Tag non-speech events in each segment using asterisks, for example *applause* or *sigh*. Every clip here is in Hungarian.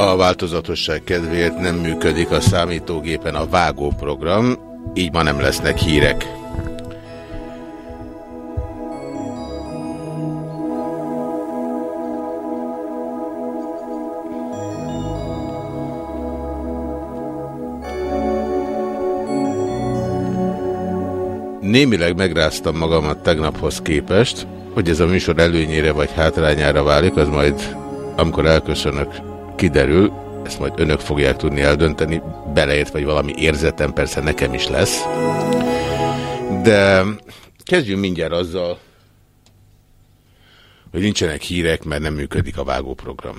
A változatosság kedvéért nem működik a számítógépen a vágóprogram, így ma nem lesznek hírek. Némileg megráztam magamat tegnaphoz képest, hogy ez a műsor előnyére vagy hátrányára válik, az majd amikor elköszönök kiderül, ezt majd önök fogják tudni eldönteni, beleért vagy valami érzetem persze nekem is lesz. De kezdjünk mindjárt azzal, hogy nincsenek hírek, mert nem működik a vágóprogram.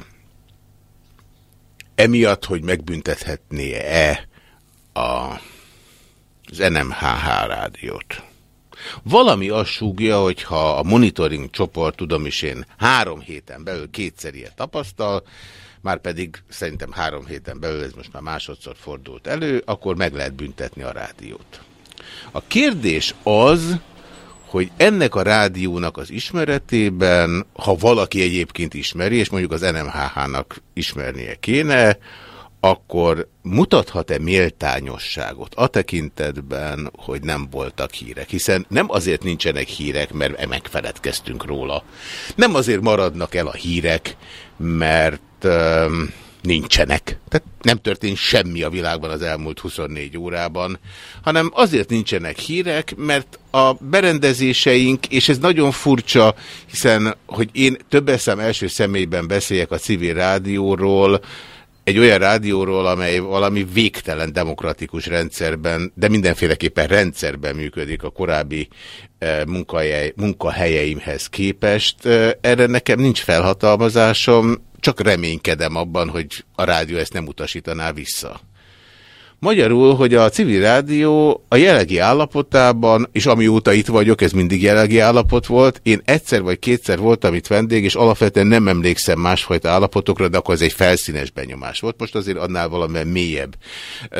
Emiatt, hogy megbüntethetné-e a, az NMHH rádiót. Valami azt súgja, hogyha a monitoring csoport, tudom is én, három héten belül kétszer ilyet tapasztal, már pedig szerintem három héten belül, ez most már másodszor fordult elő, akkor meg lehet büntetni a rádiót. A kérdés az, hogy ennek a rádiónak az ismeretében, ha valaki egyébként ismeri, és mondjuk az NMHH-nak ismernie kéne, akkor mutathat-e méltányosságot a tekintetben, hogy nem voltak hírek? Hiszen nem azért nincsenek hírek, mert megfeledkeztünk róla. Nem azért maradnak el a hírek, mert um, nincsenek. Tehát nem történt semmi a világban az elmúlt 24 órában, hanem azért nincsenek hírek, mert a berendezéseink, és ez nagyon furcsa, hiszen, hogy én több eszem első személyben beszéljek a civil rádióról, egy olyan rádióról, amely valami végtelen demokratikus rendszerben, de mindenféleképpen rendszerben működik a korábbi munkahely, munkahelyeimhez képest. Erre nekem nincs felhatalmazásom, csak reménykedem abban, hogy a rádió ezt nem utasítaná vissza. Magyarul, hogy a civil rádió a jelenlegi állapotában, és amióta itt vagyok, ez mindig jelenlegi állapot volt, én egyszer vagy kétszer voltam itt vendég, és alapvetően nem emlékszem másfajta állapotokra, de akkor ez egy felszínes benyomás volt. Most azért annál valamilyen mélyebb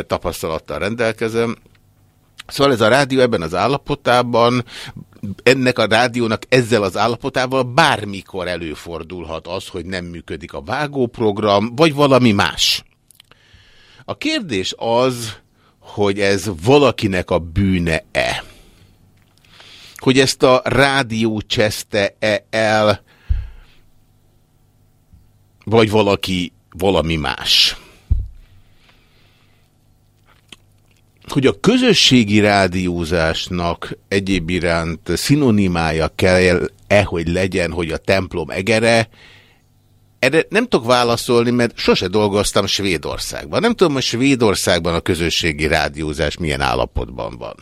tapasztalattal rendelkezem. Szóval ez a rádió ebben az állapotában, ennek a rádiónak ezzel az állapotával bármikor előfordulhat az, hogy nem működik a vágóprogram, vagy valami más. A kérdés az, hogy ez valakinek a bűne-e? Hogy ezt a rádió cseszte-e el, vagy valaki valami más? hogy a közösségi rádiózásnak egyéb iránt szinonimája kell-e, hogy legyen, hogy a templom egere, erre nem tudok válaszolni, mert sose dolgoztam Svédországban. Nem tudom, hogy Svédországban a közösségi rádiózás milyen állapotban van.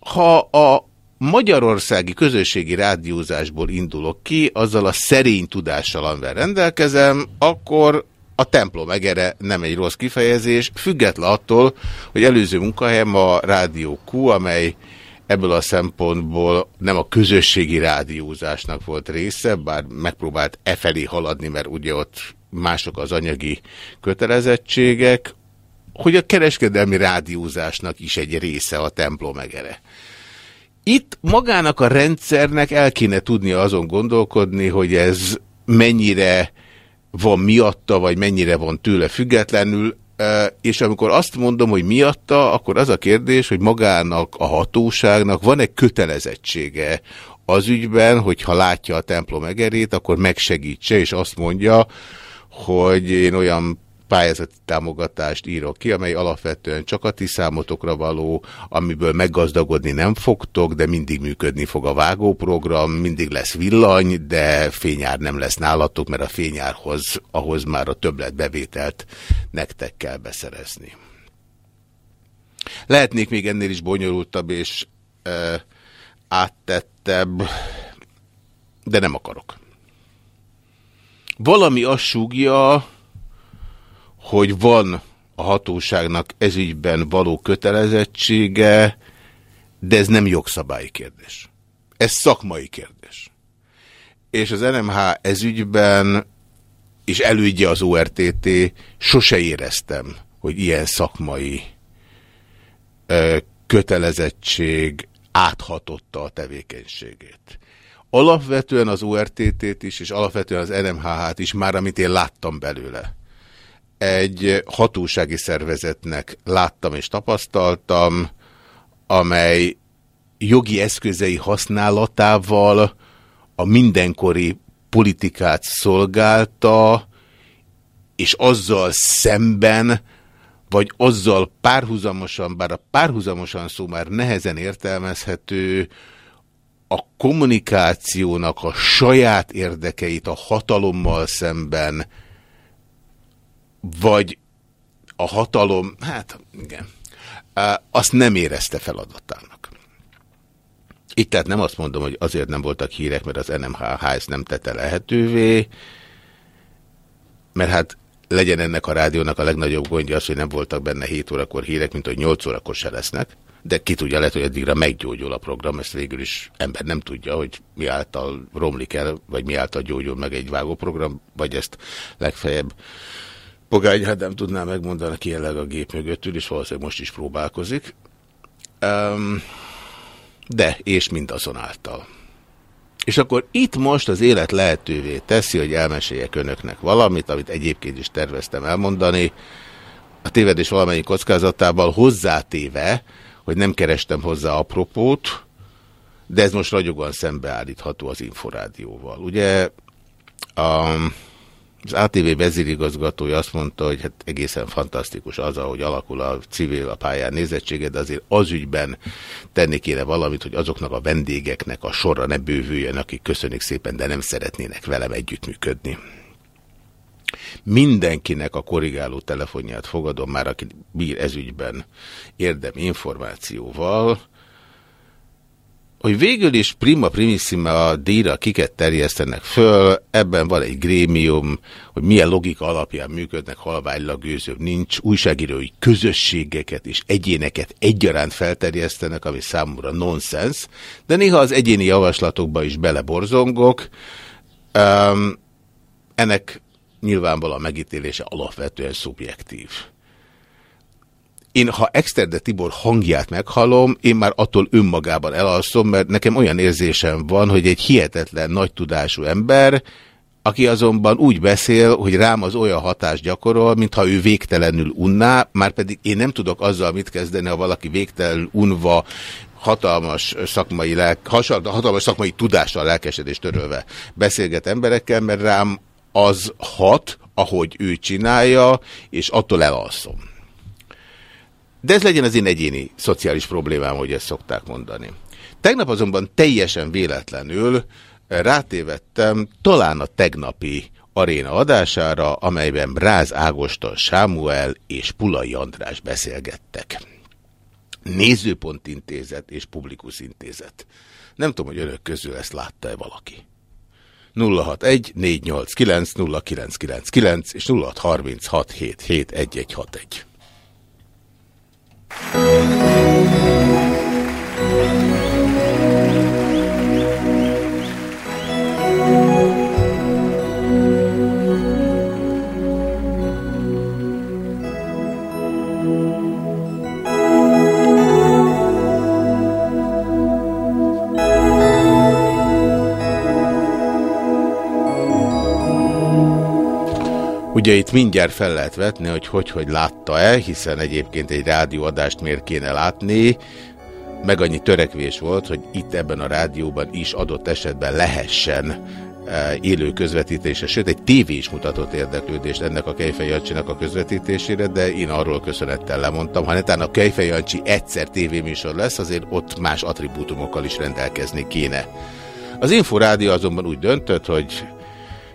Ha a magyarországi közösségi rádiózásból indulok ki, azzal a szerény tudással, amivel rendelkezem, akkor a templom egere nem egy rossz kifejezés, független attól, hogy előző munkahelyem a Rádió Q, amely ebből a szempontból nem a közösségi rádiózásnak volt része, bár megpróbált e felé haladni, mert ugye ott mások az anyagi kötelezettségek, hogy a kereskedelmi rádiózásnak is egy része a templom egere. Itt magának a rendszernek el kéne tudnia azon gondolkodni, hogy ez mennyire van miatta, vagy mennyire van tőle függetlenül, és amikor azt mondom, hogy miatta, akkor az a kérdés, hogy magának a hatóságnak van-e kötelezettsége az ügyben, hogy ha látja a templom egerét, akkor megsegítse, és azt mondja, hogy én olyan pályázati támogatást írok ki, amely alapvetően csak a ti számotokra való, amiből meggazdagodni nem fogtok, de mindig működni fog a vágóprogram, mindig lesz villany, de fényár nem lesz nálatok, mert a fényárhoz ahhoz már a többletbevételt nektek kell beszerezni. Lehetnék még ennél is bonyolultabb és e, áttettebb de nem akarok. Valami azt súgja, hogy van a hatóságnak ezügyben való kötelezettsége, de ez nem jogszabályi kérdés. Ez szakmai kérdés. És az NMH ezügyben, és elődje az ORTT, sose éreztem, hogy ilyen szakmai ö, kötelezettség áthatotta a tevékenységét. Alapvetően az ORTT-t is, és alapvetően az NMHH-t is, már amit én láttam belőle, egy hatósági szervezetnek láttam és tapasztaltam, amely jogi eszközei használatával a mindenkori politikát szolgálta, és azzal szemben, vagy azzal párhuzamosan, bár a párhuzamosan szó már nehezen értelmezhető, a kommunikációnak a saját érdekeit a hatalommal szemben, vagy a hatalom, hát igen, azt nem érezte feladatának. Itt tehát nem azt mondom, hogy azért nem voltak hírek, mert az NMHH ezt nem tette lehetővé, mert hát legyen ennek a rádiónak a legnagyobb gondja az, hogy nem voltak benne 7 órakor hírek, mint hogy 8 órakor se lesznek, de ki tudja, lehet, hogy addigra meggyógyul a program, ezt végül is ember nem tudja, hogy mi által romlik el, vagy mi által gyógyul meg egy vágóprogram, vagy ezt legfeljebb Pogány hát nem tudná megmondani, ki a gép mögöttül, és valószínűleg most is próbálkozik. Um, de, és mindazonáltal. És akkor itt most az élet lehetővé teszi, hogy elmeséljek önöknek valamit, amit egyébként is terveztem elmondani, a tévedés valamelyik kockázatával hozzátéve, hogy nem kerestem hozzá apropót, de ez most ragyogóan szembeállítható az inforádióval. Ugye a, az ATV vezérigazgatója azt mondta, hogy hát egészen fantasztikus az, ahogy alakul a civil a pályán nézettsége, de azért az ügyben tenni kéne valamit, hogy azoknak a vendégeknek a sorra ne bővüljön, akik köszönik szépen, de nem szeretnének velem együttműködni. Mindenkinek a korrigáló telefonját fogadom már, aki bír ezügyben érdem információval, hogy végül is prima primissima a díjra kiket terjesztenek föl, ebben van egy grémium, hogy milyen logika alapján működnek halványlag gőzőbb, nincs újságírói közösségeket és egyéneket egyaránt felterjesztenek, ami számomra nonsens, de néha az egyéni javaslatokba is beleborzongok. Um, ennek nyilvánvalóan megítélése alapvetően szubjektív. Én, ha Exterde Tibor hangját meghallom, én már attól önmagában elalszom, mert nekem olyan érzésem van, hogy egy hihetetlen nagy tudású ember, aki azonban úgy beszél, hogy rám az olyan hatást gyakorol, mintha ő végtelenül unná, már pedig én nem tudok azzal mit kezdeni, ha valaki végtelenül unva, hatalmas szakmai, lelk, hatalmas szakmai tudással, lelkesedést törölve beszélget emberekkel, mert rám az hat, ahogy ő csinálja, és attól elalszom. De ez legyen az én egyéni szociális problémám, hogy ezt szokták mondani. Tegnap azonban teljesen véletlenül rátévettem talán a tegnapi aréna adására, amelyben Bráz Ágoston Sámuel és Pulai András beszélgettek. Nézőpont intézet és publikus intézet. Nem tudom, hogy önök közül ezt látta-e valaki. 061 489 0999 és 0636 Música Ugye itt mindjárt fel lehet vetni, hogy hogy, hogy látta-e, hiszen egyébként egy rádióadást miért kéne látni, meg annyi törekvés volt, hogy itt ebben a rádióban is adott esetben lehessen e, élő közvetítése, sőt egy tévé is mutatott érdeklődést ennek a Kejfej Jancsinak a közvetítésére, de én arról köszönettel lemondtam. Ha netán a Kejfej Jancsi egyszer tévéműsor lesz, azért ott más attribútumokkal is rendelkezni kéne. Az Inforádió azonban úgy döntött, hogy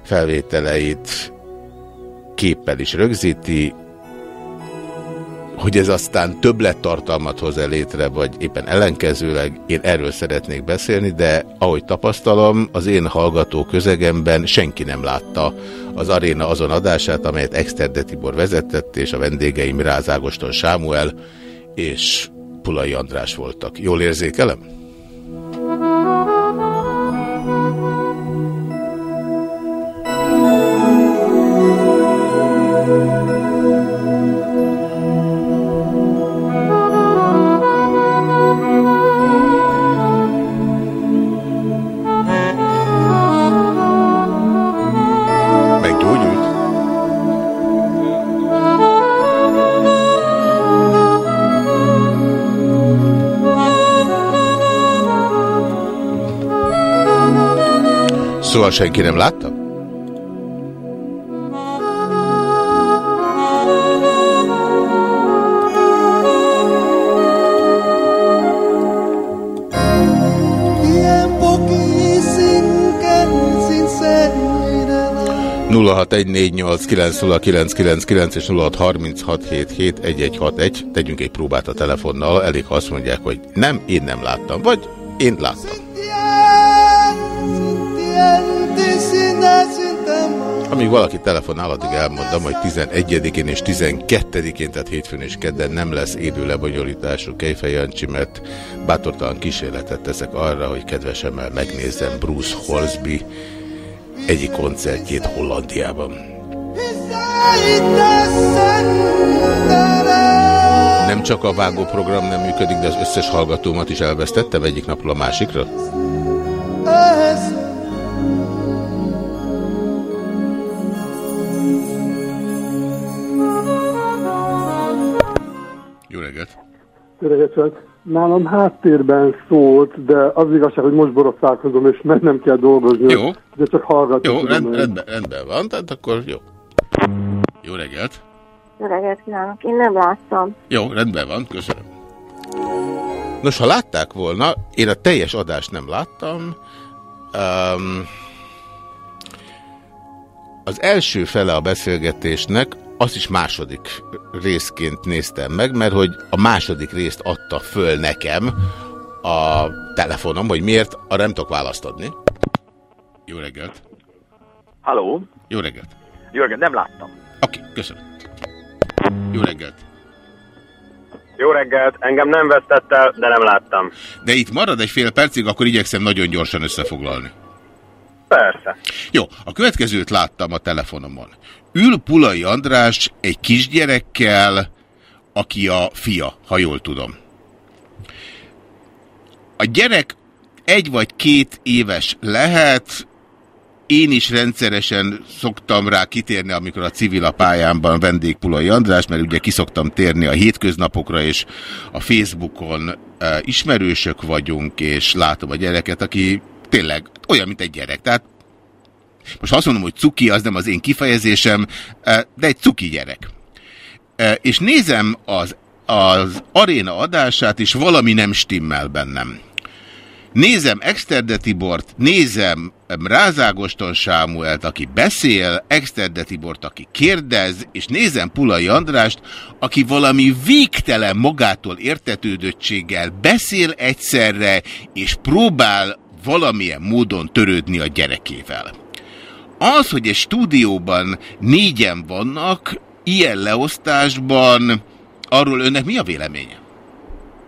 felvételeit képpel is rögzíti, hogy ez aztán többlettartalmat hoz-e létre, vagy éppen ellenkezőleg, én erről szeretnék beszélni, de ahogy tapasztalom, az én hallgató közegemben senki nem látta az aréna azon adását, amelyet Exterde Tibor vezetett, és a vendégeim Rázágoston Sámuel és Pulai András voltak. Jól érzékelem? Szóval senki nem látta? Que sinceridad 0614890999 és 0636771161. Tegyünk egy próbát a telefonnal, elég ha azt mondják, hogy nem, én nem láttam, vagy én láttam. Amíg valaki telefonál, addig elmondom, hogy 11-én és 12-én, tehát hétfőn és kedden nem lesz élő lebonyolítású Kejfej mert bátortalan kísérletet teszek arra, hogy kedvesemmel megnézzem Bruce Horsby egyik koncertjét Hollandiában. Nem csak a vágóprogram nem működik, de az összes hallgatómat is elvesztettem egyik napról a másikra. Öreget Nálam háttérben szólt, de az igazság, hogy most borotválkozom, és mennem kell dolgozni. Jó. De csak hallgatni Jó, rend, én. rendben, rendben van, tehát akkor jó. Jó reggelt! Jó reggelt kívánok, én nem láttam. Jó, rendben van, köszönöm. Nos, ha látták volna, én a teljes adást nem láttam. Um, az első fele a beszélgetésnek azt is második részként néztem meg, mert hogy a második részt adta föl nekem a telefonom, hogy miért, arra nem tudok választ adni. Jó reggelt! Halló? Jó reggelt! Jó reggelt, nem láttam. Oké, köszönöm. Jó reggelt! Jó reggelt, engem nem vesztett el, de nem láttam. De itt marad egy fél percig, akkor igyekszem nagyon gyorsan összefoglalni. Persze. Jó, a következőt láttam a telefonomon. Ül Pulai András egy kisgyerekkel, aki a fia, ha jól tudom. A gyerek egy vagy két éves lehet, én is rendszeresen szoktam rá kitérni, amikor a civil a pályámban vendég Pulai András, mert ugye kiszoktam térni a hétköznapokra, és a Facebookon e, ismerősök vagyunk, és látom a gyereket, aki tényleg olyan, mint egy gyerek. Tehát most azt mondom, hogy cuki, az nem az én kifejezésem, e, de egy cuki gyerek. E, és nézem az, az aréna adását, és valami nem stimmel bennem. Nézem Exterde Tibort, nézem Rázágoston Sámuelt, aki beszél, Exterde Tibort, aki kérdez, és nézem Pulai Andrást, aki valami végtelen magától értetődöttséggel beszél egyszerre, és próbál valamilyen módon törődni a gyerekével. Az, hogy egy stúdióban négyen vannak, ilyen leosztásban, arról önnek mi a véleménye?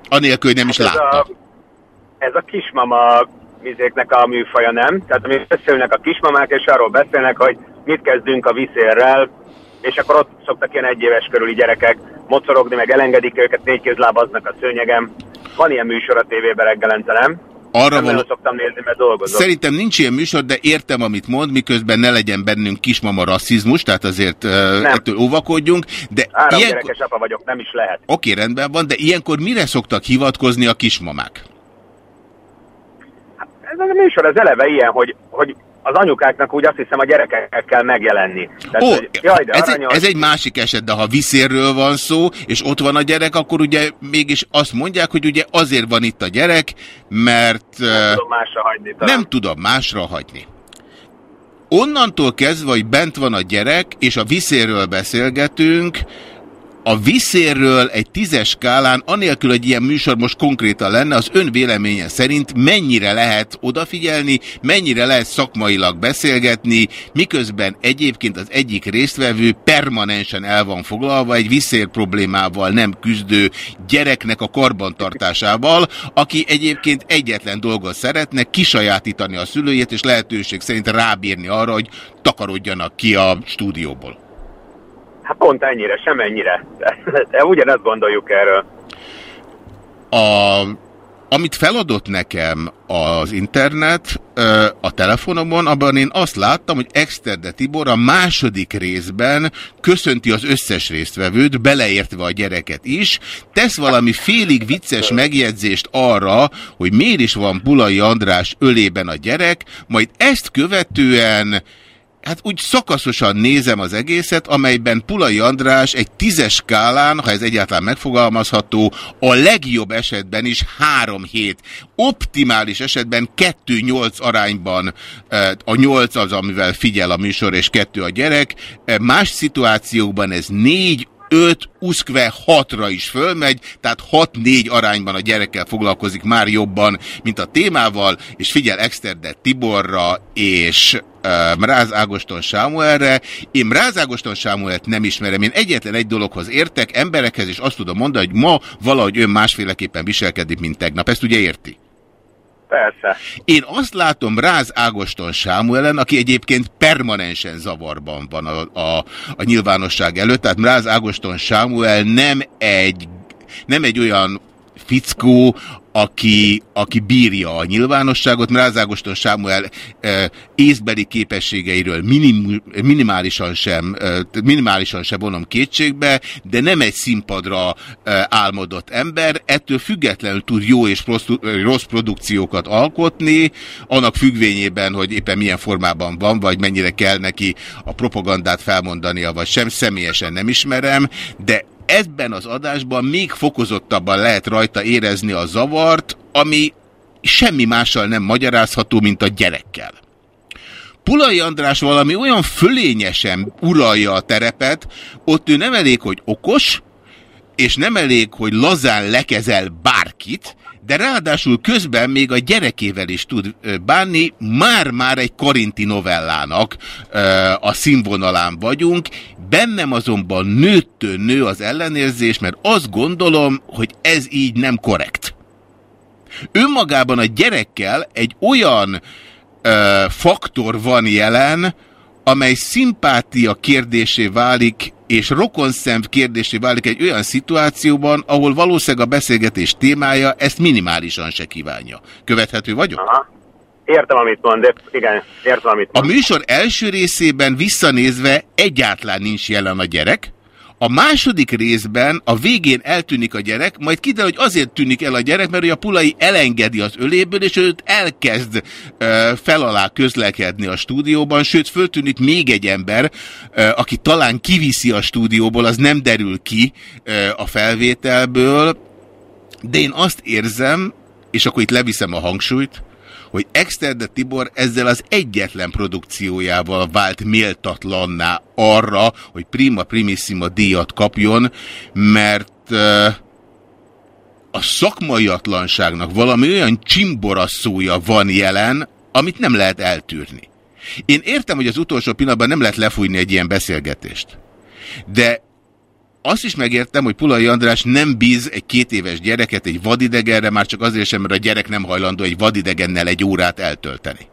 Anélkül, hogy nem is Hát ez látta. a- Ez a kismama vizéknek a műfaja, nem? Tehát amíg beszélnek a kismamák, és arról beszélnek, hogy mit kezdünk a viszérrel, és akkor ott szoktak ilyen egyéves körüli gyerekek mocorogni, meg elengedik őket, négykézlábaznak a szőnyegem. Van ilyen műsor a tévében reggelente, nem? Arra való... szoktam nézni, mert dolgozom. Szerintem nincs ilyen műsor, de értem, amit mond, miközben ne legyen bennünk kismama rasszizmus, tehát azért uh, ettől óvakodjunk. De Három ilyenkor... gyerekes apa vagyok, nem is lehet. Oké, rendben van, de ilyenkor mire szoktak hivatkozni a kismamák? Ez a műsor az eleve ilyen, hogy, hogy az anyukáknak úgy azt hiszem a gyerekekkel kell megjelenni. Tehát, Ó, hogy, jaj, de ez, egy, ez egy másik eset, de ha viszérről van szó, és ott van a gyerek, akkor ugye mégis azt mondják, hogy ugye azért van itt a gyerek, mert nem tudom másra hagyni. Talán. nem tudom másra hagyni. Onnantól kezdve, hogy bent van a gyerek, és a viszéről beszélgetünk, a viszérről egy tízes skálán, anélkül, hogy ilyen műsor most konkrétan lenne, az ön véleménye szerint mennyire lehet odafigyelni, mennyire lehet szakmailag beszélgetni, miközben egyébként az egyik résztvevő permanensen el van foglalva egy viszér problémával nem küzdő gyereknek a karbantartásával, aki egyébként egyetlen dolgot szeretne, kisajátítani a szülőjét, és lehetőség szerint rábírni arra, hogy takarodjanak ki a stúdióból. Hát pont ennyire, sem ennyire. De, ugyanezt gondoljuk erről. A, amit feladott nekem az internet a telefonomon, abban én azt láttam, hogy Exterde Tibor a második részben köszönti az összes résztvevőt, beleértve a gyereket is, tesz valami félig vicces megjegyzést arra, hogy miért is van Bulai András ölében a gyerek, majd ezt követően hát úgy szakaszosan nézem az egészet, amelyben Pulai András egy tízes skálán, ha ez egyáltalán megfogalmazható, a legjobb esetben is három hét, optimális esetben kettő-nyolc arányban eh, a nyolc az, amivel figyel a műsor, és kettő a gyerek, eh, más szituációkban ez négy, 5, uszkve 6-ra is fölmegy, tehát 6-4 arányban a gyerekkel foglalkozik már jobban, mint a témával, és figyel Exterde Tiborra és Mráz Ágoston Sámuelre. Én Mráz Ágoston Sámuelt nem ismerem, én egyetlen egy dologhoz értek, emberekhez, és azt tudom mondani, hogy ma valahogy ön másféleképpen viselkedik, mint tegnap. Ezt ugye érti? Persze. Én azt látom Ráz Ágoston Sámuelen, aki egyébként permanensen zavarban van a, a, a nyilvánosság előtt, tehát Ráz Ágoston Sámuel nem egy, nem egy olyan fickó, aki, aki bírja a nyilvánosságot. Rázágoston Sámuel e, észbeli képességeiről minim, minimálisan, sem, e, minimálisan sem vonom kétségbe, de nem egy színpadra e, álmodott ember. Ettől függetlenül tud jó és rossz produkciókat alkotni, annak függvényében, hogy éppen milyen formában van, vagy mennyire kell neki a propagandát felmondania, vagy sem. Személyesen nem ismerem, de ebben az adásban még fokozottabban lehet rajta érezni a zavart, ami semmi mással nem magyarázható, mint a gyerekkel. Pulai András valami olyan fölényesen uralja a terepet, ott ő nem elég, hogy okos, és nem elég, hogy lazán lekezel bárkit, de ráadásul közben még a gyerekével is tud bánni, már-már egy korinti novellának a színvonalán vagyunk, bennem azonban nőttől nő az ellenérzés, mert azt gondolom, hogy ez így nem korrekt. Önmagában a gyerekkel egy olyan ö, faktor van jelen, amely szimpátia kérdésé válik és rokonszem kérdésé válik egy olyan szituációban, ahol valószínűleg a beszélgetés témája ezt minimálisan se kívánja. Követhető vagyok? Aha. Értem, amit mond, de igen, értem, amit mond. A műsor első részében visszanézve egyáltalán nincs jelen a gyerek, a második részben a végén eltűnik a gyerek, majd kiderül, hogy azért tűnik el a gyerek, mert a pulai elengedi az öléből, és őt elkezd ö, fel alá közlekedni a stúdióban, sőt, föltűnik még egy ember, ö, aki talán kiviszi a stúdióból, az nem derül ki ö, a felvételből, de én azt érzem, és akkor itt leviszem a hangsúlyt, hogy Exterde Tibor ezzel az egyetlen produkciójával vált méltatlanná arra, hogy prima primissima díjat kapjon, mert a szakmaiatlanságnak valami olyan csimborasszója van jelen, amit nem lehet eltűrni. Én értem, hogy az utolsó pillanatban nem lehet lefújni egy ilyen beszélgetést. De azt is megértem, hogy Pulai András nem bíz egy két éves gyereket egy vadidegenre, már csak azért sem, mert a gyerek nem hajlandó egy vadidegennel egy órát eltölteni.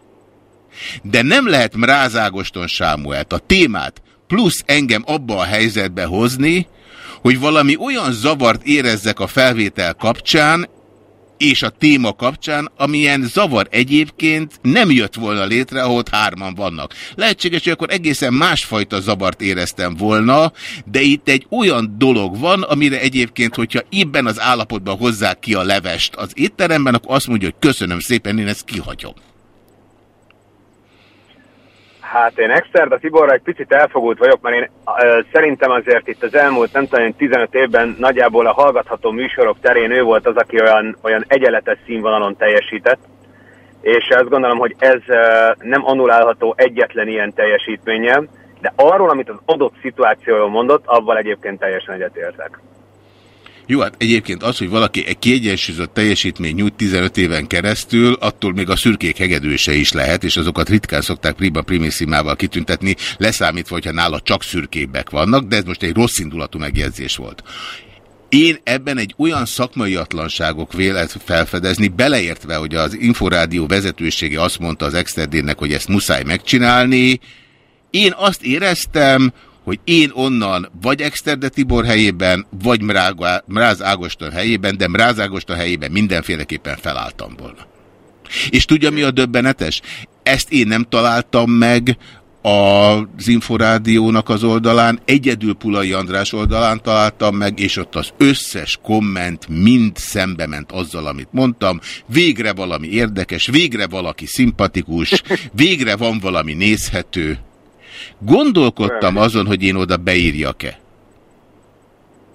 De nem lehet Mrázágoston Sámuelt, a témát, plusz engem abba a helyzetbe hozni, hogy valami olyan zavart érezzek a felvétel kapcsán, és a téma kapcsán, amilyen zavar egyébként nem jött volna létre, ahol hárman vannak. Lehetséges, hogy akkor egészen másfajta zavart éreztem volna, de itt egy olyan dolog van, amire egyébként, hogyha ebben az állapotban hozzák ki a levest az étteremben, akkor azt mondja, hogy köszönöm szépen, én ezt kihagyom. Hát én Exterda Tiborra egy picit elfogult vagyok, mert én ö, szerintem azért itt az elmúlt, nem tudom, 15 évben nagyjából a hallgatható műsorok terén ő volt az, aki olyan, olyan egyenletes színvonalon teljesített, és azt gondolom, hogy ez ö, nem annulálható egyetlen ilyen teljesítménye, De arról, amit az adott szituációról mondott, abban egyébként teljesen egyetértek. Jó, hát egyébként az, hogy valaki egy kiegyensúlyozott teljesítmény nyújt 15 éven keresztül, attól még a szürkék hegedőse is lehet, és azokat ritkán szokták prima primisssimával kitüntetni, leszámítva, hogyha nála csak szürkébbek vannak, de ez most egy rossz indulatú megjegyzés volt. Én ebben egy olyan szakmai atlanságok vélet felfedezni, beleértve, hogy az Inforádió vezetősége azt mondta az Exterdénnek, hogy ezt muszáj megcsinálni, én azt éreztem, hogy én onnan vagy Exterde Tibor helyében, vagy Mráz Ágoston helyében, de Mráz Ágoston helyében mindenféleképpen felálltam volna. És tudja, mi a döbbenetes? Ezt én nem találtam meg az Inforádiónak az oldalán, egyedül Pulai András oldalán találtam meg, és ott az összes komment mind szembe ment azzal, amit mondtam. Végre valami érdekes, végre valaki szimpatikus, végre van valami nézhető. Gondolkodtam azon, hogy én oda beírjak-e.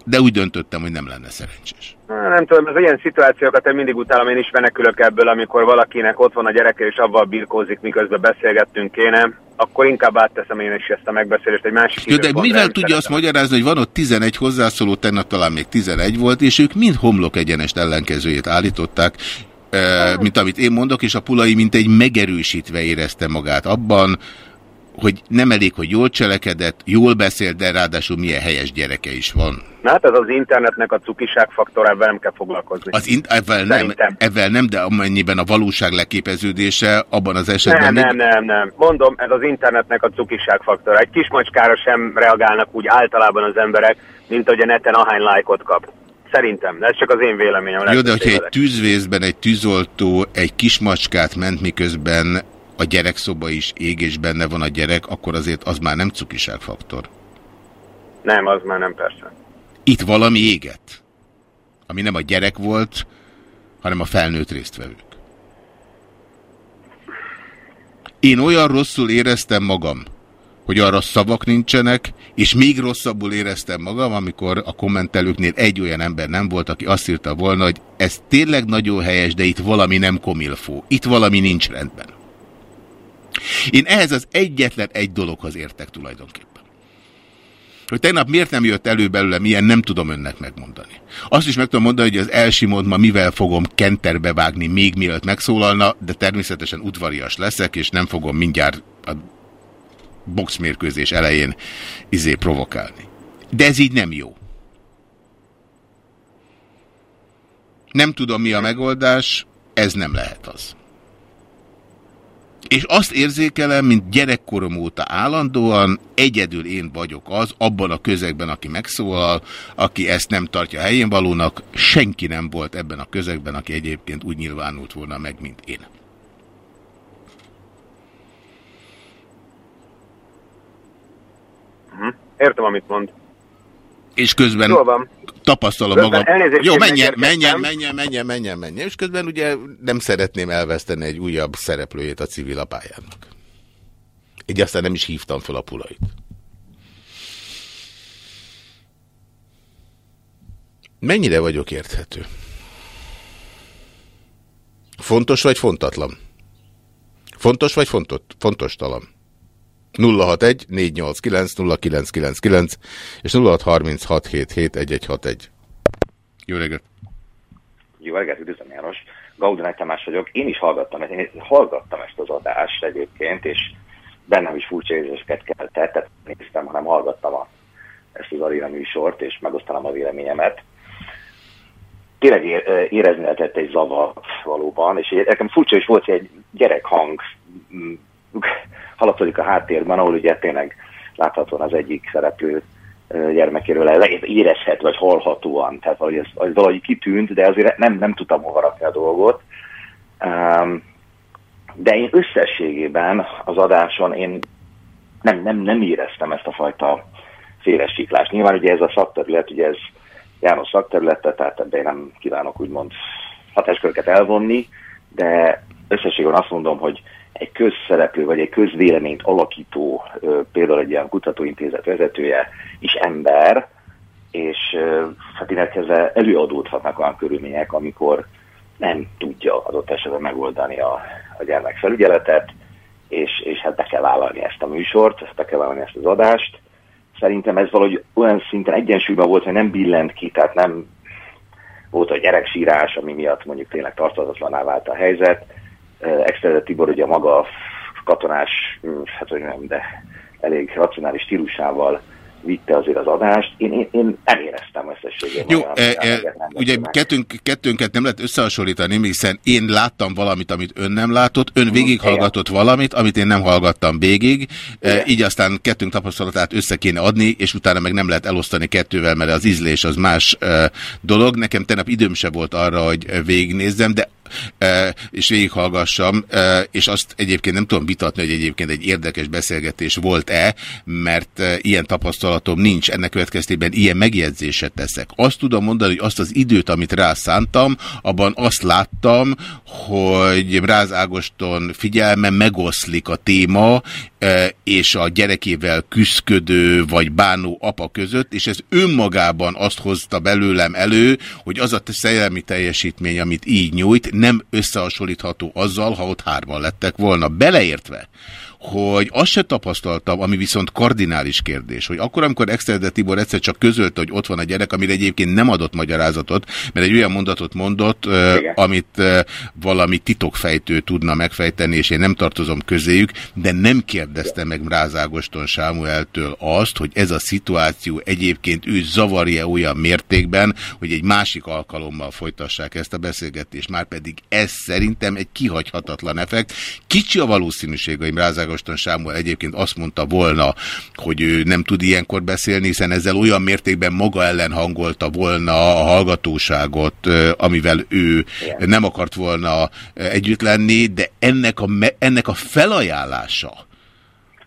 De úgy döntöttem, hogy nem lenne szerencsés. Nem tudom, az ilyen szituációkat én mindig utálom, én is menekülök ebből, amikor valakinek ott van a gyereke, és avval birkózik, miközben beszélgettünk kéne, akkor inkább átteszem én is ezt a megbeszélést egy másik Jó, de mivel tudja azt magyarázni, hogy van ott 11 hozzászóló, tegnap talán még 11 volt, és ők mind homlok egyenest ellenkezőjét állították, mint amit én mondok, és a Pulai mint egy megerősítve érezte magát abban, hogy nem elég, hogy jól cselekedett, jól beszél, de ráadásul milyen helyes gyereke is van. Na hát ez az internetnek a cukiság faktor, ebben nem kell foglalkozni. Az in ezzel, nem, ezzel nem, de amennyiben a valóság leképeződése, abban az esetben... Nem, nem, nem, nem. Mondom, ez az internetnek a cukiság faktor. Egy kis macskára sem reagálnak úgy általában az emberek, mint hogy a neten ahány lájkot kap. Szerintem, ez csak az én véleményem. Jó, de hogyha egy tűzvészben egy tűzoltó egy kismacskát ment, miközben a gyerekszoba is ég, és benne van a gyerek, akkor azért az már nem cukiságfaktor. Nem, az már nem persze. Itt valami éget, ami nem a gyerek volt, hanem a felnőtt résztvevők. Én olyan rosszul éreztem magam, hogy arra szavak nincsenek, és még rosszabbul éreztem magam, amikor a kommentelőknél egy olyan ember nem volt, aki azt írta volna, hogy ez tényleg nagyon helyes, de itt valami nem komilfó, itt valami nincs rendben. Én ehhez az egyetlen egy dologhoz értek tulajdonképpen. Hogy tegnap miért nem jött elő belőlem ilyen, nem tudom önnek megmondani. Azt is meg tudom mondani, hogy az Elsimond ma mivel fogom kenterbe vágni még mielőtt megszólalna, de természetesen udvarias leszek, és nem fogom mindjárt a boxmérkőzés elején izé provokálni. De ez így nem jó. Nem tudom, mi a megoldás, ez nem lehet az. És azt érzékelem, mint gyerekkorom óta állandóan, egyedül én vagyok az, abban a közegben, aki megszólal, aki ezt nem tartja helyén valónak, senki nem volt ebben a közegben, aki egyébként úgy nyilvánult volna meg, mint én. Mhm. Értem, amit mond. És közben tapasztalom magam. Jó, menjen, menjen, menjen, menjen, menjen, menjen. És közben ugye nem szeretném elveszteni egy újabb szereplőjét a civil apájának. Így aztán nem is hívtam fel a pulait. Mennyire vagyok érthető? Fontos vagy fontatlan? Fontos vagy fontot, fontos talam? 061 489 0999 és 0636771161. Jó reggelt! Jó reggelt, üdvözlöm János. Gaudonát Tamás vagyok. Én is hallgattam, én hallgattam ezt az adást egyébként, és bennem is furcsa érzéseket keltett, tehát néztem, hanem hallgattam a, ezt az Arina műsort, és megosztanám a véleményemet. Tényleg érezni lehetett egy zavar valóban, és nekem furcsa is volt, hogy egy gyerekhang haladtozik a háttérben, ahol ugye tényleg láthatóan az egyik szereplő gyermekéről érezhet, vagy hallhatóan. Tehát valahogy ez, ez valahogy kitűnt, de azért nem, nem tudtam hova rakni a dolgot. De én összességében az adáson én nem, nem, nem éreztem ezt a fajta széles Nyilván ugye ez a szakterület, ugye ez János szakterülete, tehát ebben én nem kívánok úgymond hatásköröket elvonni, de összességében azt mondom, hogy egy közszereplő vagy egy közvéleményt alakító, például egy ilyen kutatóintézet vezetője is ember, és hát illetve előadódhatnak olyan körülmények, amikor nem tudja adott esetben megoldani a, a gyermekfelügyeletet, és, és hát be kell vállalni ezt a műsort, ezt be kell vállalni ezt az adást. Szerintem ez valahogy olyan szinten egyensúlyban volt, hogy nem billent ki, tehát nem volt a gyereksírás, ami miatt mondjuk tényleg tartozatlaná vált a helyzet. Exterde Tibor ugye maga katonás, hm, hát hogy nem, de elég racionális stílusával vitte azért az adást. Én, én, én nem éreztem összességében. Jó, e, e, ugye kettőnk, kettőnket nem lehet összehasonlítani, hiszen én láttam valamit, amit ön nem látott, ön végighallgatott valamit, amit én nem hallgattam végig, e, így aztán kettőnk tapasztalatát össze kéne adni, és utána meg nem lehet elosztani kettővel, mert az ízlés az más e, dolog. Nekem tegnap időm se volt arra, hogy végignézzem, de és végighallgassam, és azt egyébként nem tudom vitatni, hogy egyébként egy érdekes beszélgetés volt-e, mert ilyen tapasztalatom nincs, ennek következtében ilyen megjegyzéset teszek. Azt tudom mondani, hogy azt az időt, amit rászántam, abban azt láttam, hogy Ráz Ágoston figyelme megoszlik a téma, és a gyerekével küszködő vagy bánó apa között, és ez önmagában azt hozta belőlem elő, hogy az a szellemi teljesítmény, amit így nyújt, nem összehasonlítható azzal, ha ott hárman lettek volna. Beleértve, hogy azt se tapasztaltam, ami viszont kardinális kérdés, hogy akkor, amikor Exterde Tibor egyszer csak közölte, hogy ott van a gyerek, amire egyébként nem adott magyarázatot, mert egy olyan mondatot mondott, Igen. amit valami titokfejtő tudna megfejteni, és én nem tartozom közéjük, de nem kérdezte meg Mrázágoston Sámueltől azt, hogy ez a szituáció egyébként ő zavarja olyan mértékben, hogy egy másik alkalommal folytassák ezt a beszélgetést. Márpedig ez szerintem egy kihagyhatatlan effekt. Kicsi a valószínűség, hogy Mrázágoston Ágoston Sámuel egyébként azt mondta volna, hogy ő nem tud ilyenkor beszélni, hiszen ezzel olyan mértékben maga ellen hangolta volna a hallgatóságot, amivel ő Igen. nem akart volna együtt lenni, de ennek a, ennek a felajánlása.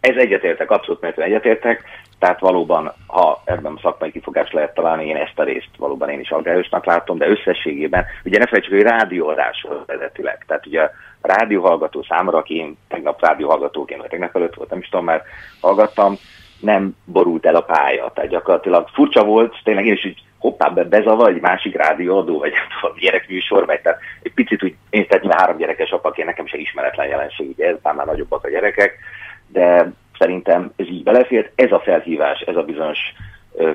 Ez egyetértek, abszolút mértékben egyetértek. Tehát valóban, ha ebben szakmai kifogás lehet találni, én ezt a részt valóban én is aggályosnak látom, de összességében, ugye ne felejtsük, hogy rádióadás volt eredetileg. Tehát ugye rádióhallgató számára, aki én tegnap rádióhallgatóként, vagy tegnap előtt volt, nem is tudom, már hallgattam, nem borult el a pálya. Tehát gyakorlatilag furcsa volt, tényleg én is úgy hoppá, be, bezavar, egy másik rádióadó, vagy a gyerekműsor megy, tehát egy picit úgy, én tehát három gyerekes apaként, nekem se ismeretlen jelenség, ugye ez már nagyobbak a gyerekek, de szerintem ez így belefért. Ez a felhívás, ez a bizonyos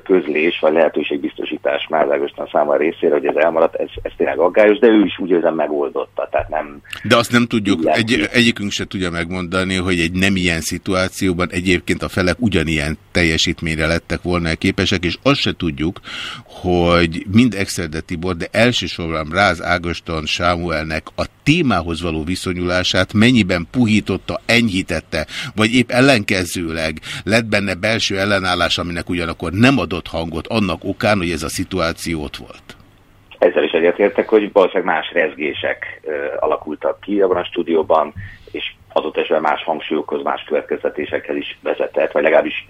közlés vagy lehetőségbiztosítás Márzágostan számára részére, hogy ez elmaradt, ez, ez tényleg aggályos, de ő is úgy érzem megoldotta. Tehát nem, de azt nem tudjuk, egy, egyikünk se tudja megmondani, hogy egy nem ilyen szituációban egyébként a felek ugyanilyen teljesítményre lettek volna képesek, és azt se tudjuk, hogy mind Exerde Tibor, de elsősorban Ráz Ágoston Sámuelnek a témához való viszonyulását mennyiben puhította, enyhítette, vagy épp ellenkezőleg lett benne belső ellenállás, aminek ugyanakkor nem adott hangot annak okán, hogy ez a szituáció ott volt. Ezzel is egyetértek, hogy valószínűleg más rezgések alakultak ki abban a stúdióban, és azóta esetben más hangsúlyokhoz, más következtetésekhez is vezetett, vagy legalábbis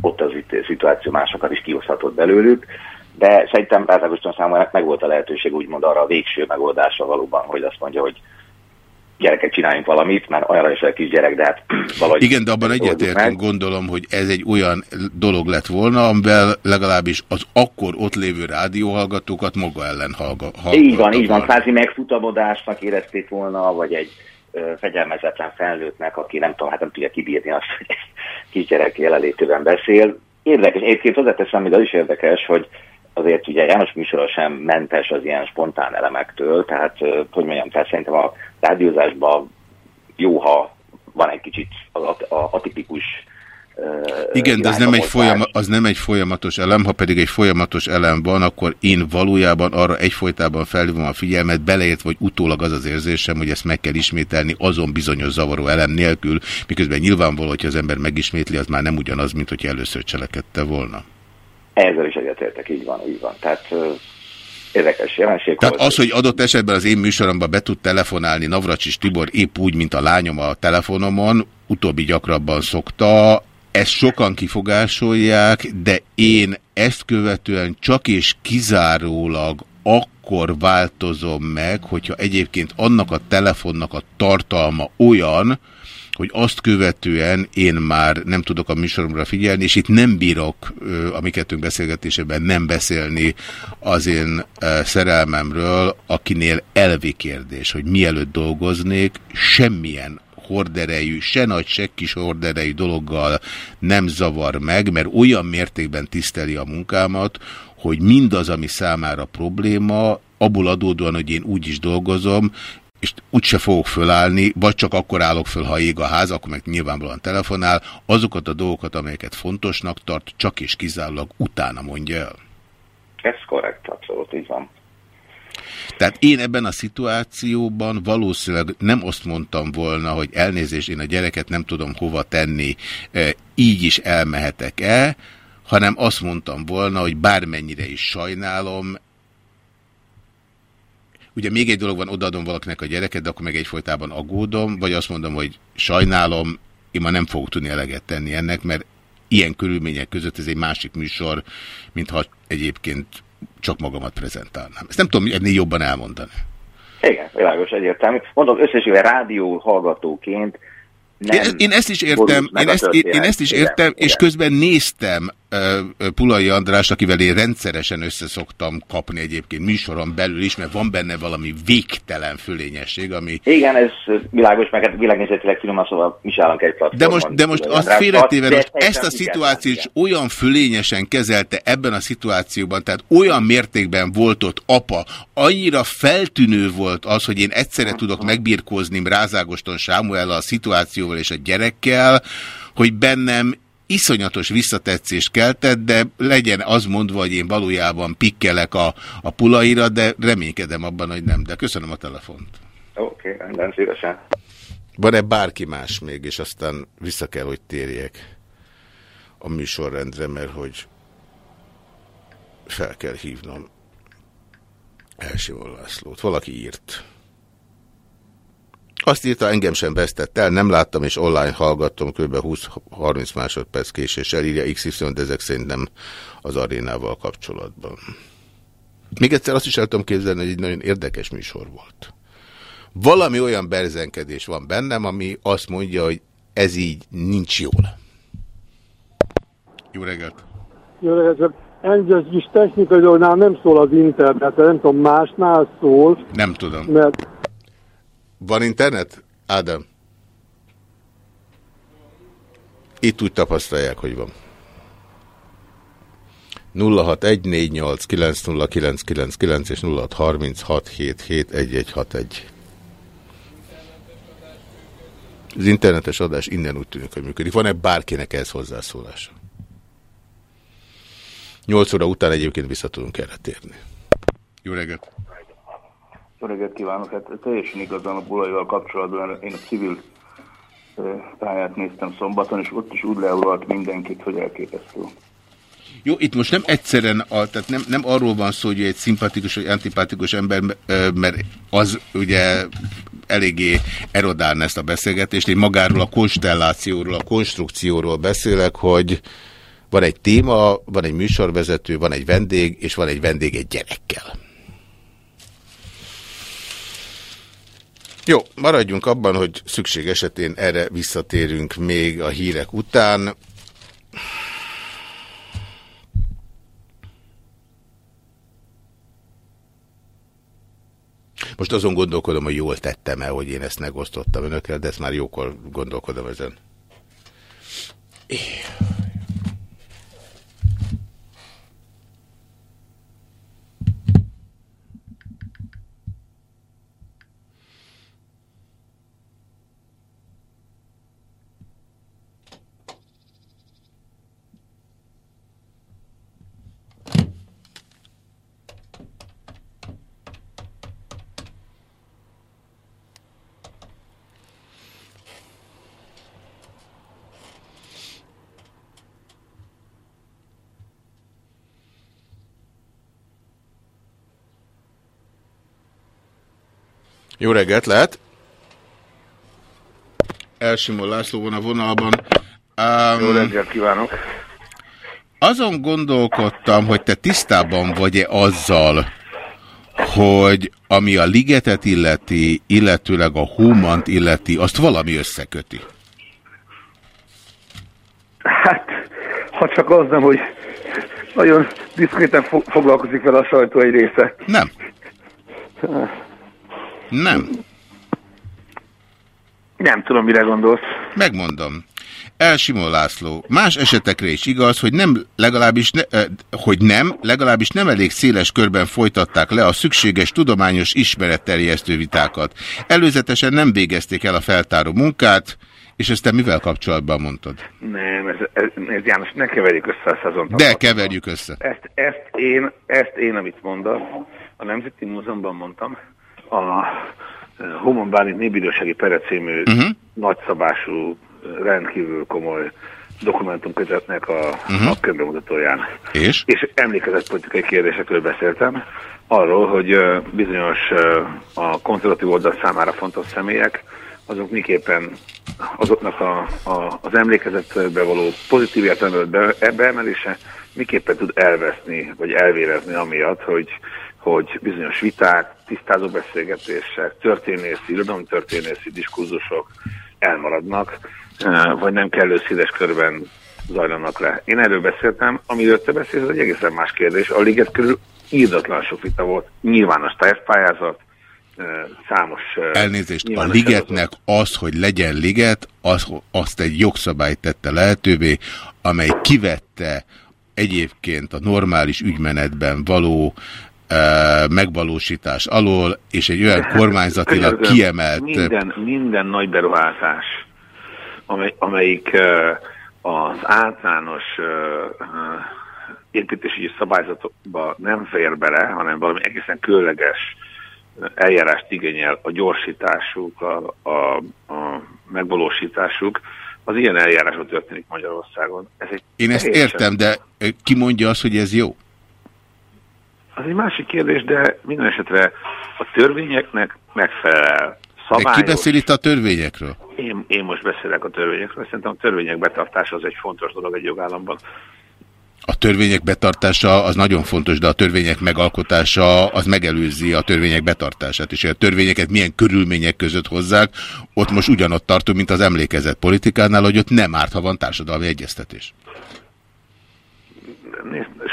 ott az szituáció másokat is kihozhatott belőlük de szerintem Pár Ágoston számára meg volt a lehetőség úgymond arra a végső megoldása valóban, hogy azt mondja, hogy gyerekek csináljunk valamit, mert olyan is egy gyerek, de hát *clears throat* valahogy... Igen, de abban egyetértünk, gondolom, hogy ez egy olyan dolog lett volna, amivel legalábbis az akkor ott lévő rádióhallgatókat maga ellen hallgattak. Így van, így van, kvázi megfutamodásnak érezték volna, vagy egy ö, fegyelmezetlen felnőttnek, aki nem tudom, hát nem tudja kibírni azt, hogy kisgyerek jelenlétében beszél. Érdekes, egyébként hozzáteszem, még az is érdekes, hogy azért ugye János műsora sem mentes az ilyen spontán elemektől, tehát hogy mondjam, tehát szerintem a rádiózásban jó, ha van egy kicsit atipikus igen, de az nem, egy az nem egy folyamatos elem, ha pedig egy folyamatos elem van, akkor én valójában arra egyfolytában felhívom a figyelmet, beleért, vagy utólag az az érzésem, hogy ezt meg kell ismételni azon bizonyos zavaró elem nélkül, miközben nyilvánvaló, hogyha az ember megismétli, az már nem ugyanaz, mint hogy először cselekedte volna. Ezzel is egyetértek, így van, így van. Tehát érdekes jelenség. Tehát az, hogy adott esetben az én műsoromban be tud telefonálni Navracsis Tibor épp úgy, mint a lányom a telefonomon, utóbbi gyakrabban szokta, ezt sokan kifogásolják, de én ezt követően csak és kizárólag akkor változom meg, hogyha egyébként annak a telefonnak a tartalma olyan, hogy azt követően én már nem tudok a műsoromra figyelni, és itt nem bírok a mi kettőnk beszélgetésében nem beszélni az én szerelmemről, akinél elvi kérdés, hogy mielőtt dolgoznék, semmilyen horderejű, se nagy, se kis horderejű dologgal nem zavar meg, mert olyan mértékben tiszteli a munkámat, hogy mindaz, ami számára probléma, abból adódóan, hogy én úgy is dolgozom, és úgyse fogok fölállni, vagy csak akkor állok föl, ha ég a ház, akkor meg nyilvánvalóan telefonál, azokat a dolgokat, amelyeket fontosnak tart, csak és kizárólag utána mondja el. Ez korrekt, abszolút így van. Tehát én ebben a szituációban valószínűleg nem azt mondtam volna, hogy elnézést, én a gyereket nem tudom hova tenni, e, így is elmehetek-e, hanem azt mondtam volna, hogy bármennyire is sajnálom, ugye még egy dolog van, odaadom valakinek a gyereket, de akkor meg egyfolytában aggódom, vagy azt mondom, hogy sajnálom, én ma nem fogok tudni eleget tenni ennek, mert ilyen körülmények között ez egy másik műsor, mintha egyébként csak magamat prezentálnám. Ezt nem tudom ennél jobban elmondani. Igen, világos, egyértelmű. Mondom, összességében rádió hallgatóként nem én, én ezt is értem, én ezt, én, én ezt is értem, igen, és igen. közben néztem Pulai András, akivel én rendszeresen összeszoktam kapni egyébként műsoron belül is, mert van benne valami végtelen fölényesség, ami... Igen, ez világos, meg hát világnézetileg finoman, szóval mi állunk egy platformon. De most, de most azt félretéve, hogy ezt a szituációt is olyan fölényesen kezelte ebben a szituációban, tehát olyan mértékben volt ott apa, annyira feltűnő volt az, hogy én egyszerre tudok megbirkózni Rázágoston Sámuel a szituációval és a gyerekkel, hogy bennem iszonyatos visszatetszést keltett, de legyen az mondva, hogy én valójában pikkelek a, a pulaira, de reménykedem abban, hogy nem. De köszönöm a telefont. Oké, okay, rendben, szívesen. Van-e bárki más még, és aztán vissza kell, hogy térjek a műsorrendre, mert hogy fel kell hívnom Elsimon Lászlót. Valaki írt. Azt írta, engem sem vesztett el, nem láttam, és online hallgattam kb. 20-30 másodperc késéssel, írja XY, de ezek szerint nem az arénával kapcsolatban. Még egyszer azt is el tudom képzelni, hogy egy nagyon érdekes műsor volt. Valami olyan berzenkedés van bennem, ami azt mondja, hogy ez így nincs jól. Jó reggelt! Jó reggelt! Engem is technikai dolgnál nem szól az internet, nem tudom, másnál szól. Nem tudom. Mert van internet? Ádám? Itt úgy tapasztalják, hogy van. 0614890999 és 0636771161. Az internetes adás innen úgy tűnik, hogy működik. Van-e bárkinek ez hozzászólása? 8 óra után egyébként vissza tudunk erre térni. Jó reggelt! Jó reggelt kívánok! Hát teljesen igazán a Bulaival kapcsolatban én a civil pályát néztem szombaton, és ott is úgy leuralt mindenkit, hogy elképesztő. Jó, itt most nem egyszerűen, a, tehát nem, nem arról van szó, hogy egy szimpatikus vagy antipatikus ember, mert az ugye eléggé erodálna ezt a beszélgetést. Én magáról a konstellációról, a konstrukcióról beszélek, hogy van egy téma, van egy műsorvezető, van egy vendég, és van egy vendég egy gyerekkel. Jó, maradjunk abban, hogy szükség esetén erre visszatérünk még a hírek után. Most azon gondolkodom, hogy jól tettem-e, hogy én ezt megosztottam önökkel, de ezt már jókor gondolkodom ezen. Jó reggelt, lehet? Elsimon László van a vonalban. Um, Jó reggelt kívánok! Azon gondolkodtam, hogy te tisztában vagy-e azzal, hogy ami a ligetet illeti, illetőleg a humant illeti, azt valami összeköti? Hát, ha csak az nem, hogy nagyon diszkréten foglalkozik vele a sajtó egy része. Nem. Nem. Nem tudom, mire gondolsz. Megmondom. El Simon László. Más esetekre is igaz, hogy nem legalábbis, ne, eh, hogy nem, legalábbis nem elég széles körben folytatták le a szükséges tudományos ismeretterjesztő vitákat. Előzetesen nem végezték el a feltáró munkát, és ezt te mivel kapcsolatban mondtad? Nem, ez, ez, ez János, ne keverjük össze a szezont. De keverjük össze. Ezt, ezt, én, ezt én, amit mondasz, a Nemzeti Múzeumban mondtam, a Human Bálint Népbírósági Pere című uh -huh. nagyszabású, rendkívül komoly dokumentumkötetnek a, uh -huh. a körbemutatóján. És? És emlékezett politikai kérdésekről beszéltem, arról, hogy bizonyos a konzervatív oldal számára fontos személyek, azok miképpen azoknak a, a, az emlékezetbe való pozitív értelemben be, beemelése miképpen tud elveszni, vagy elvérezni amiatt, hogy, hogy bizonyos viták, tisztázó beszélgetések, történészi, irodalomtörténészi diskurzusok elmaradnak, vagy nem kellő széles körben zajlanak le. Én erről beszéltem, amiről te beszélsz, ez egy egészen más kérdés. A liget körül írdatlan sok vita volt, nyilvános távpályázat, számos... Elnézést, a ligetnek az, hogy legyen liget, az, azt egy jogszabály tette lehetővé, amely kivette egyébként a normális ügymenetben való megvalósítás alól, és egy olyan *laughs* kormányzatilag kiemelt... Minden, minden nagy beruházás, amely, amelyik az általános építési szabályzatokba nem fér bele, hanem valami egészen különleges eljárást igényel a gyorsításuk, a, a, a megvalósításuk, az ilyen eljárásban történik Magyarországon. Ez egy Én ezt értem, de ki mondja azt, hogy ez jó? Az egy másik kérdés, de minden esetre a törvényeknek megfelel. Szabályos. De ki beszél itt a törvényekről? Én, én most beszélek a törvényekről. Szerintem a törvények betartása az egy fontos dolog egy jogállamban. A törvények betartása az nagyon fontos, de a törvények megalkotása az megelőzi a törvények betartását. És a törvényeket milyen körülmények között hozzák, ott most ugyanott tartunk, mint az emlékezett politikánál, hogy ott nem árt, ha van társadalmi egyeztetés.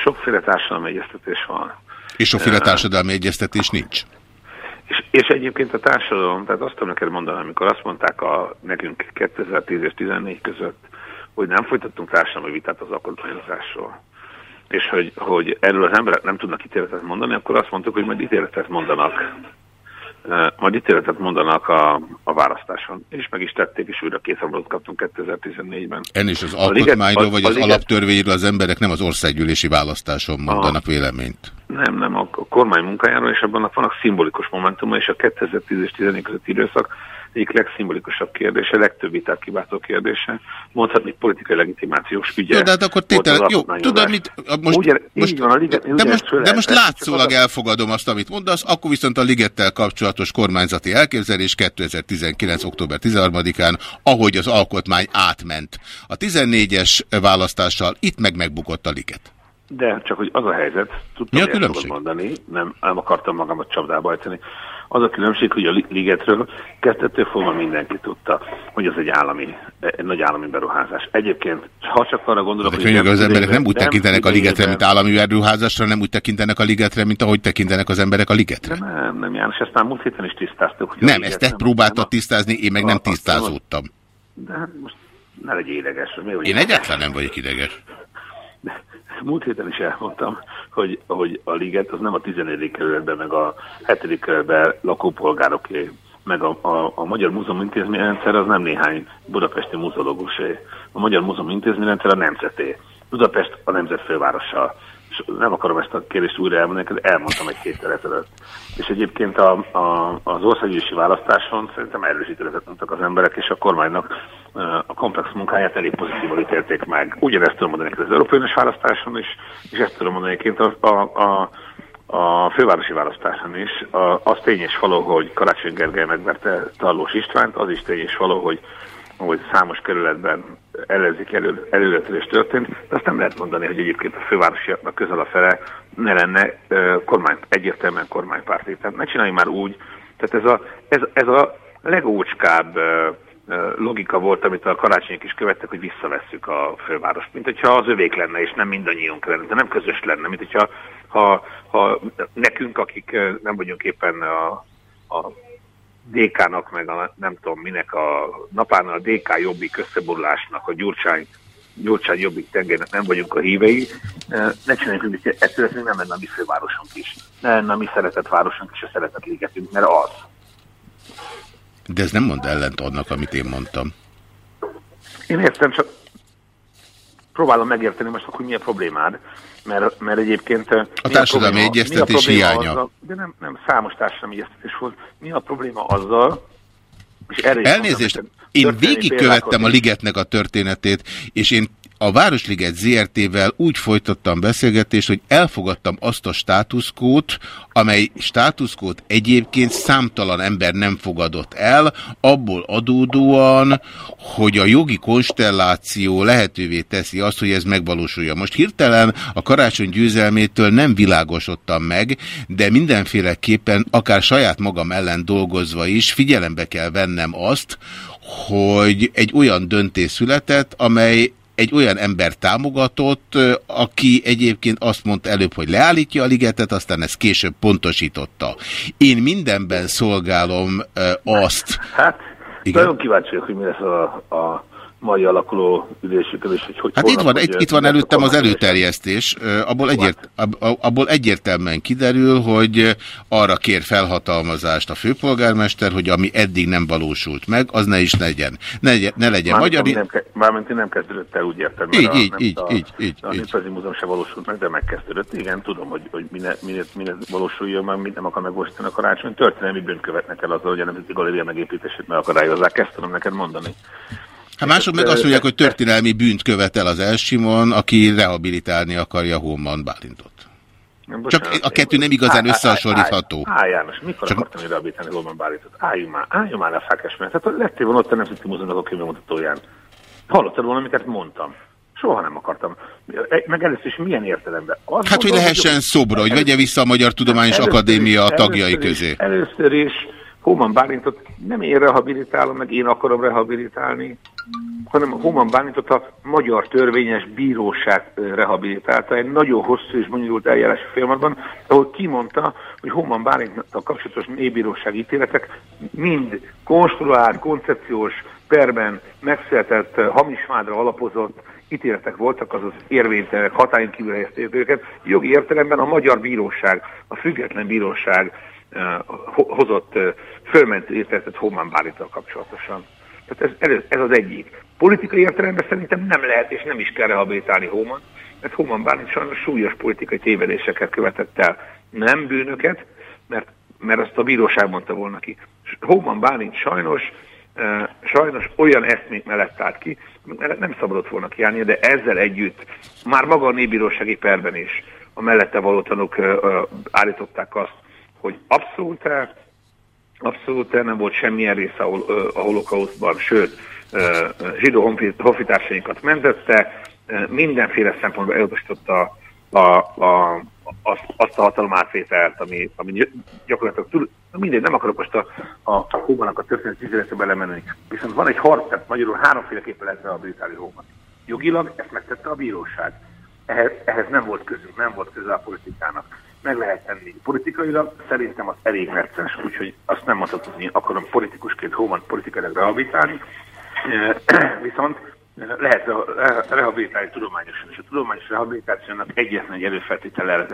Sokféle társadalmi egyeztetés van. És sokféle társadalmi egyeztetés nincs. És, és egyébként a társadalom, tehát azt tudom neked mondani, amikor azt mondták a, nekünk 2010 és 2014 között, hogy nem folytattunk társadalmi vitát az alkotmányozásról, és hogy, hogy erről az emberek nem tudnak ítéletet mondani, akkor azt mondtuk, hogy majd ítéletet mondanak majd ítéletet mondanak a, a választáson. És meg is tették, és újra két hamaratot kaptunk 2014-ben. Ennél is az alkotmányról, vagy az, alaptörvényről az emberek nem az országgyűlési választáson mondanak a, véleményt. Nem, nem, a, a kormány munkájáról, és abban vannak szimbolikus momentumai, és a 2010 és 2014 közötti időszak egyik legszimbolikusabb kérdése, legtöbb vitát kiváltó kérdése, mondhatni politikai legitimációs ügye. Jó, de hát akkor tétel, jó, tudod mit, most, ugye, most, van, a liget, de most, de most látszólag elfogadom azt, amit mondasz, akkor viszont a ligettel kapcsolatos kormányzati elképzelés 2019. október 13-án, ahogy az alkotmány átment. A 14-es választással itt meg megbukott a liget. De csak hogy az a helyzet, tudtam, Mi a mondani, nem, nem akartam magamat csapdába ejteni. Az a különbség, hogy a ligetről kezdettől fogva mindenki tudta, hogy ez egy állami, egy nagy állami beruházás. Egyébként, ha csak arra gondolok, De hogy... az emberek nem úgy tekintenek a ligetre, mint állami beruházásra, nem úgy tekintenek a ligetre, mint ahogy tekintenek az emberek a ligetre. De nem, nem János, ezt már múlt héten is tisztáztuk. Hogy nem, ezt te próbáltad tisztázni, én meg nem tisztázódtam. De hát most ne legyél ideges. Én egyáltalán nem vagyok ideges. múlt héten is elmondtam, hogy, hogy a liget az nem a 14. kerületben, meg a 7. kerületben lakópolgároké, meg a, a, a Magyar Múzeum intézményrendszer az nem néhány budapesti muzeológusé. A Magyar Múzeum intézményrendszer a nemzeté. Budapest a nemzet fővárosa. És nem akarom ezt a kérdést újra elmondani, de elmondtam egy héttel ezelőtt. És egyébként a, a, az országgyűlési választáson szerintem erősítőletet mondtak az emberek, és a kormánynak a komplex munkáját elég pozitívan ítélték meg. Ugyanezt tudom mondani az Európai Uniós választáson is, és ezt tudom mondani a, a, a, a fővárosi választáson is. A, az tény és való, hogy Karácsony Gergely megverte Tarlós Istvánt, az is tény és való, hogy, hogy számos kerületben ellenzék elő, előretörés történt, de azt nem lehet mondani, hogy egyébként a fővárosiaknak közel a fele ne lenne uh, kormány, egyértelműen kormánypárti. Tehát ne csinálj már úgy, tehát ez a, ez, ez a legócskább uh, logika volt, amit a karácsonyok is követtek, hogy visszavesszük a fővárost. Mint hogyha az övék lenne, és nem mindannyiunk lenne, de nem közös lenne, mint hogyha ha, ha nekünk, akik nem vagyunk éppen a, a DK-nak, meg a nem tudom minek a napán a DK jobbik összeborulásnak, a Gyurcsány, Gyurcsány jobbik tengernek nem vagyunk a hívei. Ne csináljunk, hogy ettől ez nem lenne a mi fővárosunk is. Nem lenne a mi szeretett városunk is, a szeretett ligetünk, mert az. De ez nem mond ellent annak, amit én mondtam. Én értem, csak próbálom megérteni most, hogy mi a problémád, mert, mert egyébként... A társadalmi a egyeztetés hiánya. Azzal, de nem, nem, számos társadalmi egyeztetés volt. Mi a probléma azzal, és erre Elnézést, én végigkövettem a ligetnek a történetét, és én a Városliget ZRT-vel úgy folytattam beszélgetést, hogy elfogadtam azt a státuszkót, amely státuszkót egyébként számtalan ember nem fogadott el, abból adódóan, hogy a jogi konstelláció lehetővé teszi azt, hogy ez megvalósulja. Most hirtelen a karácsony győzelmétől nem világosodtam meg, de mindenféleképpen akár saját magam ellen dolgozva is figyelembe kell vennem azt, hogy egy olyan döntés született, amely egy olyan ember támogatott, aki egyébként azt mondta előbb, hogy leállítja a ligetet, aztán ezt később pontosította. Én mindenben szolgálom azt. Hát, Igen? nagyon kíváncsi vagyok, hogy mi lesz a, a mai alakuló ülésükön, és hogy hogy Hát itt van, egy, itt van előttem az előterjesztés, abból, egyért, abból egyértelműen kiderül, hogy arra kér felhatalmazást a főpolgármester, hogy ami eddig nem valósult meg, az ne is legyen. Ne, ne legyen magyar... Nem, mármint nem kezdődött el, úgy értem. Így, így, így, a, így, így. A Néprajzi Múzeum se valósult meg, de megkezdődött. Igen, tudom, hogy, hogy minél, minél, minél valósuljon, már nem akar megvalósítani a karácsony. Történelmi bűnt követnek el azzal, hogy a Nemzeti Galéria megépítését megakadályozzák. Ezt tudom neked mondani. Hát mások meg azt mondják, hogy történelmi bűnt követel az Elsimon, aki rehabilitálni akarja Hóman Bálintot. Csak a kettő nem igazán összehasonlítható. Á, János, mikor Csak... akartam rehabilitálni Hóman Bálintot? Álljunk már, álljunk már a fákes mert. Tehát lettél volna ott a Nemzeti Múzeumnak a könyvemutatóján. Hallottad volna, amiket mondtam. Soha nem akartam. Meg először is milyen értelemben? Azt hát, mondom, hogy lehessen hogy szobra, hogy vegye vissza a Magyar Tudományos Akadémia tagjai közé. Először is Hóman Bálintot nem én rehabilitálom, meg én akarom rehabilitálni, hanem a Hóman Bálintot a Magyar Törvényes Bíróság rehabilitálta egy nagyon hosszú és bonyolult eljárási folyamatban, ahol kimondta, hogy Hóman Bálinttal kapcsolatos mélybírósági ítéletek mind konstruált, koncepciós, perben megszületett, hamisvádra alapozott ítéletek voltak, azaz érvénytelenek, hatályon kívül helyezték őket. Jogi értelemben a magyar bíróság, a független bíróság hozott fölmentő ítéletet Homan Bálintal kapcsolatosan. Tehát ez, ez az egyik. Politikai értelemben szerintem nem lehet és nem is kell rehabilitálni Homan, mert Homan Bálint sajnos súlyos politikai tévedéseket követett el. Nem bűnöket, mert, mert azt a bíróság mondta volna ki. Homan Bálint sajnos sajnos olyan eszmék mellett állt ki, mert nem szabadott volna kiállni, de ezzel együtt már maga a népbírósági perben is a mellette való tanúk állították azt, hogy abszolút, abszolút nem volt semmilyen része a holokauszban, sőt, zsidó honfitársainkat mentette, mindenféle szempontból elutasította a, a, azt, azt a hatalomátvételt, ami, ami gyakorlatilag túl, mindegy, nem akarok most a, a, a Hómanak a történet üzenetre belemenni. Viszont van egy harc, tehát magyarul háromféleképpen lehet rehabilitálni Hóman. Jogilag ezt megtette a bíróság. Ehhez, ehhez nem volt közül, nem volt köze a politikának meg lehet tenni politikailag, szerintem az elég necces, úgyhogy azt nem mondhatom, hogy akarom politikusként hóban politikailag rehabilitálni, *clears throat* viszont lehet rehabilitálni tudományosan, és a tudományos rehabilitációnak egyetlen egy előfeltétele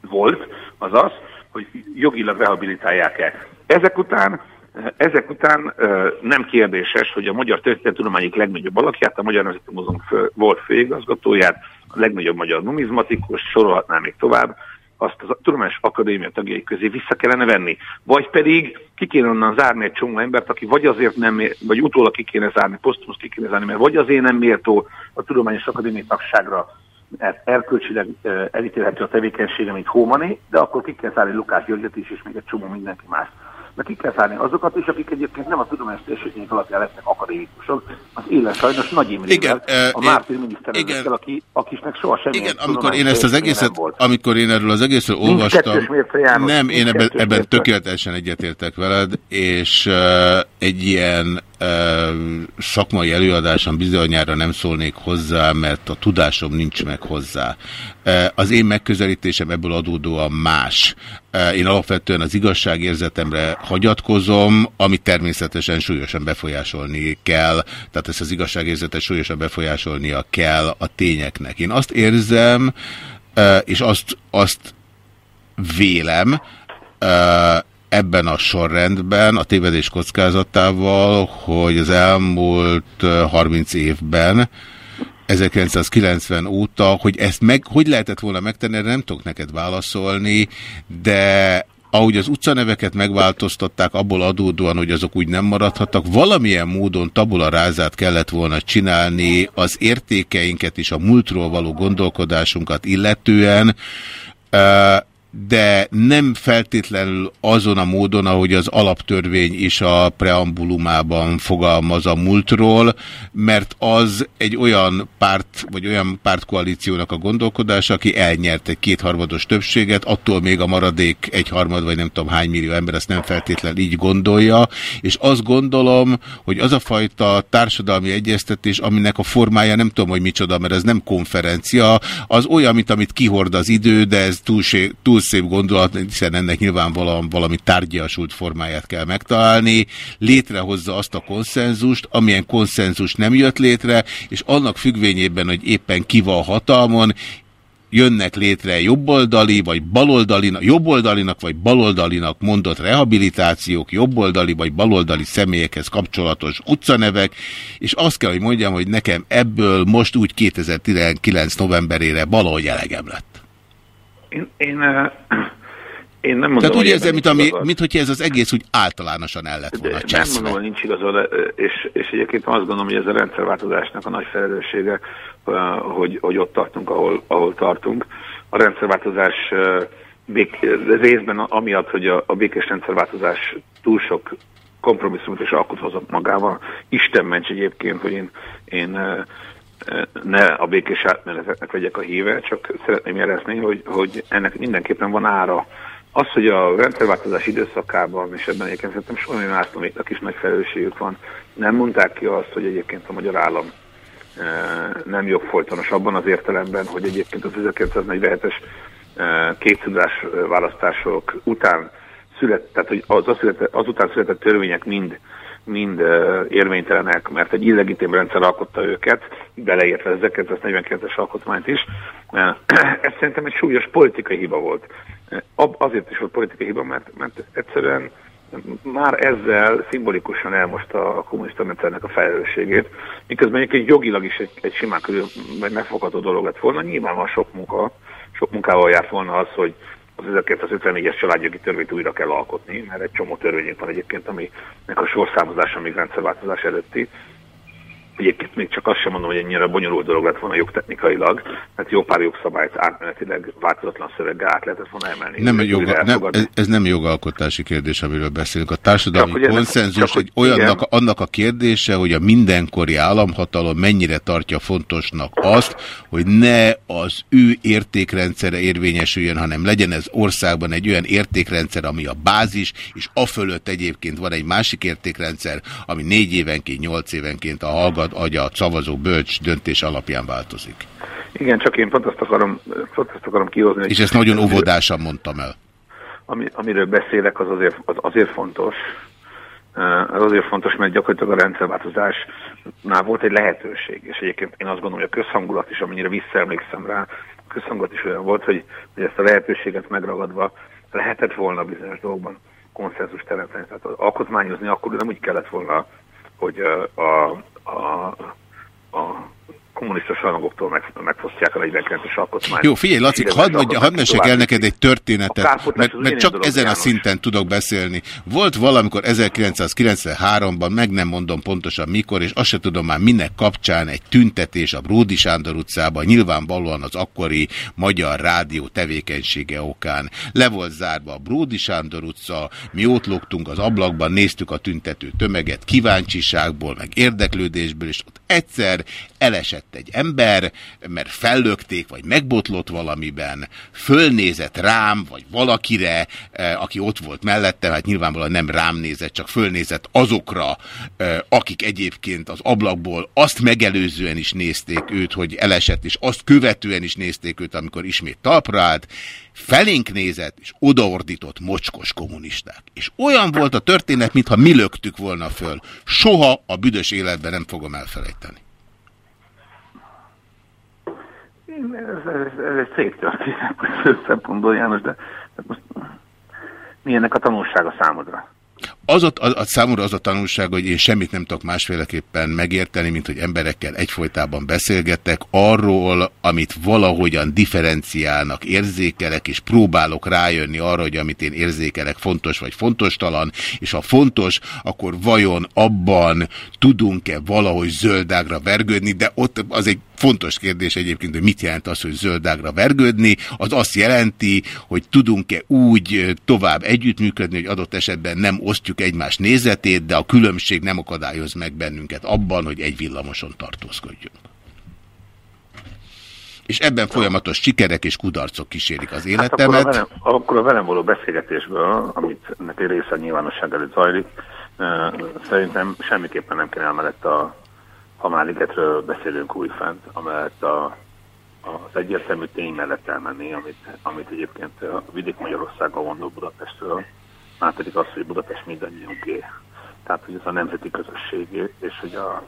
volt, az az, hogy jogilag rehabilitálják-e. Ezek után ezek után nem kérdéses, hogy a Magyar Történetudományik legnagyobb alakját, a Magyar Nemzeti Múzeum volt főigazgatóját, a legnagyobb magyar numizmatikus, sorolhatnám még tovább, azt a Tudományos Akadémia tagjai közé vissza kellene venni. Vagy pedig ki kéne onnan zárni egy csomó embert, aki vagy azért nem, vagy utólag ki kéne zárni, posztumusz ki kéne zárni, mert vagy azért nem méltó a Tudományos Akadémia tagságra, mert erkölcsileg elítélhető a tevékenysége, mint Hómané, de akkor ki kell zárni Lukás Györgyet is, és még egy csomó mindenki más mert ki kell szállni azokat is, akik egyébként nem a tudományos teljesítmények alapján lesznek akadémikusok. Az élen sajnos Nagy Imrével, a Mártin miniszterelnökkel, aki, akiknek soha semmi Igen, amikor én ezt az egészet, amikor én erről az egészről olvastam, nem, én ebben, ebben tökéletesen egyetértek veled, és uh, egy ilyen szakmai előadáson bizonyára nem szólnék hozzá, mert a tudásom nincs meg hozzá. Az én megközelítésem ebből adódóan más. Én alapvetően az igazságérzetemre hagyatkozom, ami természetesen súlyosan befolyásolni kell, tehát ezt az igazságérzetet súlyosan befolyásolnia kell a tényeknek. Én azt érzem, és azt, azt vélem, ebben a sorrendben, a tévedés kockázatával, hogy az elmúlt 30 évben 1990 óta, hogy ezt meg, hogy lehetett volna megtenni, nem tudok neked válaszolni, de ahogy az utcaneveket megváltoztatták, abból adódóan, hogy azok úgy nem maradhattak, valamilyen módon tabula kellett volna csinálni az értékeinket és a múltról való gondolkodásunkat illetően, de nem feltétlenül azon a módon, ahogy az alaptörvény is a preambulumában fogalmaz a múltról, mert az egy olyan párt, vagy olyan pártkoalíciónak a gondolkodása, aki elnyert egy kétharmados többséget, attól még a maradék egyharmad, vagy nem tudom hány millió ember ezt nem feltétlenül így gondolja, és azt gondolom, hogy az a fajta társadalmi egyeztetés, aminek a formája nem tudom, hogy micsoda, mert ez nem konferencia, az olyan, mint amit kihord az idő, de ez túl, túl szép gondolat, hiszen ennek nyilvánvalóan valami tárgyasult formáját kell megtalálni, létrehozza azt a konszenzust, amilyen konszenzus nem jött létre, és annak függvényében, hogy éppen ki van hatalmon, jönnek létre jobboldali vagy baloldalinak, jobboldalinak vagy baloldalinak mondott rehabilitációk, jobboldali vagy baloldali személyekhez kapcsolatos utcanevek, és azt kell, hogy mondjam, hogy nekem ebből most úgy 2019 novemberére valahogy elegem lett. Én, én, én nem mondom, Tehát úgy érzem, mint, ami, mint ez az egész úgy általánosan el lett volna Nem mondom, hogy nincs igazad, és, és egyébként azt gondolom, hogy ez a rendszerváltozásnak a nagy felelőssége, hogy, hogy ott tartunk, ahol, ahol tartunk. A rendszerváltozás bék, részben amiatt, hogy a, a békés rendszerváltozás túl sok kompromisszumot és alkot hozott magával. Isten ments egyébként, hogy én, én ne a békés átmeneteknek legyek a híve, csak szeretném jelezni, hogy, hogy ennek mindenképpen van ára. Az, hogy a rendszerváltozás időszakában, és ebben egyébként szerintem Solomon Lászlóéknak is megfelelőségük van, nem mondták ki azt, hogy egyébként a magyar állam e, nem jogfolytonos abban az értelemben, hogy egyébként az 1947-es e, kétszudás választások után született, tehát hogy az, az született, azután született törvények mind mind érvénytelenek, mert egy illegitim rendszer alkotta őket, beleértve az 1949-es alkotmányt is. *clears throat* Ez szerintem egy súlyos politikai hiba volt. Azért is volt politikai hiba, mert, mert egyszerűen már ezzel szimbolikusan elmosta a kommunista rendszernek a felelősségét, miközben egyébként jogilag is egy, egy simán körül megfogható dolog lett volna. Nyilván van sok munka, sok munkával járt volna az, hogy az 1954-es családjogi törvényt újra kell alkotni, mert egy csomó törvényünk van egyébként, aminek a sorszámozása még rendszerváltozás előtti. Egyébként még csak azt sem mondom, hogy ennyire bonyolult dolog lett volna jogtechnikailag, mert jó pár jogszabályt átmenetileg változatlan szöveggel át lehetett volna emelni. Nem joga, nem, ez, ez nem jogalkotási kérdés, amiről beszélünk. A társadalmi csak, konszenzus csak, egy olyannak, igen. annak a kérdése, hogy a mindenkori államhatalom mennyire tartja fontosnak azt, hogy ne az ő értékrendszere érvényesüljön, hanem legyen ez országban egy olyan értékrendszer, ami a bázis, és a fölött egyébként van egy másik értékrendszer, ami négy évenként, nyolc évenként a hallgat magad agya szavazó bölcs döntés alapján változik. Igen, csak én pont azt akarom, pont azt akarom kihozni. És ezt nagyon óvodásan mondtam el. Ami, amiről beszélek, az azért, az azért fontos, az azért fontos, mert gyakorlatilag a rendszerváltozásnál volt egy lehetőség, és egyébként én azt gondolom, hogy a közhangulat is, amennyire visszaemlékszem rá, a közhangulat is olyan volt, hogy, hogy ezt a lehetőséget megragadva lehetett volna bizonyos dolgokban konszenzus teremteni. Tehát alkotmányozni akkor nem úgy kellett volna, hogy a, a, a kommunista sajnogoktól meg, megfosztják a 49-es alkotmányt. Jó, figyelj, Laci, hadd, mondja, hadd mesek el neked egy történetet, mert, mert csak ezen János. a szinten tudok beszélni. Volt valamikor 1993-ban, meg nem mondom pontosan mikor, és azt se tudom már minek kapcsán egy tüntetés a Bródi Sándor utcában, nyilvánvalóan az akkori magyar rádió tevékenysége okán. Le volt zárva a Bródi Sándor utca, mi ott lógtunk az ablakban, néztük a tüntető tömeget kíváncsiságból, meg érdeklődésből, és ott egyszer elesett lett egy ember, mert fellökték, vagy megbotlott valamiben, fölnézett rám, vagy valakire, eh, aki ott volt mellette, hát nyilvánvalóan nem rám nézett, csak fölnézett azokra, eh, akik egyébként az ablakból azt megelőzően is nézték őt, hogy elesett, és azt követően is nézték őt, amikor ismét talpra állt, felénk nézett, és odaordított mocskos kommunisták. És olyan volt a történet, mintha mi löktük volna föl. Soha a büdös életben nem fogom elfelejteni. Ez, ez, ez egy szép történet szempontból, János, de, de most mi ennek a tanulsága számodra? Az a, a, a számomra az a tanulság, hogy én semmit nem tudok másféleképpen megérteni, mint hogy emberekkel egyfolytában beszélgetek arról, amit valahogyan differenciálnak, érzékelek, és próbálok rájönni arra, hogy amit én érzékelek fontos vagy fontos talan, és ha fontos, akkor vajon abban tudunk-e valahogy zöldágra vergődni, de ott az egy fontos kérdés egyébként, hogy mit jelent az, hogy zöldágra vergődni. Az azt jelenti, hogy tudunk-e úgy tovább együttműködni, hogy adott esetben nem osztjuk egymás nézetét, de a különbség nem akadályoz meg bennünket abban, hogy egy villamoson tartózkodjunk. És ebben folyamatos sikerek és kudarcok kísérik az életemet. Hát akkor, a velem, akkor a velem való beszélgetésből, amit neki része nyilvánosság előtt zajlik, szerintem semmiképpen nem kell emellett a ha már ligetről beszélünk újfent, amellett a, az egyértelmű tény mellett elmenni, amit, amit egyébként a Vidék-Magyarországon mondó Budapestről, már pedig az, hogy Budapest mindannyiunké. Tehát, hogy ez a nemzeti közösségé, és hogy a,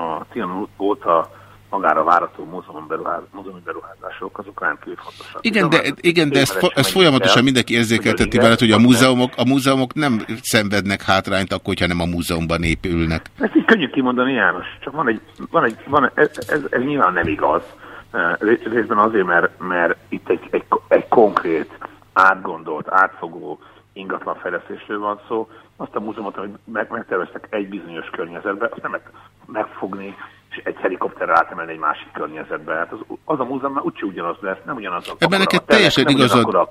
a Tian óta magára várató múzeumi, beruház, múzeumi beruházások, azok rendkívül fontosak. Igen, de, igen, de ezt, ez folyamatosan mindenki érzékelteti veled, hogy a múzeumok, a múzeumok nem szenvednek hátrányt akkor, hogyha nem a múzeumban épülnek. Ezt így könnyű kimondani, János. Csak van egy, van egy, van, ez, ez, ez nyilván nem igaz. Részben azért, mert, mert itt egy, egy, egy konkrét, átgondolt, átfogó ingatlanfejlesztésről van szó. Azt a múzeumot, hogy meg, megterveztek egy bizonyos környezetbe, azt nem lehet megfogni, és egy helikopterre átemelni egy másik környezetbe. Hát az, az a múzeum már úgyse ugyanaz lesz, nem ugyanaz a Ebben neked teljesen igazad, a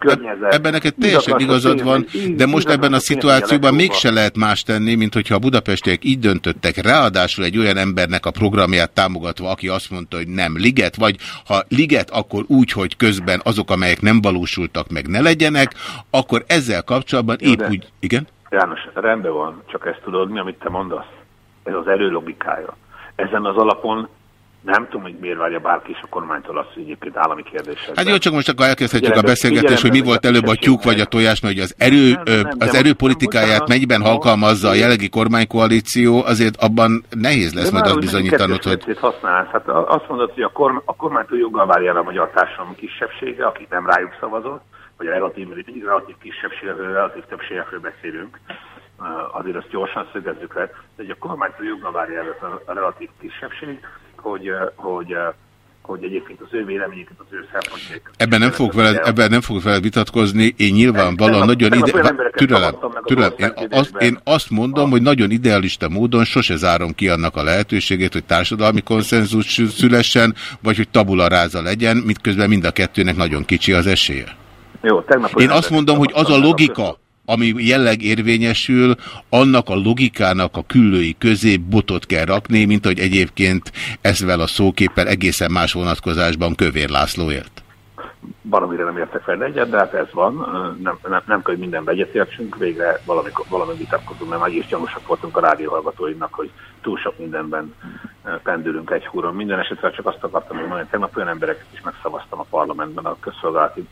ebben neked teljesen igazad van, de most ebben a szituációban mégse lehet más tenni, mint hogyha a budapestiek így döntöttek, ráadásul egy olyan embernek a programját támogatva, aki azt mondta, hogy nem liget, vagy ha liget, akkor úgy, hogy közben azok, amelyek nem valósultak meg, ne legyenek, akkor ezzel kapcsolatban Jó, épp úgy... Igen? János, rendben van, csak ezt tudod, mi, amit te mondasz? Ez az erő logikája ezen az alapon nem tudom, hogy miért várja bárki is a kormánytól azt, hogy egyébként állami kérdések. Hát jó, csak most akkor elkezdhetjük a beszélgetést, hogy mi volt előbb a tyúk vagy a tojás, mert hogy az, erő, nem, nem, az erőpolitikáját mennyiben alkalmazza a jelenlegi kormánykoalíció, azért abban nehéz lesz majd azt bizonyítanod, hogy... Használsz. Hát azt mondod, hogy a, korm, a kormánytól joggal várja a magyar társadalom kisebbsége, akik nem rájuk szavazott, vagy a relatív, relatív kisebbségről, relatív többségekről beszélünk, azért azt gyorsan szögezzük le, hogy a kormánytól joggal várja előtt a relatív kisebbség, hogy, hogy hogy egyébként az ő véleményeket, az ő szempontjaikat. Ebben nem fogok veled, ebben nem fogok veled vitatkozni, én nyilvánvalóan nagyon ide... Türelem, türelem. Én, azt, én azt mondom, hogy nagyon idealista módon sose zárom ki annak a lehetőségét, hogy társadalmi konszenzus szülessen, vagy hogy tabula ráza legyen, miközben mind a kettőnek nagyon kicsi az esélye. Jó, tegnap Én azt mondom, hogy az a logika, ami jelleg érvényesül, annak a logikának a küllői közé botot kell rakni, mint hogy egyébként ezzel a szóképpel egészen más vonatkozásban Kövér László élt. Valamire nem értek fel egyet, de hát ez van. Nem, nem, nem kell, hogy mindenben egyetértsünk, végre valami, valami vitatkozunk, mert meg is gyanúsak voltunk a rádióhallgatóinak, hogy túl sok mindenben pendülünk egy húron. Minden esetre csak azt akartam hogy mondani, tegnap olyan embereket is megszavaztam a parlamentben, a közszolgálati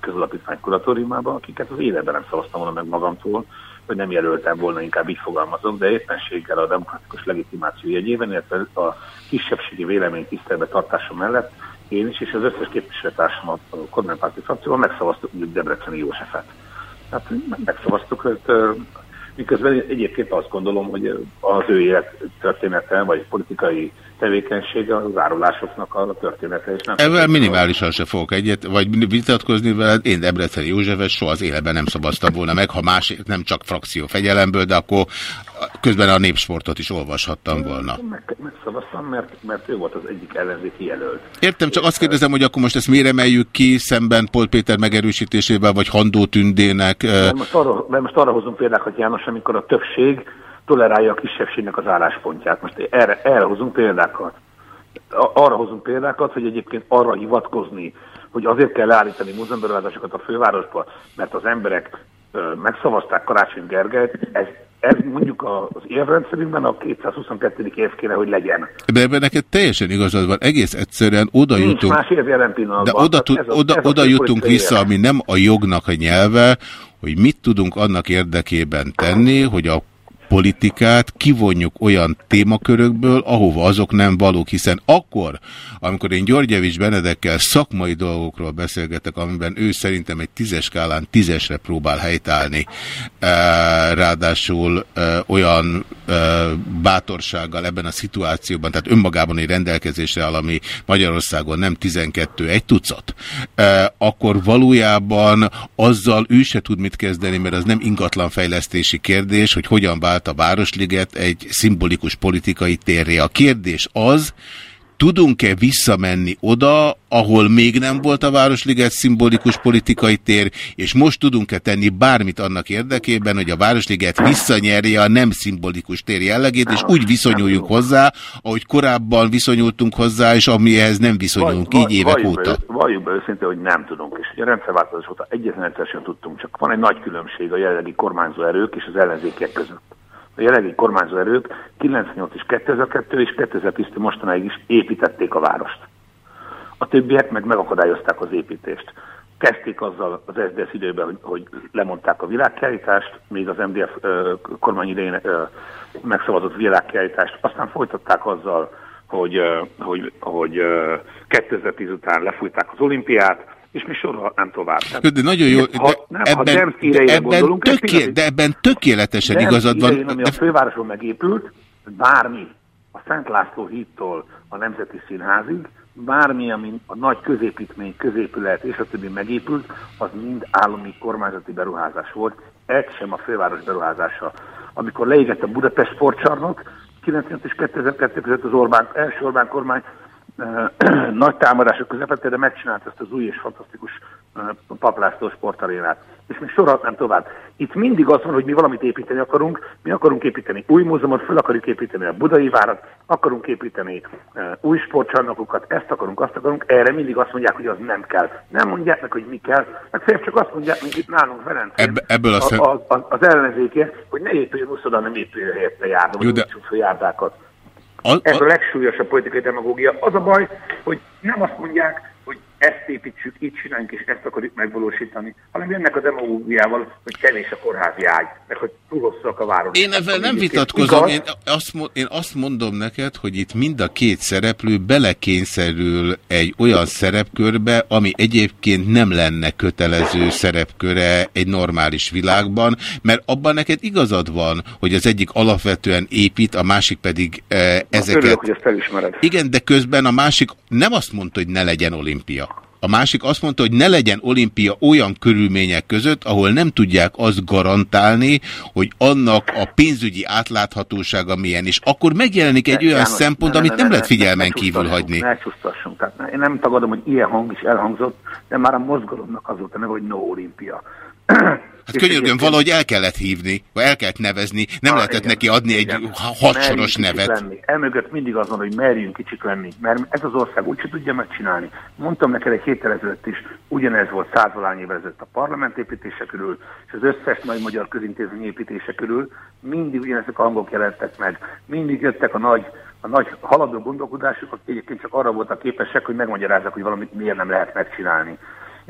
közalapítvány kuratóriumában, akiket az életben nem szavaztam volna meg magamtól, hogy nem jelöltem volna, inkább így fogalmazom, de éppenséggel a demokratikus legitimáció jegyében, illetve a kisebbségi vélemény tisztelbe tartása mellett én is, és az összes képviselőtársam a kormánypárti frakcióval megszavaztuk Debreceni Józsefet. Hát megszavaztuk őt, miközben egyébként azt gondolom, hogy az ő élet története, vagy politikai tevékenysége a zárulásoknak a története. És nem Ezzel minimálisan se fogok egyet, vagy vitatkozni veled. Én Debreceni Józsefet soha az életben nem szavaztam volna meg, ha más nem csak frakció fegyelemből, de akkor közben a népsportot is olvashattam volna. Meg, megszavaztam, mert, mert ő volt az egyik ellenzéki jelölt. Értem, csak azt kérdezem, hogy akkor most ezt miért emeljük ki szemben Pol Péter megerősítésével, vagy Handó Tündének? Mert most arra, mert most arra hozunk példákat, János, amikor a többség tolerálja a kisebbségnek az álláspontját. Most erre elhozunk példákat. a- arra hozunk példákat, hogy egyébként arra hivatkozni, hogy azért kell leállítani múzeumberuházásokat a fővárosba, mert az emberek ö, megszavazták Karácsony Gergelyt, ez, ez mondjuk az érrendszerünkben a 222. év kéne, hogy legyen. De ebben neked teljesen igazad van, egész egyszerűen oda Nincs jutunk. más jelen pillanatban. De oda, tud, ez a- oda, ez oda jutunk vissza, ami nem a jognak a nyelve, hogy mit tudunk annak érdekében tenni, hogy a politikát kivonjuk olyan témakörökből, ahova azok nem valók, hiszen akkor, amikor én Györgyevics Benedekkel szakmai dolgokról beszélgetek, amiben ő szerintem egy tízes skálán tízesre próbál helytállni, eh, ráadásul eh, olyan eh, bátorsággal ebben a szituációban, tehát önmagában egy rendelkezésre áll, ami Magyarországon nem 12, egy tucat, akkor valójában azzal ő se tud mit kezdeni, mert az nem ingatlanfejlesztési kérdés, hogy hogyan vált a Városliget egy szimbolikus politikai térré. A kérdés az, tudunk-e visszamenni oda, ahol még nem volt a Városliget szimbolikus politikai tér, és most tudunk-e tenni bármit annak érdekében, hogy a Városliget visszanyerje a nem szimbolikus tér jellegét, és úgy viszonyuljunk hozzá, ahogy korábban viszonyultunk hozzá, és amihez nem viszonyulunk így évek valljuk óta. Be, valljuk be őszintén, hogy nem tudunk. És ugye a rendszerváltozás óta egyetlen egyszer sem tudtunk, csak van egy nagy különbség a jelenlegi kormányzó erők és az ellenzékiek között. A jelenlegi kormányzó erők 98 és 2002 és 2010 mostanáig is építették a várost. A többiek meg megakadályozták az építést. Kezdték azzal az SDS időben, hogy, hogy lemondták a világkiállítást, még az MDF ö, kormány idején ö, megszavazott világkiállítást, aztán folytatták azzal, hogy, ö, hogy, hogy ö, 2010 után lefújták az olimpiát, és mi sorolhatnám tovább. Tehát, De nagyon jó, ha, nem, ha ebben, Demszki de ebben, töké, de ebben tökéletesen Demszki igazad idején, van. ami a fővároson megépült, bármi, a Szent László hídtól a Nemzeti Színházig, bármi, ami a nagy középítmény, középület és a többi megépült, az mind állami kormányzati beruházás volt, egy sem a főváros beruházása. Amikor leégett a Budapest sportcsarnok, 95 és 2002 között az Orbán, első Orbán kormány *clears throat* nagy támadások közepette, de megcsinált ezt az új és fantasztikus paplászló sportarénát. És még sorolhatnám tovább. Itt mindig az van, hogy mi valamit építeni akarunk, mi akarunk építeni új múzeumot, fel akarjuk építeni a budai várat, akarunk építeni új sportcsarnokokat, ezt akarunk, azt akarunk, erre mindig azt mondják, hogy az nem kell. Nem mondják meg, hogy mi kell, meg fél csak azt mondják, mint itt nálunk Ferencén, Ebb, ebből a a, a, a, az ellenzékért, hogy ne épüljön uszoda, nem épüljön helyette járda, vagy de- járdákat. A, Ez a a, legsúlyosabb politikai demagógia. Az a baj, hogy nem azt mondják, ezt építsük, így csináljunk, és ezt akarjuk megvalósítani, hanem jönnek a demagógiával, hogy kevés a kórházi ágy, meg hogy túl hosszúak a város. Én ezzel nem vitatkozom, én azt, én azt mondom neked, hogy itt mind a két szereplő belekényszerül egy olyan szerepkörbe, ami egyébként nem lenne kötelező szerepköre egy normális világban, mert abban neked igazad van, hogy az egyik alapvetően épít, a másik pedig eh, ezeket... Örülök, hogy ezt felismered. Igen, de közben a másik nem azt mondta, hogy ne legyen olimpia. A másik azt mondta, hogy ne legyen olimpia olyan körülmények között, ahol nem tudják azt garantálni, hogy annak a pénzügyi átláthatósága milyen. És akkor megjelenik egy olyan János, szempont, ne, ne, amit ne, nem ne, lehet ne, figyelmen ne kívül hagyni. Ne csúsztassunk. Tehát ne- én nem tagadom, hogy ilyen hang is elhangzott, de már a mozgalomnak az volt neve, hogy no olimpia. Hát könyörgöm, valahogy el kellett hívni, vagy el kellett nevezni, nem Ah, lehetett igen, neki adni egy igen. kicsit nevet. Lenni. Emögött mindig az van, hogy merjünk kicsit lenni, mert ez az ország úgyse tudja megcsinálni. Mondtam neked egy héttel ezelőtt is, ugyanez volt százvalány évvel ezelőtt a parlament építése körül, és az összes nagy magyar közintézmény építése körül mindig ugyanezek a hangok jelentek meg. Mindig jöttek a nagy, a nagy haladó gondolkodások, akik egyébként csak arra voltak képesek, hogy megmagyarázzák, hogy valamit miért nem lehet megcsinálni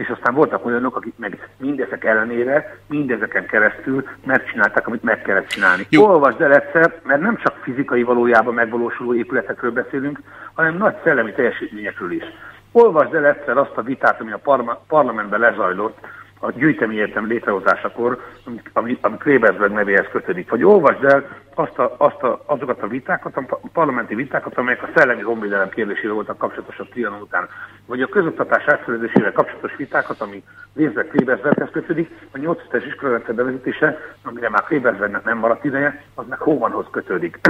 és aztán voltak olyanok, akik meg mindezek ellenére, mindezeken keresztül megcsinálták, amit meg kellett csinálni. Jó. Olvasd el egyszer, mert nem csak fizikai valójában megvalósuló épületekről beszélünk, hanem nagy szellemi teljesítményekről is. Olvasd el egyszer azt a vitát, ami a parma, parlamentben lezajlott, a gyűjtemi értem létrehozásakor, ami, ami, ami Klebersberg nevéhez kötődik. Vagy olvasd el azt a, azt a, azokat a vitákat, a parlamenti vitákat, amelyek a szellemi honvédelem kérdésével voltak kapcsolatosak Trianon után. Vagy a közoktatás átszervezésével kapcsolatos vitákat, ami részben Klebersberghez kötődik, a 8 es iskolarendszer bevezetése, amire már Klebersbergnek nem maradt ideje, az meg Hóvanhoz kötődik. *clears throat*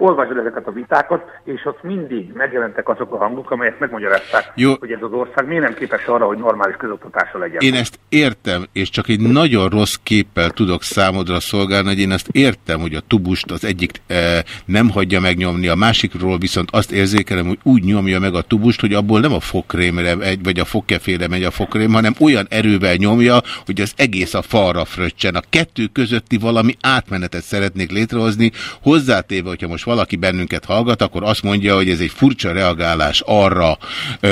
Olvasd el ezeket a vitákat, és ott mindig megjelentek azok a hangok, amelyek megmagyarázták, Jó. hogy ez az ország miért nem képes arra, hogy normális közoktatása legyen. Én ezt értem, és csak egy nagyon rossz képpel tudok számodra szolgálni, hogy én ezt értem, hogy a tubust az egyik e, nem hagyja megnyomni, a másikról viszont azt érzékelem, hogy úgy nyomja meg a tubust, hogy abból nem a fokrémre egy, vagy a fokkefére megy a fokrém, hanem olyan erővel nyomja, hogy az egész a falra fröccsen. A kettő közötti valami átmenetet szeretnék létrehozni, hozzátéve, hogyha most valaki bennünket hallgat, akkor azt mondja, hogy ez egy furcsa reagálás arra,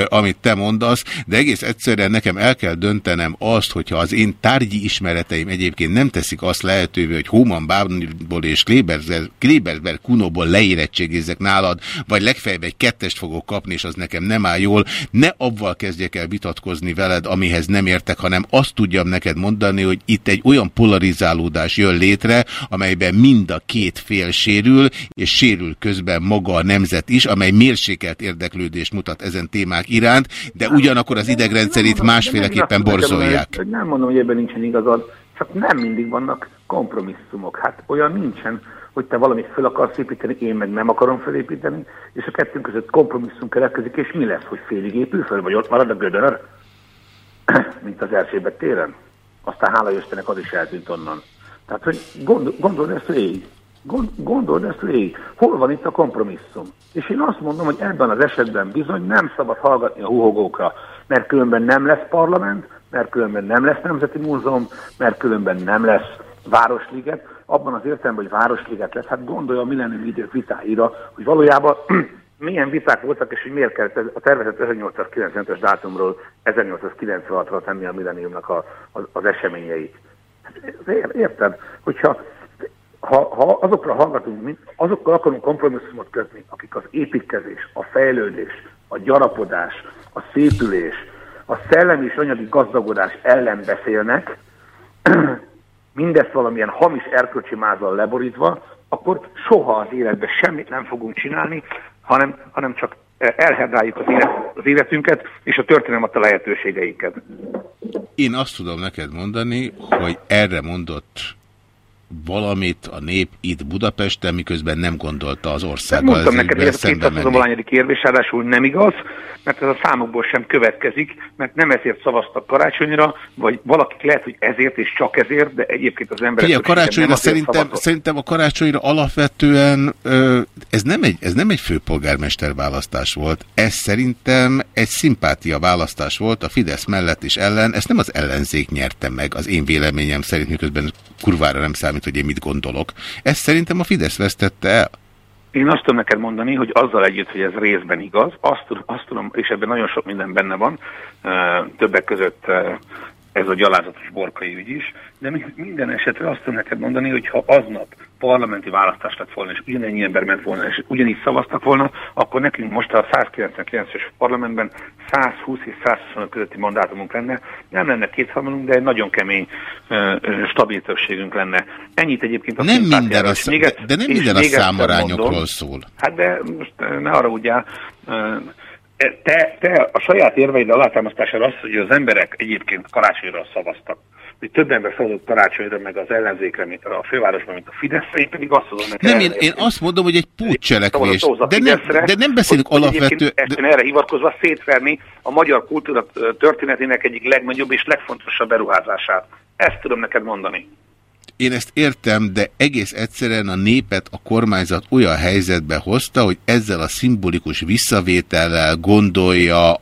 amit te mondasz, de egész egyszerűen nekem el kell döntenem azt, hogyha az én tárgyi ismereteim egyébként nem teszik azt lehetővé, hogy Hóman Bábniból és Kleberberg Kunóból leérettségézek nálad, vagy legfeljebb egy kettest fogok kapni, és az nekem nem áll jól, ne abval kezdjek el vitatkozni veled, amihez nem értek, hanem azt tudjam neked mondani, hogy itt egy olyan polarizálódás jön létre, amelyben mind a két fél sérül, és sérül közben maga a nemzet is, amely mérsékelt érdeklődést mutat ezen témák iránt, de ugyanakkor az idegrendszerét másféleképpen borzolják. Nem mondom, hogy ebben nincsen igazad, csak nem mindig vannak kompromisszumok. Hát olyan nincsen, hogy te valamit fel akarsz építeni, én meg nem akarom felépíteni, és a kettőnk között kompromisszum keletkezik, és mi lesz, hogy félig épül fel, vagy ott marad a gödör, *clears throat* mint az Erzsébet téren? Aztán hála Istennek az is eltűnt onnan. Tehát, hogy gondol, gondold ezt végig. Gondold ezt végig. Hol van itt a kompromisszum? És én azt mondom, hogy ebben az esetben bizony nem szabad hallgatni a huhogókra, mert különben nem lesz parlament, mert különben nem lesz Nemzeti Múzeum, mert különben nem lesz Városliget. Abban az értelemben, hogy Városliget lesz, hát gondolja a millennium idők vitáira, hogy valójában *clears throat* milyen viták voltak, és hogy miért kellett a tervezett 1895-ös dátumról 1896-ra tenni a milleniumnak a, az, az eseményeit. Hát, érted, hogyha ha, ha azokra hallgatunk, mint, azokkal akarunk kompromisszumot kötni, akik az építkezés, a fejlődés, a gyarapodás, a szépülés, a szellemi és anyagi gazdagodás ellen beszélnek, *clears throat* mindezt valamilyen hamis erkölcsi mázal leborítva, akkor soha az életben semmit nem fogunk csinálni, hanem, hanem csak elherdáljuk az, élet, az életünket és a történelmet a lehetőségeinket. Én azt tudom neked mondani, hogy erre mondott valamit a nép itt Budapesten, miközben nem gondolta az országgal. Mondtam neked, hogy ez a 200 kérdés, ráadásul nem igaz, mert ez a számokból sem következik, mert nem ezért szavaztak karácsonyra, vagy valakik lehet, hogy ezért és csak ezért, de egyébként az emberek... Figyelj, a karácsonyra szerintem, szerintem a karácsonyra alapvetően ez nem, egy, ez nem egy főpolgármester választás volt, ez szerintem egy szimpátia választás volt a Fidesz mellett is ellen, ezt nem az ellenzék nyerte meg, az én véleményem szerint, miközben kurvára nem számít, hogy én mit gondolok. Ezt szerintem a Fidesz vesztette el. Én azt tudom neked mondani, hogy azzal együtt, hogy ez részben igaz, azt, azt tudom, és ebben nagyon sok minden benne van, többek között ez a gyalázatos borkai ügy is, de minden esetre azt tudom neked mondani, hogy ha aznap parlamenti választás lett volna, és ugyanennyi ember ment volna, és ugyanígy szavaztak volna, akkor nekünk most a 199-es parlamentben 120 és 125 közötti mandátumunk lenne, nem lenne kétharmadunk, de egy nagyon kemény, stabil többségünk lenne. Ennyit egyébként a nem minden a, még de nem minden a számarányokról szól. Hát de most ne arra ugye, te, te a saját érveid alátámasztására azt, hogy az emberek egyébként karácsonyra szavaztak hogy több ember szavazott karácsonyra, meg az ellenzékre, mint a fővárosban, mint a Fideszre, én pedig azt mondom, Nem, én, én azt mondom, hogy egy púccselekvés. De nem, de nem beszélünk alapvető... De... erre hivatkozva szétverni a magyar kultúra történetének egyik legnagyobb és legfontosabb beruházását. Ezt tudom neked mondani. Én ezt értem, de egész egyszerűen a népet a kormányzat olyan helyzetbe hozta, hogy ezzel a szimbolikus visszavétellel gondolja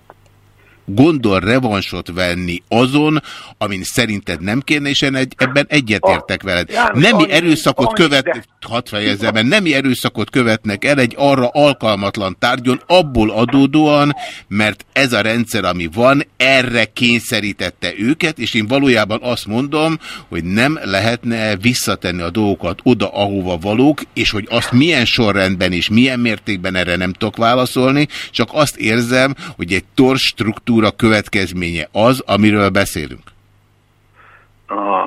gondol revansot venni azon, amin szerinted nem kéne, és én egy, ebben egyetértek veled. Nemi erőszakot követ, hadd fejezem, nemi erőszakot követnek el egy arra alkalmatlan tárgyon, abból adódóan, mert ez a rendszer, ami van, erre kényszerítette őket, és én valójában azt mondom, hogy nem lehetne visszatenni a dolgokat oda, ahova valók, és hogy azt milyen sorrendben és milyen mértékben erre nem tudok válaszolni, csak azt érzem, hogy egy tors struktúra következménye az, amiről beszélünk? A,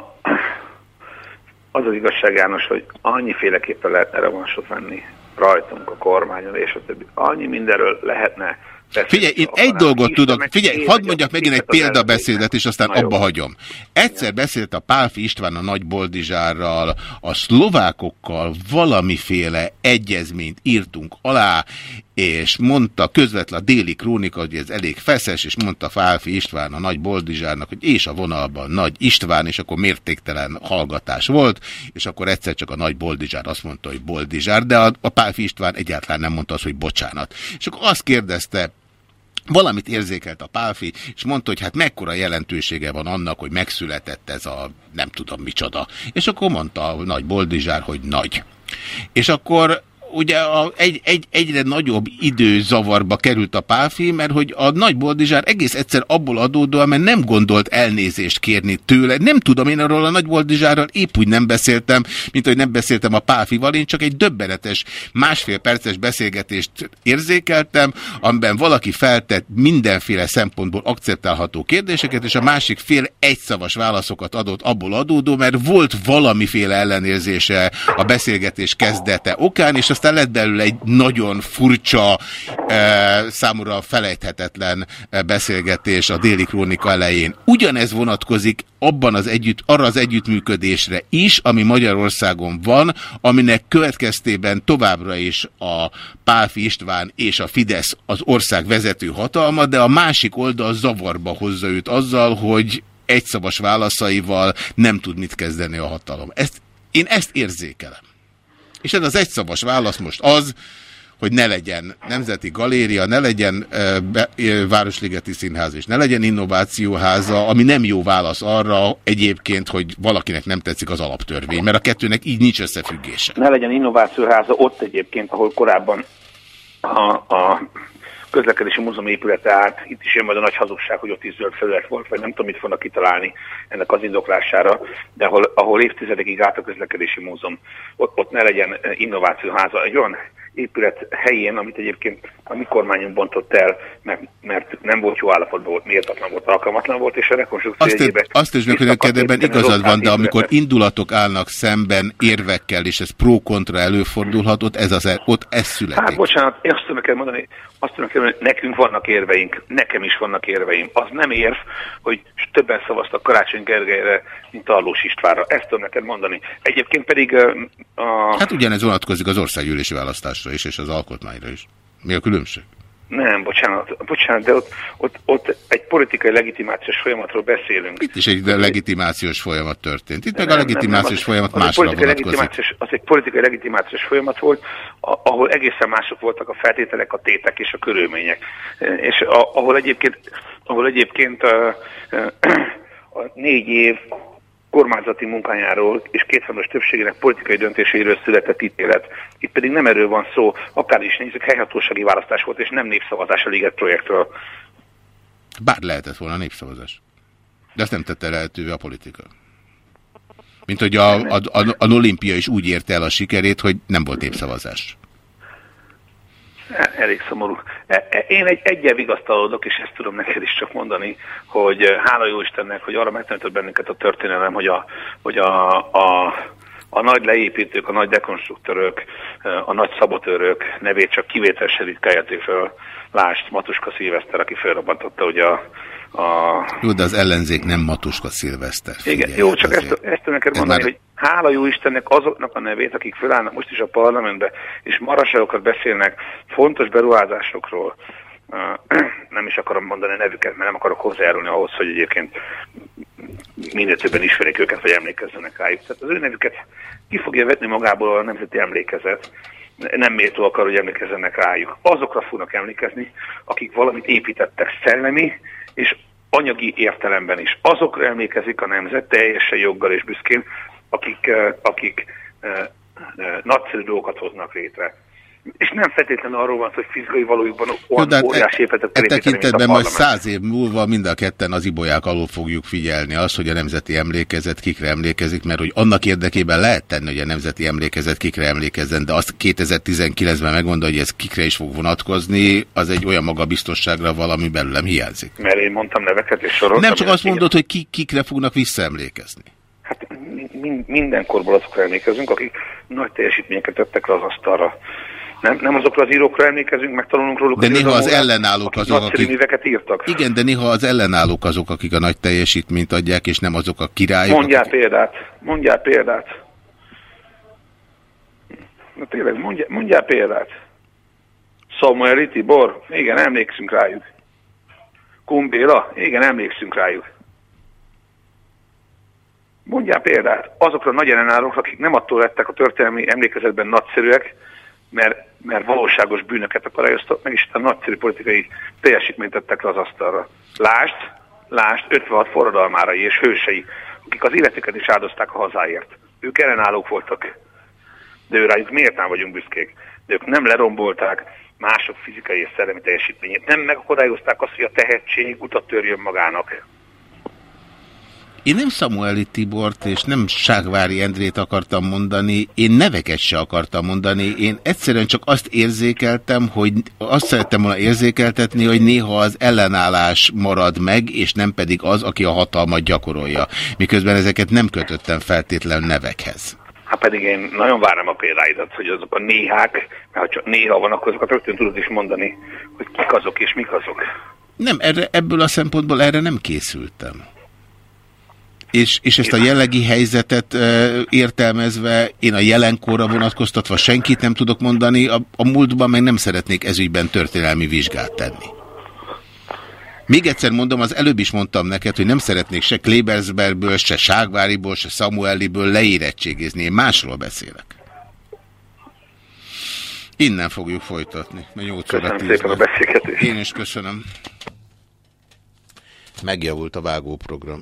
az az igazság, János, hogy annyiféleképpen lehetne revansot venni rajtunk, a kormányon és a többi. Annyi mindenről lehetne Figyelj, én egy dolgot tudok, figyelj, hadd mondjak megint egy példabeszédet, és aztán abba hagyom. Egyszer beszélt a Pálfi István a Nagy Boldizsárral, a szlovákokkal valamiféle egyezményt írtunk alá, és mondta közvetlen a déli krónika, hogy ez elég feszes, és mondta Fálfi István a Nagy Boldizsárnak, hogy és a vonalban Nagy István, és akkor mértéktelen hallgatás volt, és akkor egyszer csak a Nagy Boldizsár azt mondta, hogy Boldizsár, de a, a Pálfi István egyáltalán nem mondta azt, hogy bocsánat. És akkor azt kérdezte Valamit érzékelt a Pálfi, és mondta, hogy hát mekkora jelentősége van annak, hogy megszületett ez a nem tudom micsoda. És akkor mondta a nagy Boldizsár, hogy nagy. És akkor ugye a, egy, egy, egyre nagyobb időzavarba került a pálfi, mert hogy a nagy boldizsár egész egyszer abból adódóan, mert nem gondolt elnézést kérni tőle. Nem tudom, én arról a nagy boldizsárral épp úgy nem beszéltem, mint hogy nem beszéltem a pálfival, én csak egy döbbenetes másfél perces beszélgetést érzékeltem, amiben valaki feltett mindenféle szempontból akceptálható kérdéseket, és a másik fél egyszavas válaszokat adott abból adódó, mert volt valamiféle ellenérzése a beszélgetés kezdete okán, és aztán lett belőle egy nagyon furcsa, e, számomra felejthetetlen eh, beszélgetés a déli krónika elején. Ugyanez vonatkozik abban az együtt, arra az együttműködésre is, ami Magyarországon van, aminek következtében továbbra is a Pálfi István és a Fidesz az ország vezető hatalma, de a másik oldal zavarba hozza őt azzal, hogy egyszavas válaszaival nem tud mit kezdeni a hatalom. Ezt, én ezt érzékelem. És ez az egyszavas válasz most az, hogy ne legyen Nemzeti Galéria, ne legyen e, be, e, Városligeti Színház, és ne legyen Innovációháza, ami nem jó válasz arra egyébként, hogy valakinek nem tetszik az alaptörvény, mert a kettőnek így nincs összefüggése. Ne legyen Innovációháza ott egyébként, ahol korábban a, a közlekedési múzeum épülete állt. Itt is jön majd a nagy hazugság, hogy ott is zöld felület volt, vagy nem tudom, mit fognak kitalálni ennek az indoklására, de ahol, ahol évtizedekig állt a közlekedési múzeum, ott, ott ne legyen innovációháza. Egy olyan épület helyén, amit egyébként a mi kormányunk bontott el, mert, mert nem volt jó állapotban, volt, méltatlan volt, alkalmatlan volt, és a rekonstrukció azt, egyébe... Azt is meg, hogy ebben igazad van, de amikor indulatok állnak szemben érvekkel, és ez pro-kontra előfordulhat, ott ez, az, e- ott ez születik. Hát bocsánat, én azt tudom kell mondani, azt tudom mondani, nekünk vannak érveink, nekem is vannak érveim. Az nem érv, hogy többen szavaztak Karácsony Gergelyre, mint Arlós Istvánra. Ezt tudom neked mondani. Egyébként pedig a... Hát ugyanez vonatkozik az országgyűlési választásra is, és az alkotmányra is. Mi a különbség? Nem, bocsánat, bocsánat, de ott, ott, ott egy politikai legitimációs folyamatról beszélünk. Itt is egy legitimációs folyamat történt. Itt meg a legitimációs nem, folyamat az másra vonatkozik. Az egy politikai legitimációs folyamat volt, ahol egészen mások voltak a feltételek, a tétek és a körülmények. És ahol egyébként, ahol egyébként a, a négy év kormányzati munkájáról és kétszámos többségének politikai döntéséről született ítélet. Itt pedig nem erről van szó, akár is nézzük, helyhatósági választás volt, és nem népszavazás a Liget projektről. Bár lehetett volna népszavazás. De ezt nem tette lehetővé a politika. Mint hogy a, a, a, a olimpia is úgy érte el a sikerét, hogy nem volt népszavazás. Elég szomorú. E, e, én egy egyen vigasztalódok, és ezt tudom neked is csak mondani, hogy hála jó Istennek, hogy arra megtanított bennünket a történelem, hogy a, hogy a, a a nagy leépítők, a nagy dekonstruktörök, eh, a nagy szabotőrök nevét csak kivételesen ritkájáték föl. Lásd, Matuska Szilveszter, aki felrobbantotta ugye a, a... Jó, de az ellenzék nem Matuska Szilveszter. Igen, jó, csak ezt, ezt neked mondani, már... hogy hála jó Istennek azoknak a nevét, akik felállnak most is a parlamentbe, és maraságokat beszélnek fontos beruházásokról, *clears throat* nem is akarom mondani a nevüket, mert nem akarok hozzájárulni ahhoz, hogy egyébként minél többen ismerik őket, vagy emlékezzenek rájuk. Tehát az ő nevüket ki fogja vetni magából a nemzeti emlékezet, nem méltó akar, hogy emlékezzenek rájuk. Azokra fognak emlékezni, akik valamit építettek szellemi és anyagi értelemben is. Azokra emlékezik a nemzet teljesen joggal és büszkén, akik, akik nagyszerű dolgokat hoznak létre. És nem feltétlenül arról van, hogy fizikai valójukban olyan hát óriási épületet e, tekintetben majd száz év múlva mind a ketten az ibolyák alól fogjuk figyelni az, hogy a nemzeti emlékezet kikre emlékezik, mert hogy annak érdekében lehet tenni, hogy a nemzeti emlékezet kikre emlékezzen, de azt 2019-ben megmondani, hogy ez kikre is fog vonatkozni, az egy olyan magabiztosságra valami belőlem hiányzik. Mert én mondtam neveket és soroltam. Nem csak azt mondod, hogy ki, kikre fognak visszaemlékezni. Hát mindenkorból azokra emlékezünk, akik nagy teljesítményeket tettek le az asztalra Nem, nem azokra az írókra emlékezünk, megtanulunk róluk. De néha az ellenállók akik azok, akik... műveket írtak. Igen, de néha az ellenállók azok, akik a nagy teljesítményt adják, és nem azok a királyok. Mondjál akik... példát, mondjál példát. Na tényleg, mondjál, mondjál példát. Samuel Tibor, igen, emlékszünk rájuk. Kumbéla, igen, emlékszünk rájuk. Mondjál példát azokra a nagy ellenállókra, akik nem attól lettek a történelmi emlékezetben nagyszerűek, mert, mert valóságos bűnöket akarályoztak, meg is a nagyszerű politikai teljesítményt tettek le az asztalra. Lásd, lásd 56 forradalmárai és hősei, akik az életüket is áldozták a hazáért. Ők ellenállók voltak. De ő rájuk miért nem vagyunk büszkék? De ők nem lerombolták mások fizikai és szellemi teljesítményét. Nem megakadályozták azt, hogy a tehetség utat törjön magának. Én nem Samueli Tibort és nem Ságvári Endrét akartam mondani, én neveket se akartam mondani, én egyszerűen csak azt érzékeltem, hogy azt szerettem volna érzékeltetni, hogy néha az ellenállás marad meg, és nem pedig az, aki a hatalmat gyakorolja. Miközben ezeket nem kötöttem feltétlen nevekhez. Hát pedig én nagyon várom a példáidat, hogy azok a néhák, mert ha csak néha van, akkor azokat rögtön tudod is mondani, hogy kik azok és mik azok. Nem, erre, ebből a szempontból erre nem készültem. És, és ezt a jellegi helyzetet e, értelmezve, én a jelenkorra vonatkoztatva senkit nem tudok mondani, a, a múltban meg nem szeretnék ezügyben történelmi vizsgát tenni. Még egyszer mondom, az előbb is mondtam neked, hogy nem szeretnék se Klebersbergből, se Ságváriból, se Samueliből leérettségizni. Én másról beszélek. Innen fogjuk folytatni. Köszönöm szépen a beszélgetést. Én is köszönöm. Megjavult a vágóprogram.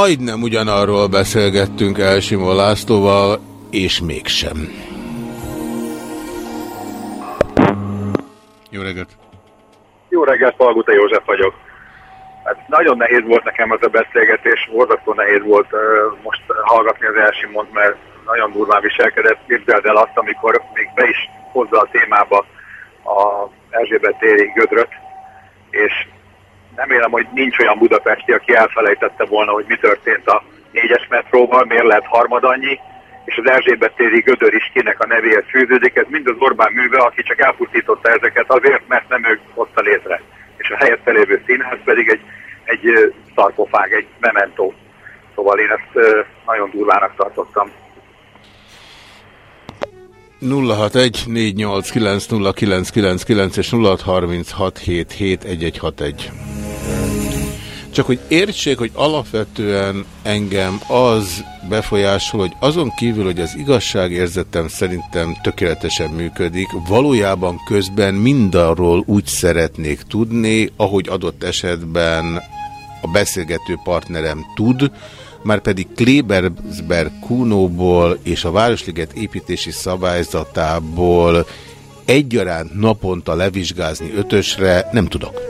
Majdnem ugyanarról beszélgettünk Elsimó Lászlóval, és mégsem. Jó reggelt! Jó reggelt, Palguta József vagyok. Hát nagyon nehéz volt nekem ez a beszélgetés, borzasztó nehéz volt uh, most hallgatni az Elsimont, mert nagyon durván viselkedett. Képzeld el azt, amikor még be is hozza a témába a Erzsébet téri gödröt, és remélem, hogy nincs olyan budapesti, aki elfelejtette volna, hogy mi történt a négyes metróval, miért lett harmadannyi, és az Erzsébet téri gödör is kinek a nevéhez fűződik. Ez mind az Orbán műve, aki csak elpusztította ezeket azért, mert nem ők hozta létre. És a helyette lévő színház pedig egy, egy szarkofág, egy mementó. Szóval én ezt nagyon durvának tartottam. 061-489-0999 és 0636771161. Csak hogy értsék, hogy alapvetően engem az befolyásol, hogy azon kívül, hogy az igazságérzetem szerintem tökéletesen működik, valójában közben mindarról úgy szeretnék tudni, ahogy adott esetben a beszélgető partnerem tud, már pedig Klebersberg Kunóból és a Városliget építési szabályzatából egyaránt naponta levizsgázni ötösre nem tudok.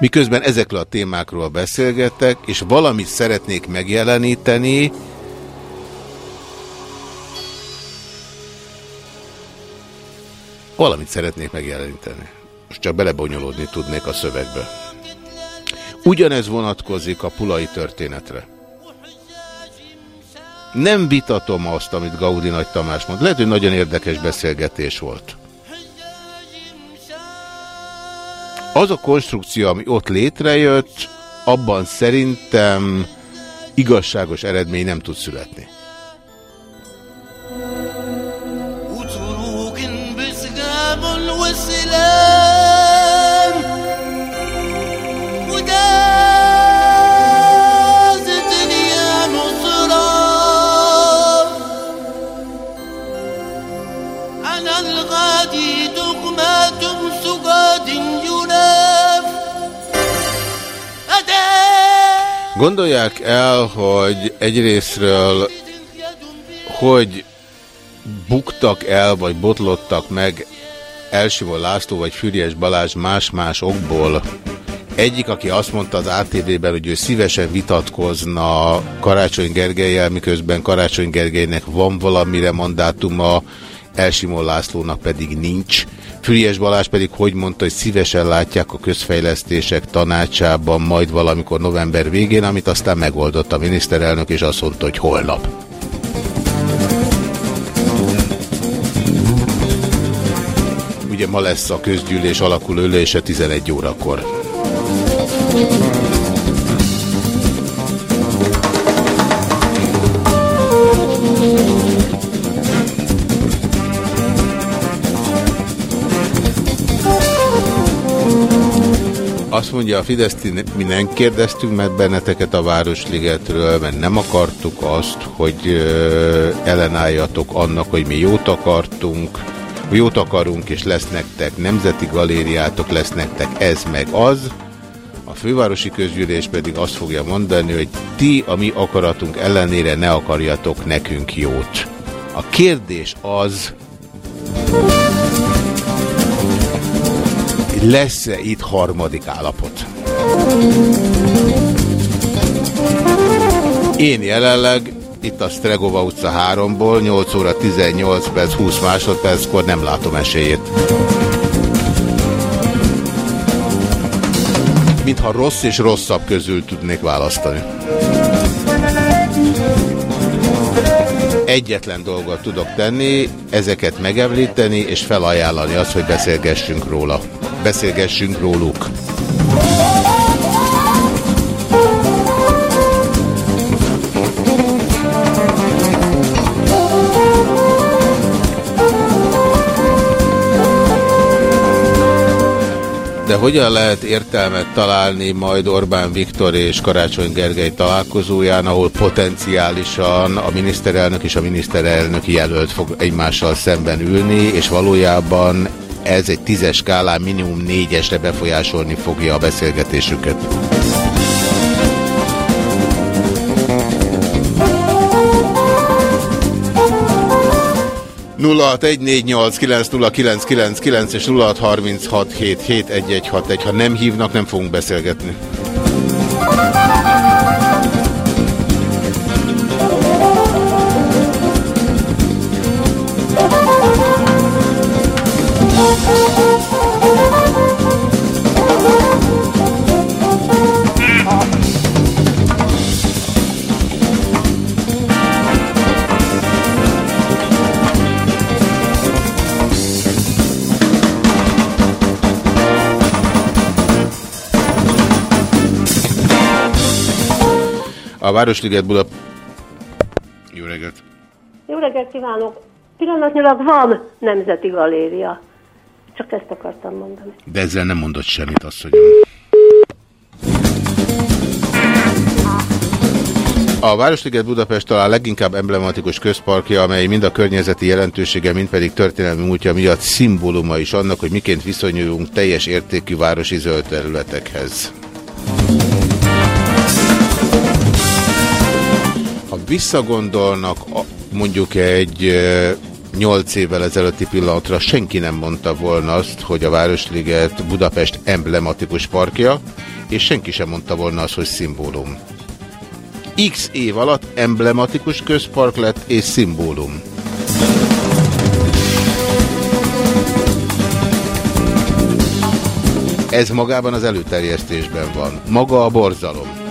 Miközben ezekről a témákról beszélgetek, és valamit szeretnék megjeleníteni, valamit szeretnék megjeleníteni. Most csak belebonyolódni tudnék a szövegbe. Ugyanez vonatkozik a pulai történetre. Nem vitatom azt, amit Gaudi Nagy Tamás mond. Lehet, hogy nagyon érdekes beszélgetés volt. Az a konstrukció, ami ott létrejött, abban szerintem igazságos eredmény nem tud születni. الغادي Gondolják el, hogy egyrésztről hogy buktak el, vagy botlottak meg Elsimon László vagy Füriás Balázs más-más okból. Egyik, aki azt mondta az ATV-ben, hogy ő szívesen vitatkozna Karácsony Gergelyel, miközben Karácsony Gergelynek van valamire mandátuma, Elsimon Lászlónak pedig nincs. Füriás Balázs pedig hogy mondta, hogy szívesen látják a közfejlesztések tanácsában majd valamikor november végén, amit aztán megoldott a miniszterelnök, és azt mondta, hogy holnap. Ugye ma lesz a közgyűlés alakuló ülése 11 órakor. Azt mondja a Fidesz, mi nem kérdeztünk meg benneteket a Városligetről, mert nem akartuk azt, hogy ellenálljatok annak, hogy mi jót akartunk, jót akarunk, és lesz nektek nemzeti galériátok, lesz nektek ez meg az. A fővárosi közgyűlés pedig azt fogja mondani, hogy ti a mi akaratunk ellenére ne akarjatok nekünk jót. A kérdés az, lesz-e itt harmadik állapot? Én jelenleg itt a Stregova utca 3-ból 8 óra 18 perc 20 másodperckor nem látom esélyét. Mintha rossz és rosszabb közül tudnék választani. Egyetlen dolgot tudok tenni, ezeket megemlíteni és felajánlani azt, hogy beszélgessünk róla. Beszélgessünk róluk. De hogyan lehet értelmet találni majd Orbán Viktor és Karácsony Gergely találkozóján, ahol potenciálisan a miniszterelnök és a miniszterelnök jelölt fog egymással szemben ülni, és valójában ez egy tízes skálán minimum négyesre befolyásolni fogja a beszélgetésüket. 0614890999 és 0636771161. Ha nem hívnak, nem fogunk beszélgetni. Városliget Buda... Jó reggelt! Jó reggelt kívánok! Pillanatnyilag van Nemzeti Galéria. Csak ezt akartam mondani. De ezzel nem mondott semmit, hogy A Városliget Budapest talán leginkább emblematikus közparkja, amely mind a környezeti jelentősége, mind pedig történelmi múltja miatt szimbóluma is annak, hogy miként viszonyulunk teljes értékű városi zöld területekhez. Visszagondolnak mondjuk egy 8 évvel ezelőtti pillanatra senki nem mondta volna azt, hogy a Városliget Budapest emblematikus parkja, és senki sem mondta volna azt, hogy szimbólum. X év alatt emblematikus közpark lett és szimbólum. Ez magában az előterjesztésben van. Maga a borzalom.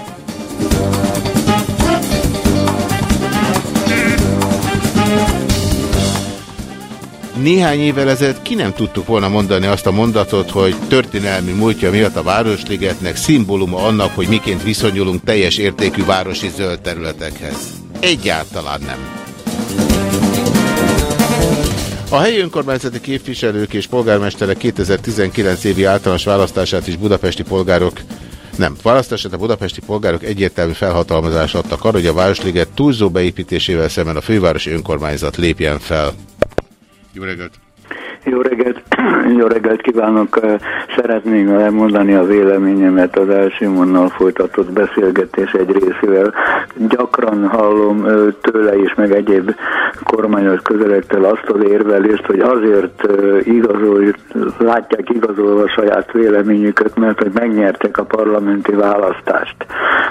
Néhány évvel ezelőtt ki nem tudtuk volna mondani azt a mondatot, hogy történelmi múltja miatt a Városligetnek szimbóluma annak, hogy miként viszonyulunk teljes értékű városi zöld területekhez. Egyáltalán nem. A helyi önkormányzati képviselők és polgármesterek 2019 évi általános választását is budapesti polgárok nem, választását a budapesti polgárok egyértelmű felhatalmazást adtak arra, hogy a Városliget túlzó beépítésével szemben a fővárosi önkormányzat lépjen fel. Jó reggelt! Jó reggelt, *clears throat* jó reggelt kívánok! Szeretném elmondani a véleményemet az Elsimonnal folytatott beszélgetés egy részével. Gyakran hallom tőle is, meg egyéb kormányos közelektel azt az érvelést, hogy azért igazol, látják igazolva a saját véleményüket, mert hogy megnyertek a parlamenti választást.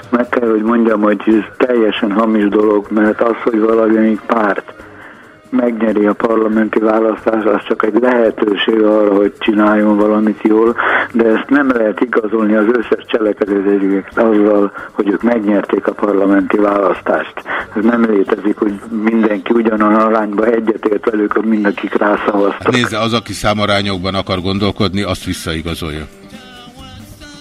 Meg kell, hogy mondjam, hogy ez teljesen hamis dolog, mert az, hogy valamelyik párt megnyeri a parlamenti választás, az csak egy lehetőség arra, hogy csináljon valamit jól, de ezt nem lehet igazolni az összes cselekedetet azzal, hogy ők megnyerték a parlamenti választást. Ez nem létezik, hogy mindenki ugyanan arányba egyetért velük, hogy mindenkik rászavaztak. Nézze, az, aki számarányokban akar gondolkodni, azt visszaigazolja.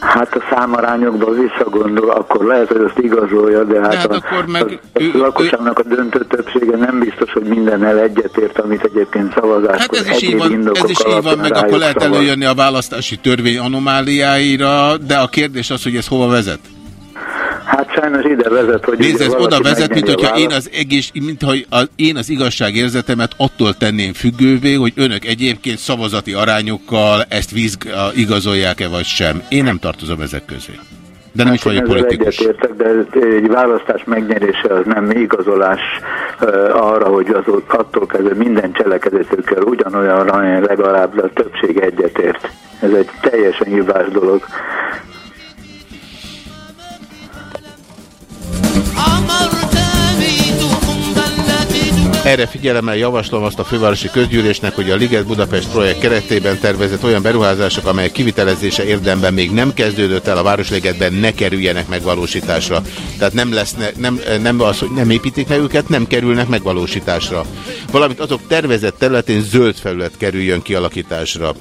Hát a számarányokban visszagondol, akkor lehet, hogy azt igazolja, de hát, de hát a, akkor meg a, a lakosságnak a döntő többsége nem biztos, hogy mindennel egyetért, amit egyébként szavazás. Hát ez is így van, ez is így van meg akkor lehet előjönni a választási törvény anomáliáira, de a kérdés az, hogy ez hova vezet? Hát sajnos ide vezet, hogy... Nézd, ez oda vezet, mint hogyha én az, egész, mint hogy az, én az igazságérzetemet attól tenném függővé, hogy önök egyébként szavazati arányokkal ezt víz, igazolják-e vagy sem. Én nem tartozom ezek közé. De nem hát is vagyok politikus. Értek, de egy választás megnyerése az nem igazolás uh, arra, hogy az attól kezdve minden cselekedetükkel ugyanolyan legalább a többség egyetért. Ez egy teljesen hibás dolog. Erre figyelemmel javaslom azt a fővárosi közgyűlésnek, hogy a Liget Budapest projekt keretében tervezett olyan beruházások, amelyek kivitelezése érdemben még nem kezdődött el a Városligetben, ne kerüljenek megvalósításra. Tehát nem, lesz, nem, nem az, hogy nem építik meg őket, nem kerülnek megvalósításra. Valamint azok tervezett területén zöld felület kerüljön kialakításra.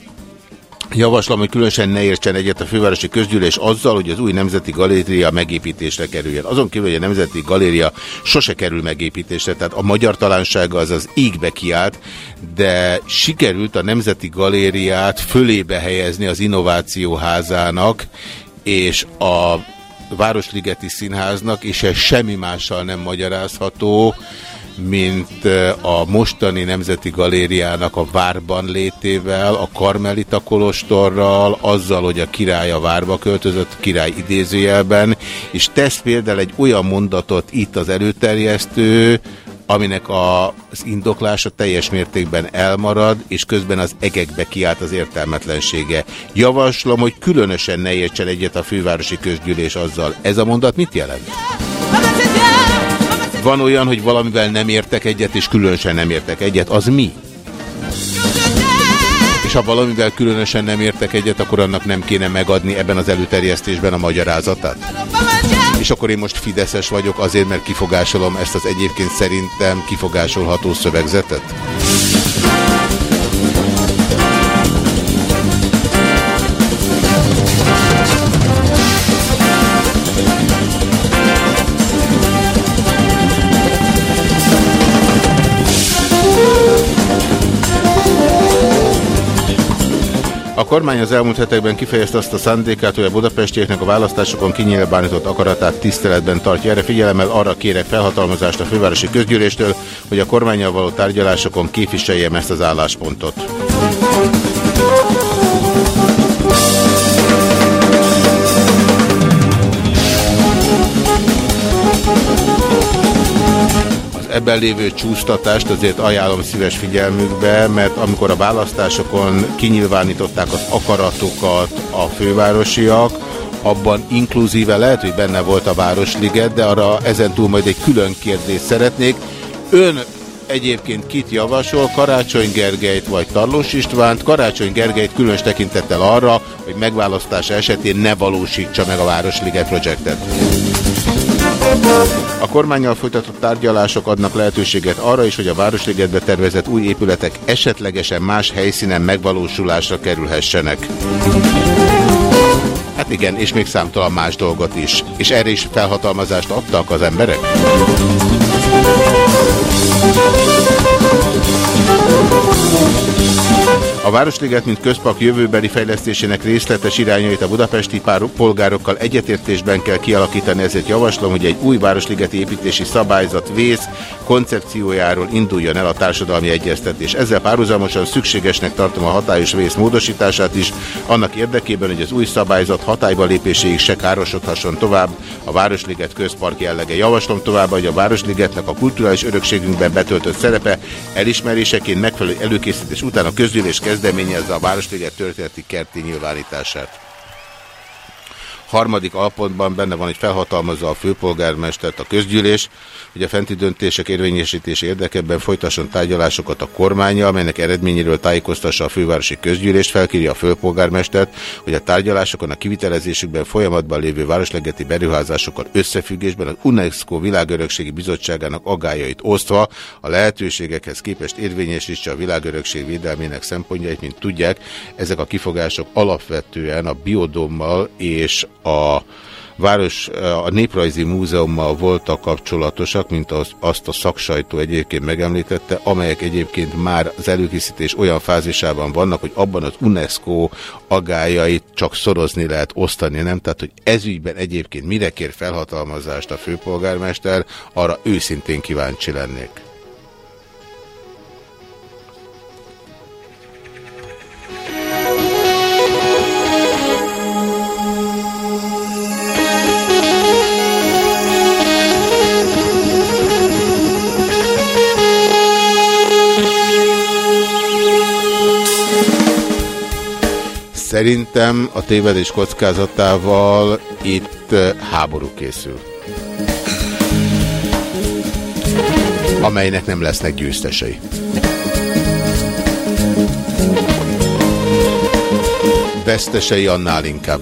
Javaslom, hogy különösen ne értsen egyet a fővárosi közgyűlés azzal, hogy az új Nemzeti Galéria megépítésre kerüljön. Azon kívül, hogy a Nemzeti Galéria sose kerül megépítésre, tehát a magyar talánsága az az égbe kiállt, de sikerült a Nemzeti Galériát fölébe helyezni az Innovációházának, és a Városligeti Színháznak, és ez semmi mással nem magyarázható, mint a mostani Nemzeti Galériának a várban létével, a Karmelita Kolostorral, azzal, hogy a király a várba költözött, király idézőjelben, és tesz például egy olyan mondatot itt az előterjesztő, aminek a, az indoklása teljes mértékben elmarad, és közben az egekbe kiállt az értelmetlensége. Javaslom, hogy különösen ne értsen egyet a fővárosi közgyűlés azzal. Ez a mondat mit jelent? Van olyan, hogy valamivel nem értek egyet, és különösen nem értek egyet. Az mi? És ha valamivel különösen nem értek egyet, akkor annak nem kéne megadni ebben az előterjesztésben a magyarázatát? És akkor én most fideszes vagyok azért, mert kifogásolom ezt az egyébként szerintem kifogásolható szövegzetet? A kormány az elmúlt hetekben kifejezte azt a szándékát, hogy a budapestieknek a választásokon kinyilvánított akaratát tiszteletben tartja. Erre figyelemmel arra kérek felhatalmazást a fővárosi közgyűléstől, hogy a kormányjal való tárgyalásokon képviseljem ezt az álláspontot. Ebben lévő csúsztatást azért ajánlom szíves figyelmükbe, mert amikor a választásokon kinyilvánították az akaratokat a fővárosiak, abban inkluzíve lehet, hogy benne volt a Városliget, de arra ezentúl majd egy külön kérdést szeretnék. Ön egyébként kit javasol, Karácsony Gergelyt vagy Tarlós Istvánt? Karácsony Gergelyt különös tekintettel arra, hogy megválasztása esetén ne valósítsa meg a Városliget projektet. A kormányjal folytatott tárgyalások adnak lehetőséget arra is, hogy a Városligetbe tervezett új épületek esetlegesen más helyszínen megvalósulásra kerülhessenek. Hát igen, és még számtalan más dolgot is. És erre is felhatalmazást adtak az emberek? A Városliget, mint közpark jövőbeli fejlesztésének részletes irányait a budapesti polgárokkal egyetértésben kell kialakítani, ezért javaslom, hogy egy új Városligeti építési szabályzat vész koncepciójáról induljon el a társadalmi egyeztetés. Ezzel párhuzamosan szükségesnek tartom a hatályos vész módosítását is, annak érdekében, hogy az új szabályzat hatályba lépéséig se károsodhasson tovább a Városliget közpark jellege. Javaslom tovább, hogy a Városligetnek a kulturális örökségünkben betöltött szerepe elismeréseként megfelelő előkészítés után a közgyűlés kezdeményezze a Városliget történeti kerti nyilvánítását. Harmadik alpontban benne van, hogy felhatalmazza a főpolgármestert a közgyűlés, hogy a fenti döntések érvényesítése érdekében folytasson tárgyalásokat a kormánya, amelynek eredményéről tájékoztassa a fővárosi közgyűlést, felkírja a főpolgármestert, hogy a tárgyalásokon a kivitelezésükben folyamatban lévő városlegeti beruházásokkal összefüggésben az UNESCO Világörökségi Bizottságának agályait osztva a lehetőségekhez képest érvényesítse a világörökség védelmének szempontjait, mint tudják, ezek a kifogások alapvetően a biodommal és a város, a Néprajzi Múzeummal voltak kapcsolatosak, mint az, azt a szaksajtó egyébként megemlítette, amelyek egyébként már az előkészítés olyan fázisában vannak, hogy abban az UNESCO agájait csak szorozni lehet osztani, nem? Tehát, hogy ezügyben egyébként mire kér felhatalmazást a főpolgármester, arra őszintén kíváncsi lennék. Szerintem a tévedés kockázatával itt háború készül. Amelynek nem lesznek győztesei. Vesztesei annál inkább.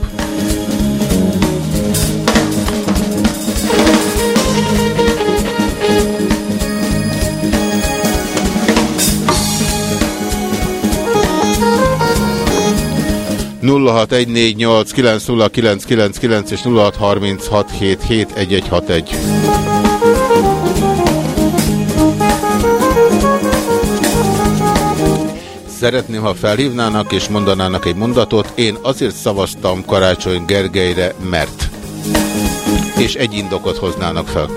0614890999 és 0636771161. Szeretném, ha felhívnának és mondanának egy mondatot. Én azért szavaztam Karácsony Gergelyre, mert. És egy indokot hoznának fel.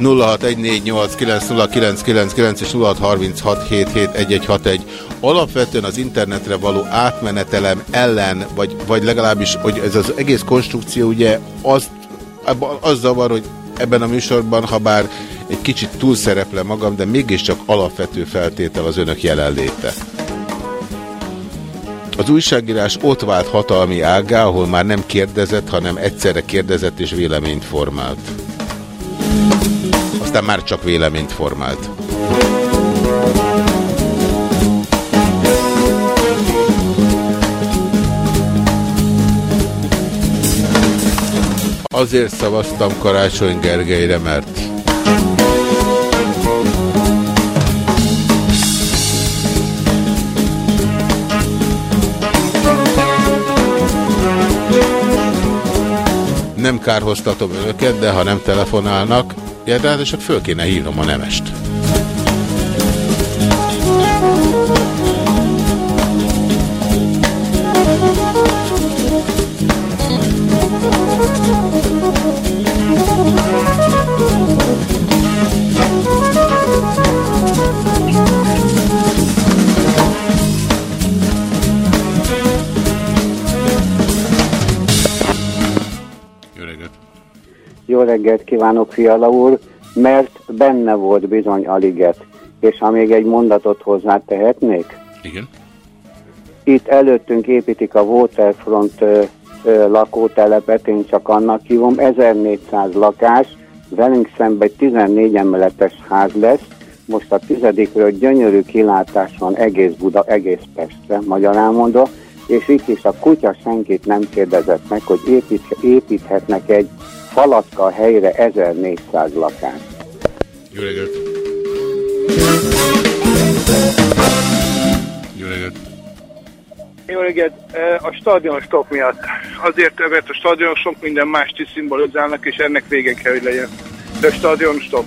0614890999 és 0636771161. Alapvetően az internetre való átmenetelem ellen, vagy, vagy legalábbis, hogy ez az egész konstrukció ugye az, az zavar, hogy ebben a műsorban, ha bár egy kicsit túlszereple magam, de mégiscsak alapvető feltétel az önök jelenléte. Az újságírás ott vált hatalmi ágá, ahol már nem kérdezett, hanem egyszerre kérdezett és véleményt formált aztán már csak véleményt formált. Azért szavaztam Karácsony Gergelyre, mert nem kárhoztatom önöket, de ha nem telefonálnak, Ja, de hát csak föl kéne hívnom a nemest. Reggelt kívánok, Fiala úr, mert benne volt bizony a liget. És ha még egy mondatot hozzá tehetnék? Igen. Itt előttünk építik a Waterfront ö, ö, lakótelepet, én csak annak hívom, 1400 lakás, velünk szemben egy 14 emeletes ház lesz, most a tizedikről gyönyörű kilátás van egész Buda, egész Pestre, magyarán mondva, és itt is a kutya senkit nem kérdezett meg, hogy épít, építhetnek egy Falacka helyre 1400 lakás. Jó reggelt! Jó reggelt! Jó reggelt! A stadion stop miatt. Azért, mert a stadion sok minden más is szimbolizálnak, és ennek vége kell, hogy legyen. De a stadion stop.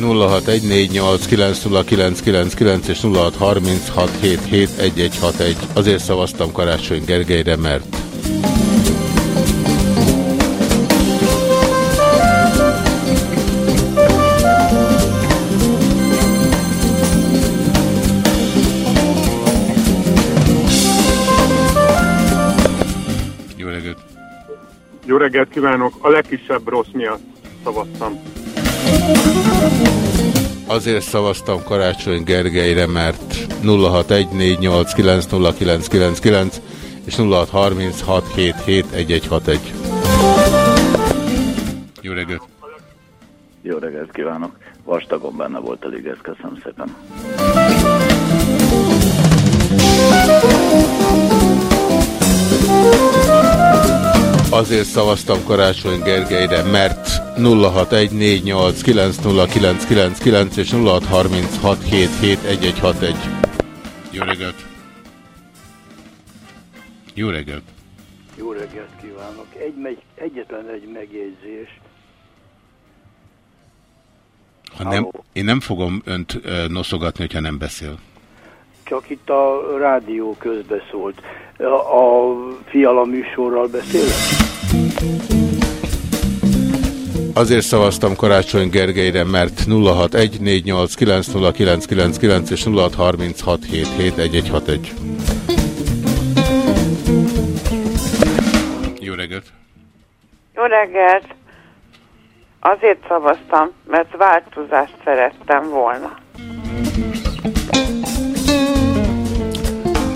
0614890999 és 0636771161. Azért szavaztam Karácsony Gergelyre, mert... reggelt kívánok! A legkisebb rossz miatt szavaztam. Azért szavaztam Karácsony Gergelyre, mert 0614890999 és 0636771161. Jó reggelt! Jó reggelt kívánok! Vastagon benne volt a liges, köszönöm szépen. Azért szavaztam Karácsony Gergelyre, mert 0614890999 és 0636771161. Jó reggelt! Jó reggelt! Jó reggelt kívánok! Egy, egyetlen egy megjegyzés. Ha nem, én nem fogom önt noszogatni, hogyha nem beszél. Csak itt a rádió közbeszólt. A, fiala műsorral beszélek? Azért szavaztam Karácsony Gergelyre, mert 0614890999 és 0636771161. Jó reggelt! Jó reggelt! Azért szavaztam, mert változást szerettem volna.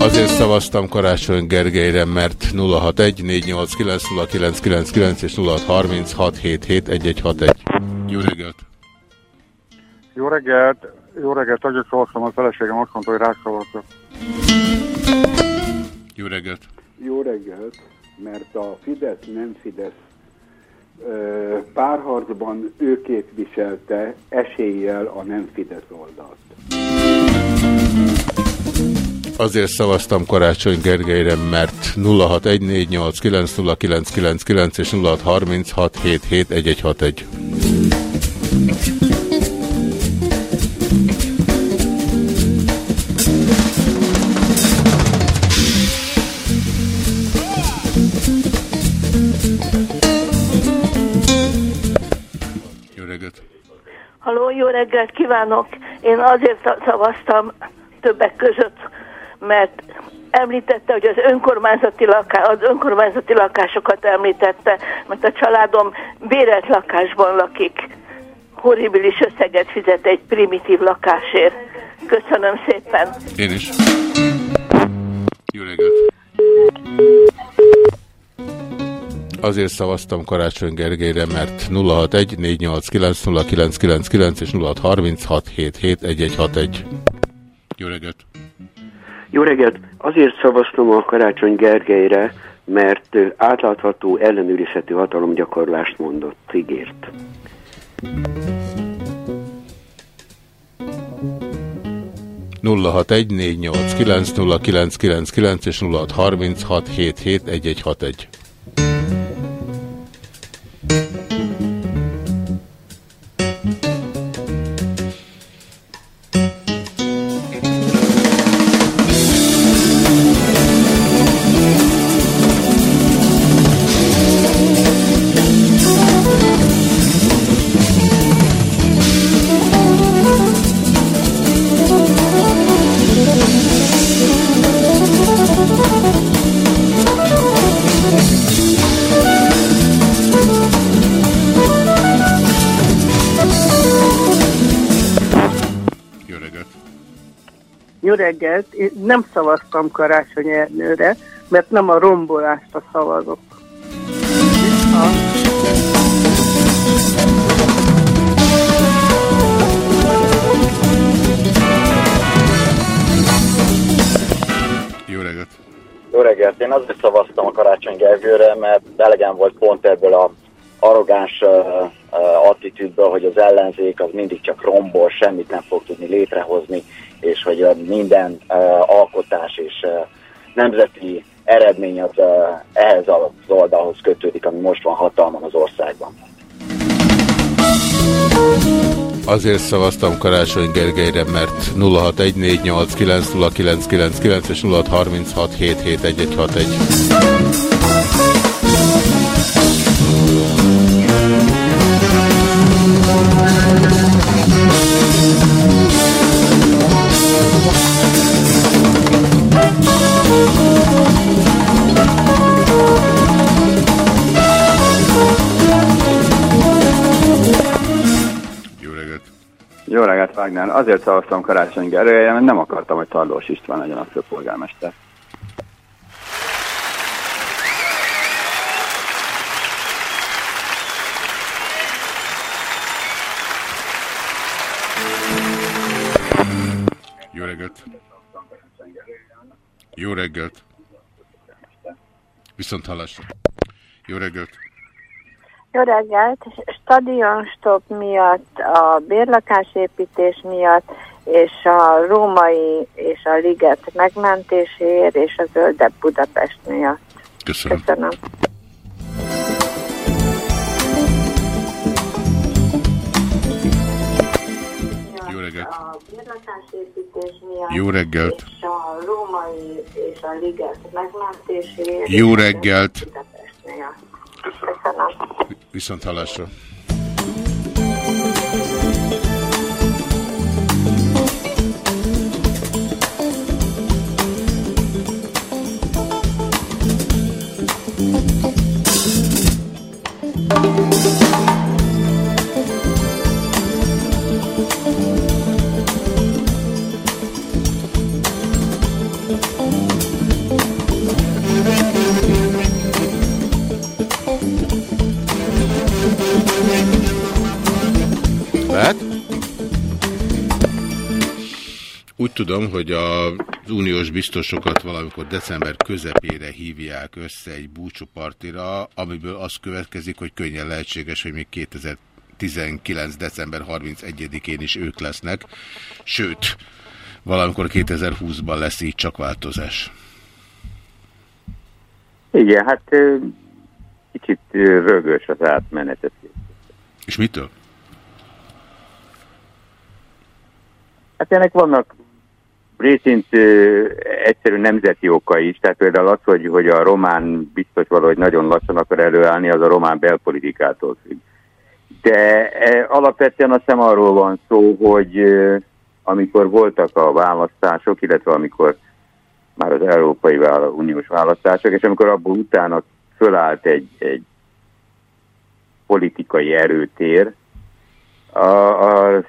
Azért szavaztam Karácsony Gergelyre, mert 0614890999 és 0636771161. Jó reggelt! Jó reggelt, jó reggelt, azért szavaztam, a feleségem azt mondta, hogy rászavazok. Jó reggelt! Jó reggelt, mert a Fidesz nem Fidesz párharcban ő képviselte eséllyel a nem Fidesz oldalt. Azért szavaztam Karácsony Gergelyre, mert 0614890999 és 0636771161. Jó reggelt! Haló, jó reggelt kívánok! Én azért sza- szavaztam többek között, mert említette, hogy az önkormányzati, laká, az önkormányzati lakásokat említette, mert a családom bérelt lakásban lakik. Horribilis összeget fizet egy primitív lakásért. Köszönöm szépen! Én is. Jó reggelt! Azért szavaztam Karácsony Gergelyre, mert 0614890999 és 0636771161. Jó reggelt! Jó reggelt! Azért szavaztam a Karácsony Gergelyre, mert átlátható ellenőrizhető hatalomgyakorlást mondott, ígért. kilenc és 0636771161. reggelt! Én nem szavaztam Karácsony Ernőre, mert nem a rombolást a szavazok. Jó reggelt! Jó reggelt! Én azért szavaztam a Karácsony Gergőre, mert elegem volt pont ebből a arrogáns uh, uh, attitűdből, hogy az ellenzék az mindig csak rombol, semmit nem fog tudni létrehozni, és hogy minden alkotás és nemzeti eredmény az ehhez az oldalhoz kötődik, ami most van hatalmon az országban. Azért szavaztam Karácsony Gergelyre, mert 0614890999 és 0636771161. Jó reggelt, Wagner. Azért szavaztam Karácsony Gergelyre, mert nem akartam, hogy Tarlós István legyen a főpolgármester. Jó reggelt! Jó reggelt! Viszont hallásra. Jó reggelt! Jó reggelt! Stadionstop miatt, a bérlakásépítés miatt, és a római és a liget megmentéséért, és a zöldebb Budapest miatt. Köszönöm. Köszönöm. Jó reggelt! A bérlakásépítés miatt, Jó reggelt! és a római és a liget megmentéséért, Jó reggelt! zöldebb Budapest miatt. Köszönöm. Viszont hallásra. Lehet? Úgy tudom, hogy az uniós biztosokat valamikor december közepére hívják össze egy búcsúpartira, amiből az következik, hogy könnyen lehetséges, hogy még 2019. december 31-én is ők lesznek. Sőt, valamikor 2020-ban lesz így csak változás. Igen, hát kicsit rögös az átmenet. És mitől? Hát ennek vannak részint ö, egyszerű nemzeti oka is, tehát például az, hogy, hogy a román biztos valahogy nagyon lassan akar előállni, az a román belpolitikától függ. De e, alapvetően azt hiszem arról van szó, hogy ö, amikor voltak a választások, illetve amikor már az Európai vála- Uniós választások, és amikor abból utána fölállt egy, egy politikai erőtér, a, a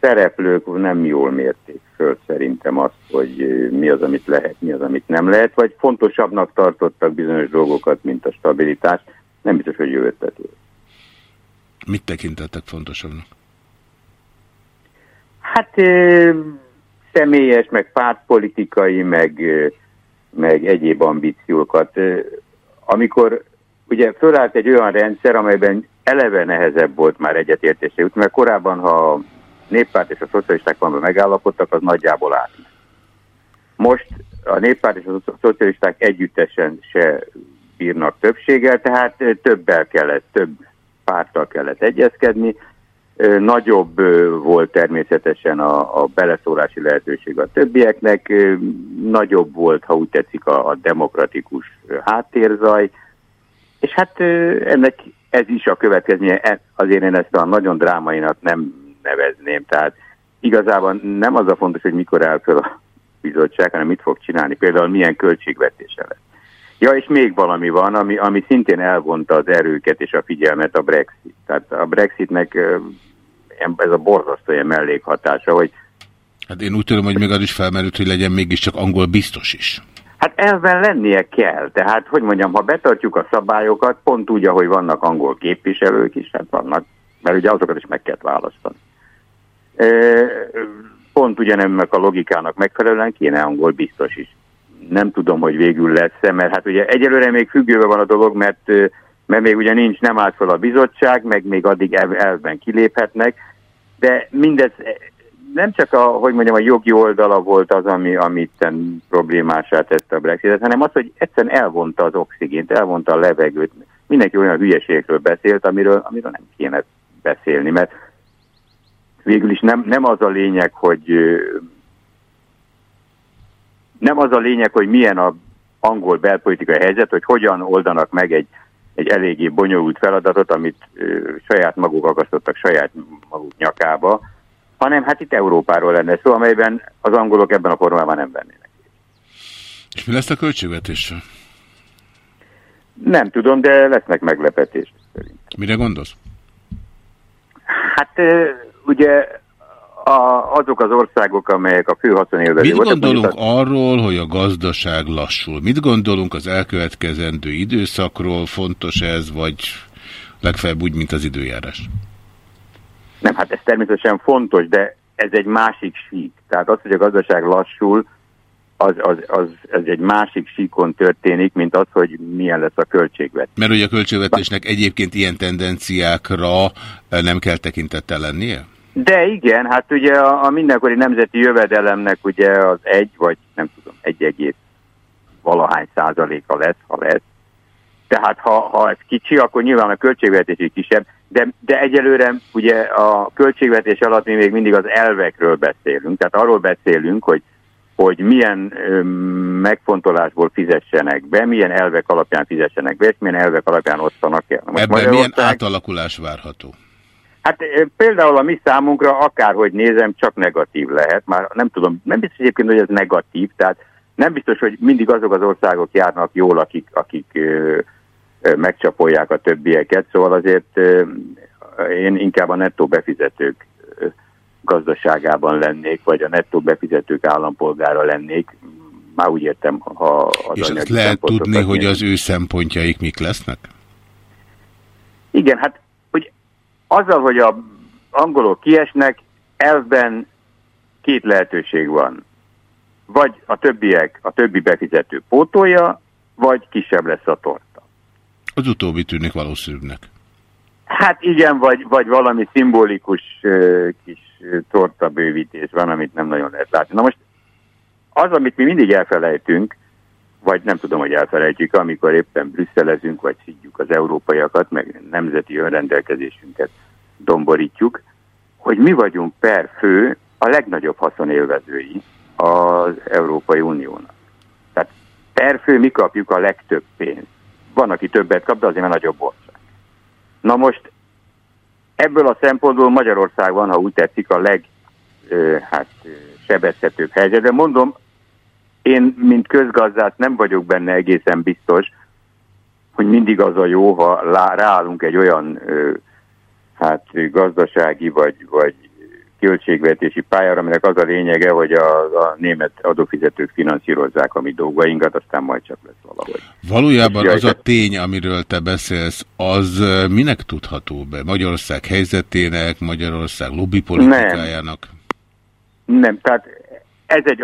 szereplők nem jól mérték föl szerintem azt, hogy mi az, amit lehet, mi az, amit nem lehet, vagy fontosabbnak tartottak bizonyos dolgokat, mint a stabilitás. Nem biztos, hogy jó ötlet volt. Mit tekintettek fontosabbnak? Hát ö, személyes, meg pártpolitikai, meg, meg egyéb ambíciókat. Amikor ugye fölállt egy olyan rendszer, amelyben eleve nehezebb volt már egyetértésre jutni, mert korábban, ha néppárt és a szocialisták valami megállapodtak, az nagyjából át. Most a néppárt és a szocialisták együttesen se bírnak többséggel, tehát többel kellett, több párttal kellett egyezkedni. Nagyobb volt természetesen a, a beleszólási lehetőség a többieknek, nagyobb volt, ha úgy tetszik, a, a demokratikus háttérzaj, és hát ennek ez is a következménye, E- azért én ezt a nagyon drámainak nem nevezném, tehát igazából nem az a fontos, hogy mikor áll föl a bizottság, hanem mit fog csinálni, például milyen költségvetése lesz. Ja, és még valami van, ami, ami szintén elvonta az erőket és a figyelmet, a Brexit. Tehát a Brexitnek ez a borzasztó ilyen mellékhatása, hogy Hát én úgy tudom, hogy még az is felmerült, hogy legyen mégiscsak angol biztos is. Hát elven lennie kell. Tehát, hogy mondjam, ha betartjuk a szabályokat, pont úgy, ahogy vannak angol képviselők is, hát vannak, mert ugye azokat is meg kell választani. Pont ugyanennek a logikának megfelelően kéne angol biztos is. Nem tudom, hogy végül lesz-e, mert hát ugye egyelőre még függőben van a dolog, mert, mert még ugye nincs, nem állt fel a bizottság, meg még addig el- elvben kiléphetnek, de mindez nem csak a, hogy mondjam, a jogi oldala volt az, ami, ami itten problémását tette a Brexitet, hanem az, hogy egyszerűen elvonta az oxigént, elvonta a levegőt. Mindenki olyan hülyeségekről beszélt, amiről, amiről nem kéne beszélni, mert végül is nem, nem az a lényeg, hogy nem az a lényeg, hogy milyen a angol belpolitikai helyzet, hogy hogyan oldanak meg egy, egy eléggé bonyolult feladatot, amit ö, saját maguk akasztottak saját maguk nyakába, hanem hát itt Európáról lenne szó, amelyben az angolok ebben a formában nem vennének. És mi lesz a költségvetéssel? Nem tudom, de lesznek meglepetések szerint. Mire gondolsz? Hát ugye a, azok az országok, amelyek a fő haszonélvező Mit gondolunk mondjuk arról, hogy a gazdaság lassul? Mit gondolunk az elkövetkezendő időszakról? Fontos ez, vagy legfeljebb úgy, mint az időjárás? Nem, hát ez természetesen fontos, de ez egy másik sík. Tehát az, hogy a gazdaság lassul, az, az, az, az egy másik síkon történik, mint az, hogy milyen lesz a költségvetés. Mert ugye a költségvetésnek egyébként ilyen tendenciákra nem kell tekintettel lennie? De igen, hát ugye a, a mindenkori nemzeti jövedelemnek ugye az egy, vagy nem tudom, egy egész valahány százaléka lesz, ha lesz. Tehát ha, ha ez kicsi, akkor nyilván a költségvetés is kisebb, de, de egyelőre ugye a költségvetés alatt mi még mindig az elvekről beszélünk. Tehát arról beszélünk, hogy hogy milyen ö, megfontolásból fizessenek be, milyen elvek alapján fizessenek be, és milyen elvek alapján osztanak el. Most Ebben Magyarország... milyen átalakulás várható? Hát például a mi számunkra akárhogy nézem, csak negatív lehet. Már nem tudom, nem biztos egyébként, hogy ez negatív, tehát nem biztos, hogy mindig azok az országok járnak jól, akik, akik ö, ö, megcsapolják a többieket, szóval azért ö, én inkább a nettó befizetők gazdaságában lennék, vagy a nettó befizetők állampolgára lennék. Már úgy értem, ha az És azt lehet tudni, hogy az ő szempontjaik mik lesznek? Igen, hát azzal, hogy a angolok kiesnek, elvben két lehetőség van. Vagy a többiek, a többi befizető pótolja, vagy kisebb lesz a torta. Az utóbbi tűnik valószínűnek. Hát igen, vagy, vagy valami szimbolikus uh, kis torta bővítés van, amit nem nagyon lehet látni. Na most az, amit mi mindig elfelejtünk, vagy nem tudom, hogy elfelejtjük, amikor éppen brüsszelezünk, vagy szidjuk az európaiakat, meg nemzeti önrendelkezésünket domborítjuk, hogy mi vagyunk per fő a legnagyobb haszonélvezői az Európai Uniónak. Tehát per fő mi kapjuk a legtöbb pénzt. Van, aki többet kap, de azért már nagyobb ország. Na most ebből a szempontból Magyarország van, ha úgy tetszik, a leg hát, sebezhetőbb helyzetben. Mondom, én, mint közgazdát nem vagyok benne egészen biztos, hogy mindig az a jó, ha ráállunk egy olyan hát gazdasági vagy, vagy költségvetési pályára, aminek az a lényege, hogy a, a német adófizetők finanszírozzák a mi dolgainkat, aztán majd csak lesz valahogy. Valójában az a tény, amiről te beszélsz, az minek tudható be? Magyarország helyzetének, Magyarország lobbypolitikájának? Nem. Nem, tehát ez egy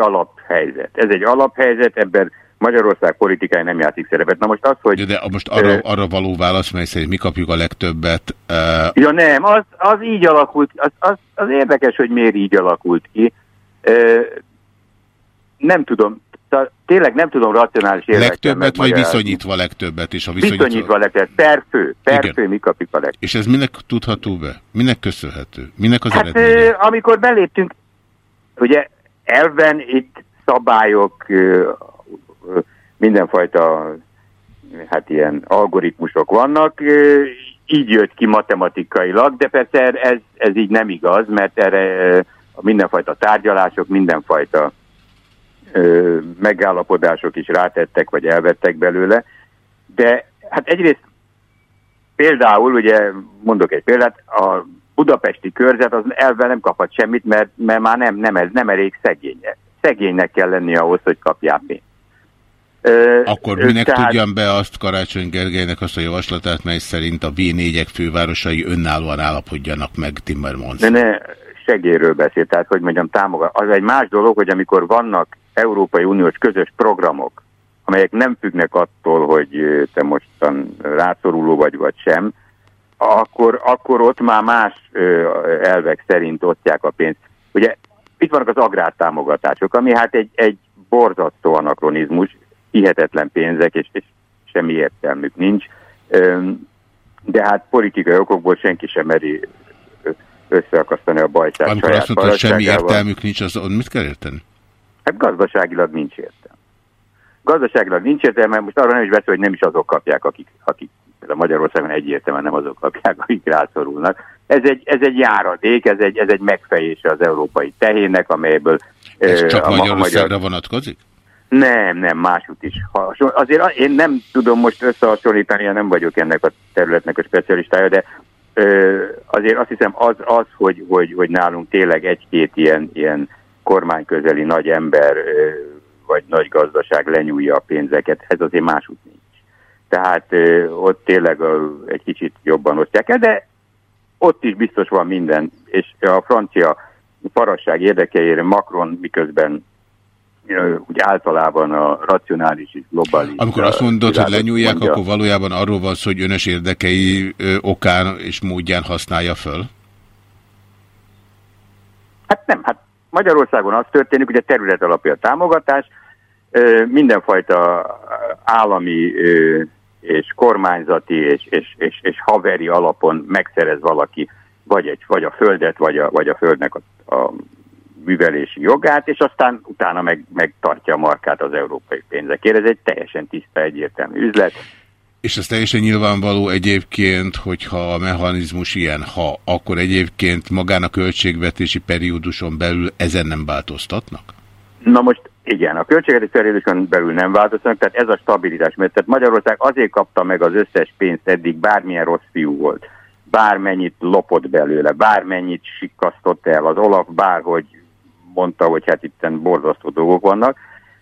alaphelyzet. Ez egy alaphelyzet, ebben Magyarország politikai nem játszik szerepet. Na most az, hogy... De most arra, arra való válasz, mely szerint mi kapjuk a legtöbbet. Uh... Ja nem, az, az így alakult, az, az, az érdekes, hogy miért így alakult ki. Uh, nem tudom, tényleg nem tudom racionális Legtöbbet, vagy viszonyítva legtöbbet is? A viszonyítva, viszonyítva legtöbbet, per fő, per fő mi kapjuk a legtöbbet. És ez minek tudható be? Minek köszönhető? Minek az hát, eredménye? amikor beléptünk, ugye elven itt szabályok, mindenfajta hát ilyen algoritmusok vannak, így jött ki matematikailag, de persze ez, ez így nem igaz, mert erre mindenfajta tárgyalások, mindenfajta megállapodások is rátettek, vagy elvettek belőle, de hát egyrészt például, ugye mondok egy példát, a budapesti körzet az elve nem kaphat semmit, mert, mert már nem, nem, nem elég szegény. Szegénynek kell lenni ahhoz, hogy kapják pénzt. Akkor minek tehát... tudjam be azt Karácsony Gergelynek azt a javaslatát, mely szerint a V4-ek fővárosai önállóan állapodjanak meg Timmermans? De ne segélyről beszél, tehát hogy mondjam, támogat. Az egy más dolog, hogy amikor vannak Európai Uniós közös programok, amelyek nem függnek attól, hogy te mostan rászoruló vagy vagy sem, akkor, akkor ott már más elvek szerint osztják a pénzt. Ugye itt vannak az agrártámogatások, ami hát egy, egy borzasztó anakronizmus, hihetetlen pénzek, és, és semmi értelmük nincs. De hát politikai okokból senki sem meri összeakasztani a bajtát Amikor saját azt mondta, hogy semmi értelmük nincs, az mit kell érteni? Hát gazdaságilag nincs értelme. Gazdaságilag nincs értelme, most arra nem is beszél, hogy nem is azok kapják, akik, akik Magyarországon egyértelműen nem azok kapják, akik rászorulnak. Ez egy, ez egy járadék, ez egy, ez egy megfejése az európai tehének, amelyből Ez ö, csak a ma- Magyarországra vonatkozik? Nem, nem, másút is. Ha, azért én nem tudom most összehasonlítani, nem vagyok ennek a területnek a specialistája, de ö, azért azt hiszem az, az hogy, hogy, hogy nálunk tényleg egy-két ilyen, ilyen kormányközeli nagy ember ö, vagy nagy gazdaság lenyúlja a pénzeket, ez azért másút nincs. Tehát ö, ott tényleg ö, egy kicsit jobban osztják el, de ott is biztos van minden, és a francia parasság érdekeire Macron miközben úgy általában a racionális és globális. Amikor azt mondod, hogy lenyúlják, akkor valójában arról van szó, hogy önös érdekei ö, okán és módján használja föl? Hát nem, hát Magyarországon az történik, hogy a terület alapja a támogatás, ö, mindenfajta állami ö, és kormányzati és, és, és, és haveri alapon megszerez valaki vagy, egy, vagy a földet, vagy a, vagy a földnek a, a művelési jogát, és aztán utána meg, megtartja a markát az európai pénzekért. Ez egy teljesen tiszta, egyértelmű üzlet. És ez teljesen nyilvánvaló egyébként, hogyha a mechanizmus ilyen, ha, akkor egyébként magán a költségvetési perióduson belül ezen nem változtatnak? Na most igen, a költségvetési perióduson belül nem változnak, tehát ez a stabilitás, mert tehát Magyarország azért kapta meg az összes pénzt eddig, bármilyen rossz fiú volt, bármennyit lopott belőle, bármennyit sikasztott el, az Olaf bárhogy mondta, hogy hát itten borzasztó dolgok vannak,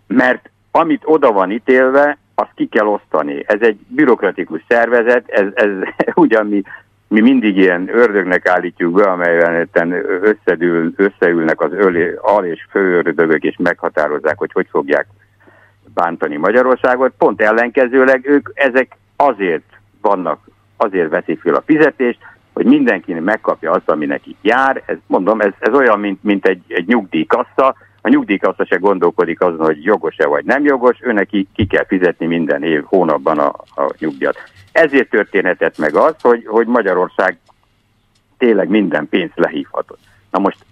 mert amit oda van ítélve, azt ki kell osztani. Ez egy bürokratikus szervezet, ez, ez *laughs* ugyan mi, mi mindig ilyen ördögnek állítjuk be, amelyben összedül, összeülnek az öl, al és főördögök, és meghatározzák, hogy hogy fogják bántani Magyarországot. Pont ellenkezőleg ők ezek azért vannak, azért veszik fel a fizetést, hogy mindenki megkapja azt, ami nekik jár. Ez, mondom, ez, ez olyan, mint, mint egy, egy nyugdíjkassa. A nyugdíjkassa se gondolkodik azon, hogy jogos-e vagy nem jogos, ő neki ki kell fizetni minden év, hónapban a, a nyugdíjat. Ezért történhetett meg az, hogy, hogy Magyarország tényleg minden pénzt lehívhatott. Na most,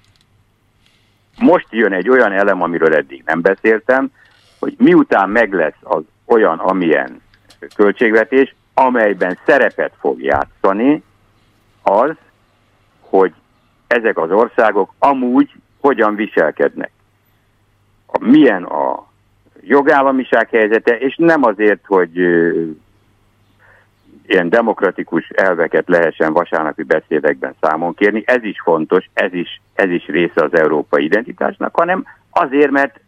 most jön egy olyan elem, amiről eddig nem beszéltem, hogy miután meg lesz az olyan, amilyen költségvetés, amelyben szerepet fog játszani, az, hogy ezek az országok amúgy hogyan viselkednek. A, milyen a jogállamiság helyzete, és nem azért, hogy ilyen demokratikus elveket lehessen vasárnapi beszédekben számon kérni, ez is fontos, ez is, ez is része az európai identitásnak, hanem azért, mert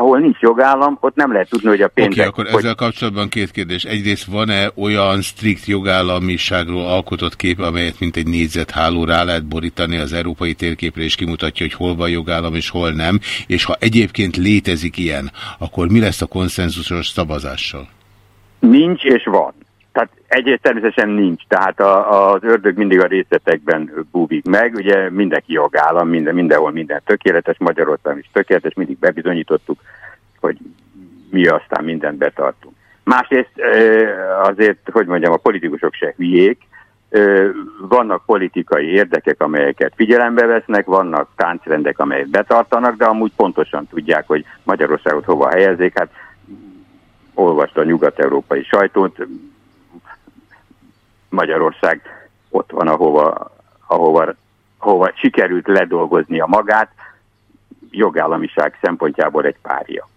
ahol nincs jogállam, ott nem lehet tudni, hogy a Oké, pénzek... okay, akkor hogy... ezzel kapcsolatban két kérdés. Egyrészt van-e olyan strikt jogállamiságról alkotott kép, amelyet mint egy négyzetháló rá lehet borítani az európai térképre, és kimutatja, hogy hol van jogállam és hol nem, és ha egyébként létezik ilyen, akkor mi lesz a konszenzusos szavazással? Nincs és van. Tehát egyébként természetesen nincs. Tehát a, az ördög mindig a részletekben búvik meg. Ugye mindenki jogállam, minden, mindenhol minden tökéletes, Magyarországon is tökéletes, mindig bebizonyítottuk, hogy mi aztán mindent betartunk. Másrészt azért, hogy mondjam, a politikusok se hülyék, vannak politikai érdekek, amelyeket figyelembe vesznek, vannak táncrendek, amelyek betartanak, de amúgy pontosan tudják, hogy Magyarországot hova helyezzék. Hát olvasta a nyugat-európai sajtót, Magyarország ott van, ahova, ahova, ahova sikerült ledolgoznia magát, jogállamiság szempontjából egy párja.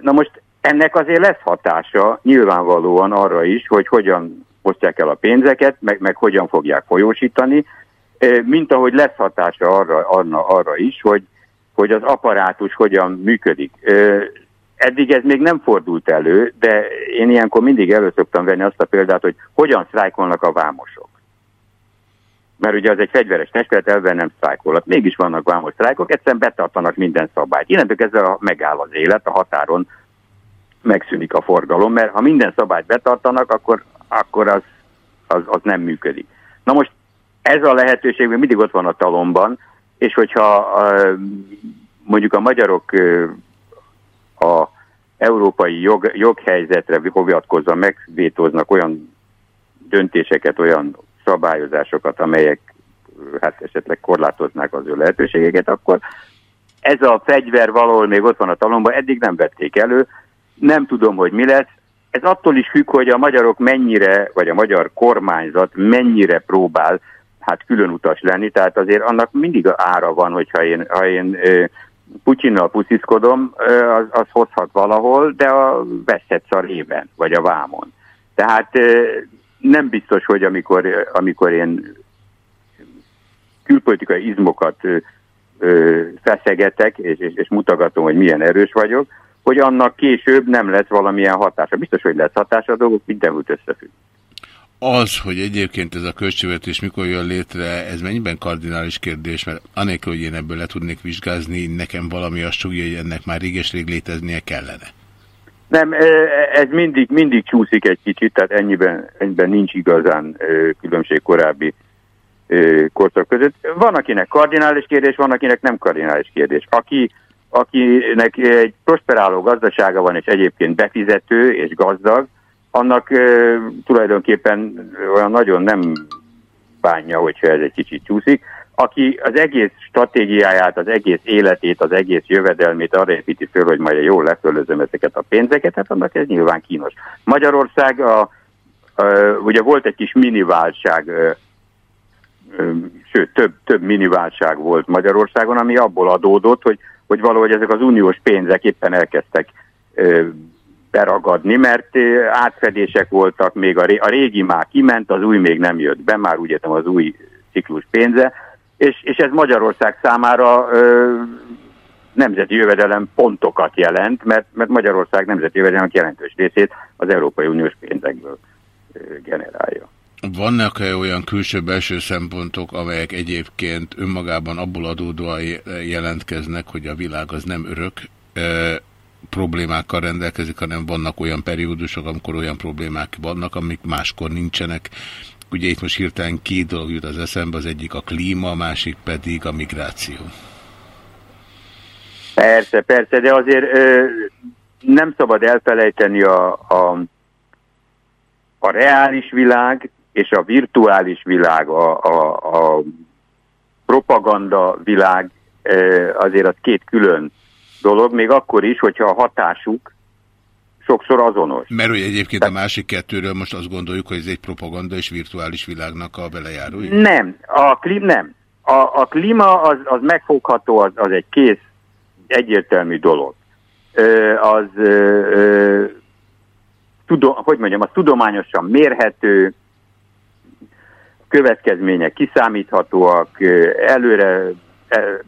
Na most ennek azért lesz hatása nyilvánvalóan arra is, hogy hogyan osztják el a pénzeket, meg, meg hogyan fogják folyósítani, mint ahogy lesz hatása arra, arra, arra is, hogy, hogy az apparátus hogyan működik. Eddig ez még nem fordult elő, de én ilyenkor mindig elő szoktam venni azt a példát, hogy hogyan sztrájkolnak a vámosok. Mert ugye az egy fegyveres testület, elven nem sztrájkolhat. Mégis vannak vámos sztrájkok, egyszerűen betartanak minden szabályt. Innentől kezdve megáll az élet, a határon megszűnik a forgalom, mert ha minden szabályt betartanak, akkor, akkor az, az, az nem működik. Na most ez a lehetőség még mindig ott van a talomban, és hogyha mondjuk a magyarok a európai jog, joghelyzetre hivatkozva megvétóznak olyan döntéseket, olyan szabályozásokat, amelyek hát esetleg korlátoznák az ő lehetőségeket, akkor ez a fegyver valahol még ott van a talomban, eddig nem vették elő, nem tudom, hogy mi lesz. Ez attól is függ, hogy a magyarok mennyire, vagy a magyar kormányzat mennyire próbál hát külön utas lenni, tehát azért annak mindig ára van, hogyha én, ha én Putyinnal pusziszkodom, az, az hozhat valahol, de a veszhetsz a rében, vagy a vámon. Tehát nem biztos, hogy amikor, amikor én külpolitikai izmokat feszegetek, és, és, és mutogatom, hogy milyen erős vagyok, hogy annak később nem lesz valamilyen hatása. Biztos, hogy lesz hatása, a dolgok mindenhol összefügg. Az, hogy egyébként ez a költségvetés mikor jön létre, ez mennyiben kardinális kérdés, mert anélkül, hogy én ebből le tudnék vizsgázni, nekem valami azt súgja, hogy ennek már réges-rég léteznie kellene. Nem, ez mindig, mindig csúszik egy kicsit, tehát ennyiben, ennyiben nincs igazán különbség korábbi korszak között. Van, akinek kardinális kérdés, van, akinek nem kardinális kérdés. Aki, akinek egy prosperáló gazdasága van, és egyébként befizető és gazdag, annak e, tulajdonképpen olyan nagyon nem bánja, hogyha ez egy kicsit csúszik. Aki az egész stratégiáját, az egész életét, az egész jövedelmét arra építi föl, hogy majd jól lefölözöm ezeket a pénzeket, hát annak ez nyilván kínos. Magyarország, a, a, ugye volt egy kis miniválság, a, sőt, több, több miniválság volt Magyarországon, ami abból adódott, hogy, hogy valahogy ezek az uniós pénzek éppen elkezdtek beragadni, mert átfedések voltak, még a, ré, a régi már kiment, az új még nem jött be, már úgy értem az új ciklus pénze, és, és ez Magyarország számára ö, nemzeti jövedelem pontokat jelent, mert, mert Magyarország nemzeti jövedelem jelentős részét az Európai Uniós pénzekből ö, generálja. Vannak -e olyan külső-belső szempontok, amelyek egyébként önmagában abból adódóan jelentkeznek, hogy a világ az nem örök, problémákkal rendelkezik, hanem vannak olyan periódusok, amikor olyan problémák vannak, amik máskor nincsenek. Ugye itt most hirtelen két dolog jut az eszembe, az egyik a klíma, a másik pedig a migráció. Persze, persze, de azért ö, nem szabad elfelejteni a, a, a reális világ és a virtuális világ, a, a, a propaganda világ, ö, azért az két külön dolog, még akkor is, hogyha a hatásuk sokszor azonos. Mert hogy egyébként a másik kettőről most azt gondoljuk, hogy ez egy propaganda és virtuális világnak a belejárói? Nem, a klím nem. A, a klíma az, az megfogható, az, az egy kész, egyértelmű dolog. Ö, az, ö, ö, tudom, hogy mondjam, az tudományosan mérhető, következmények kiszámíthatóak, előre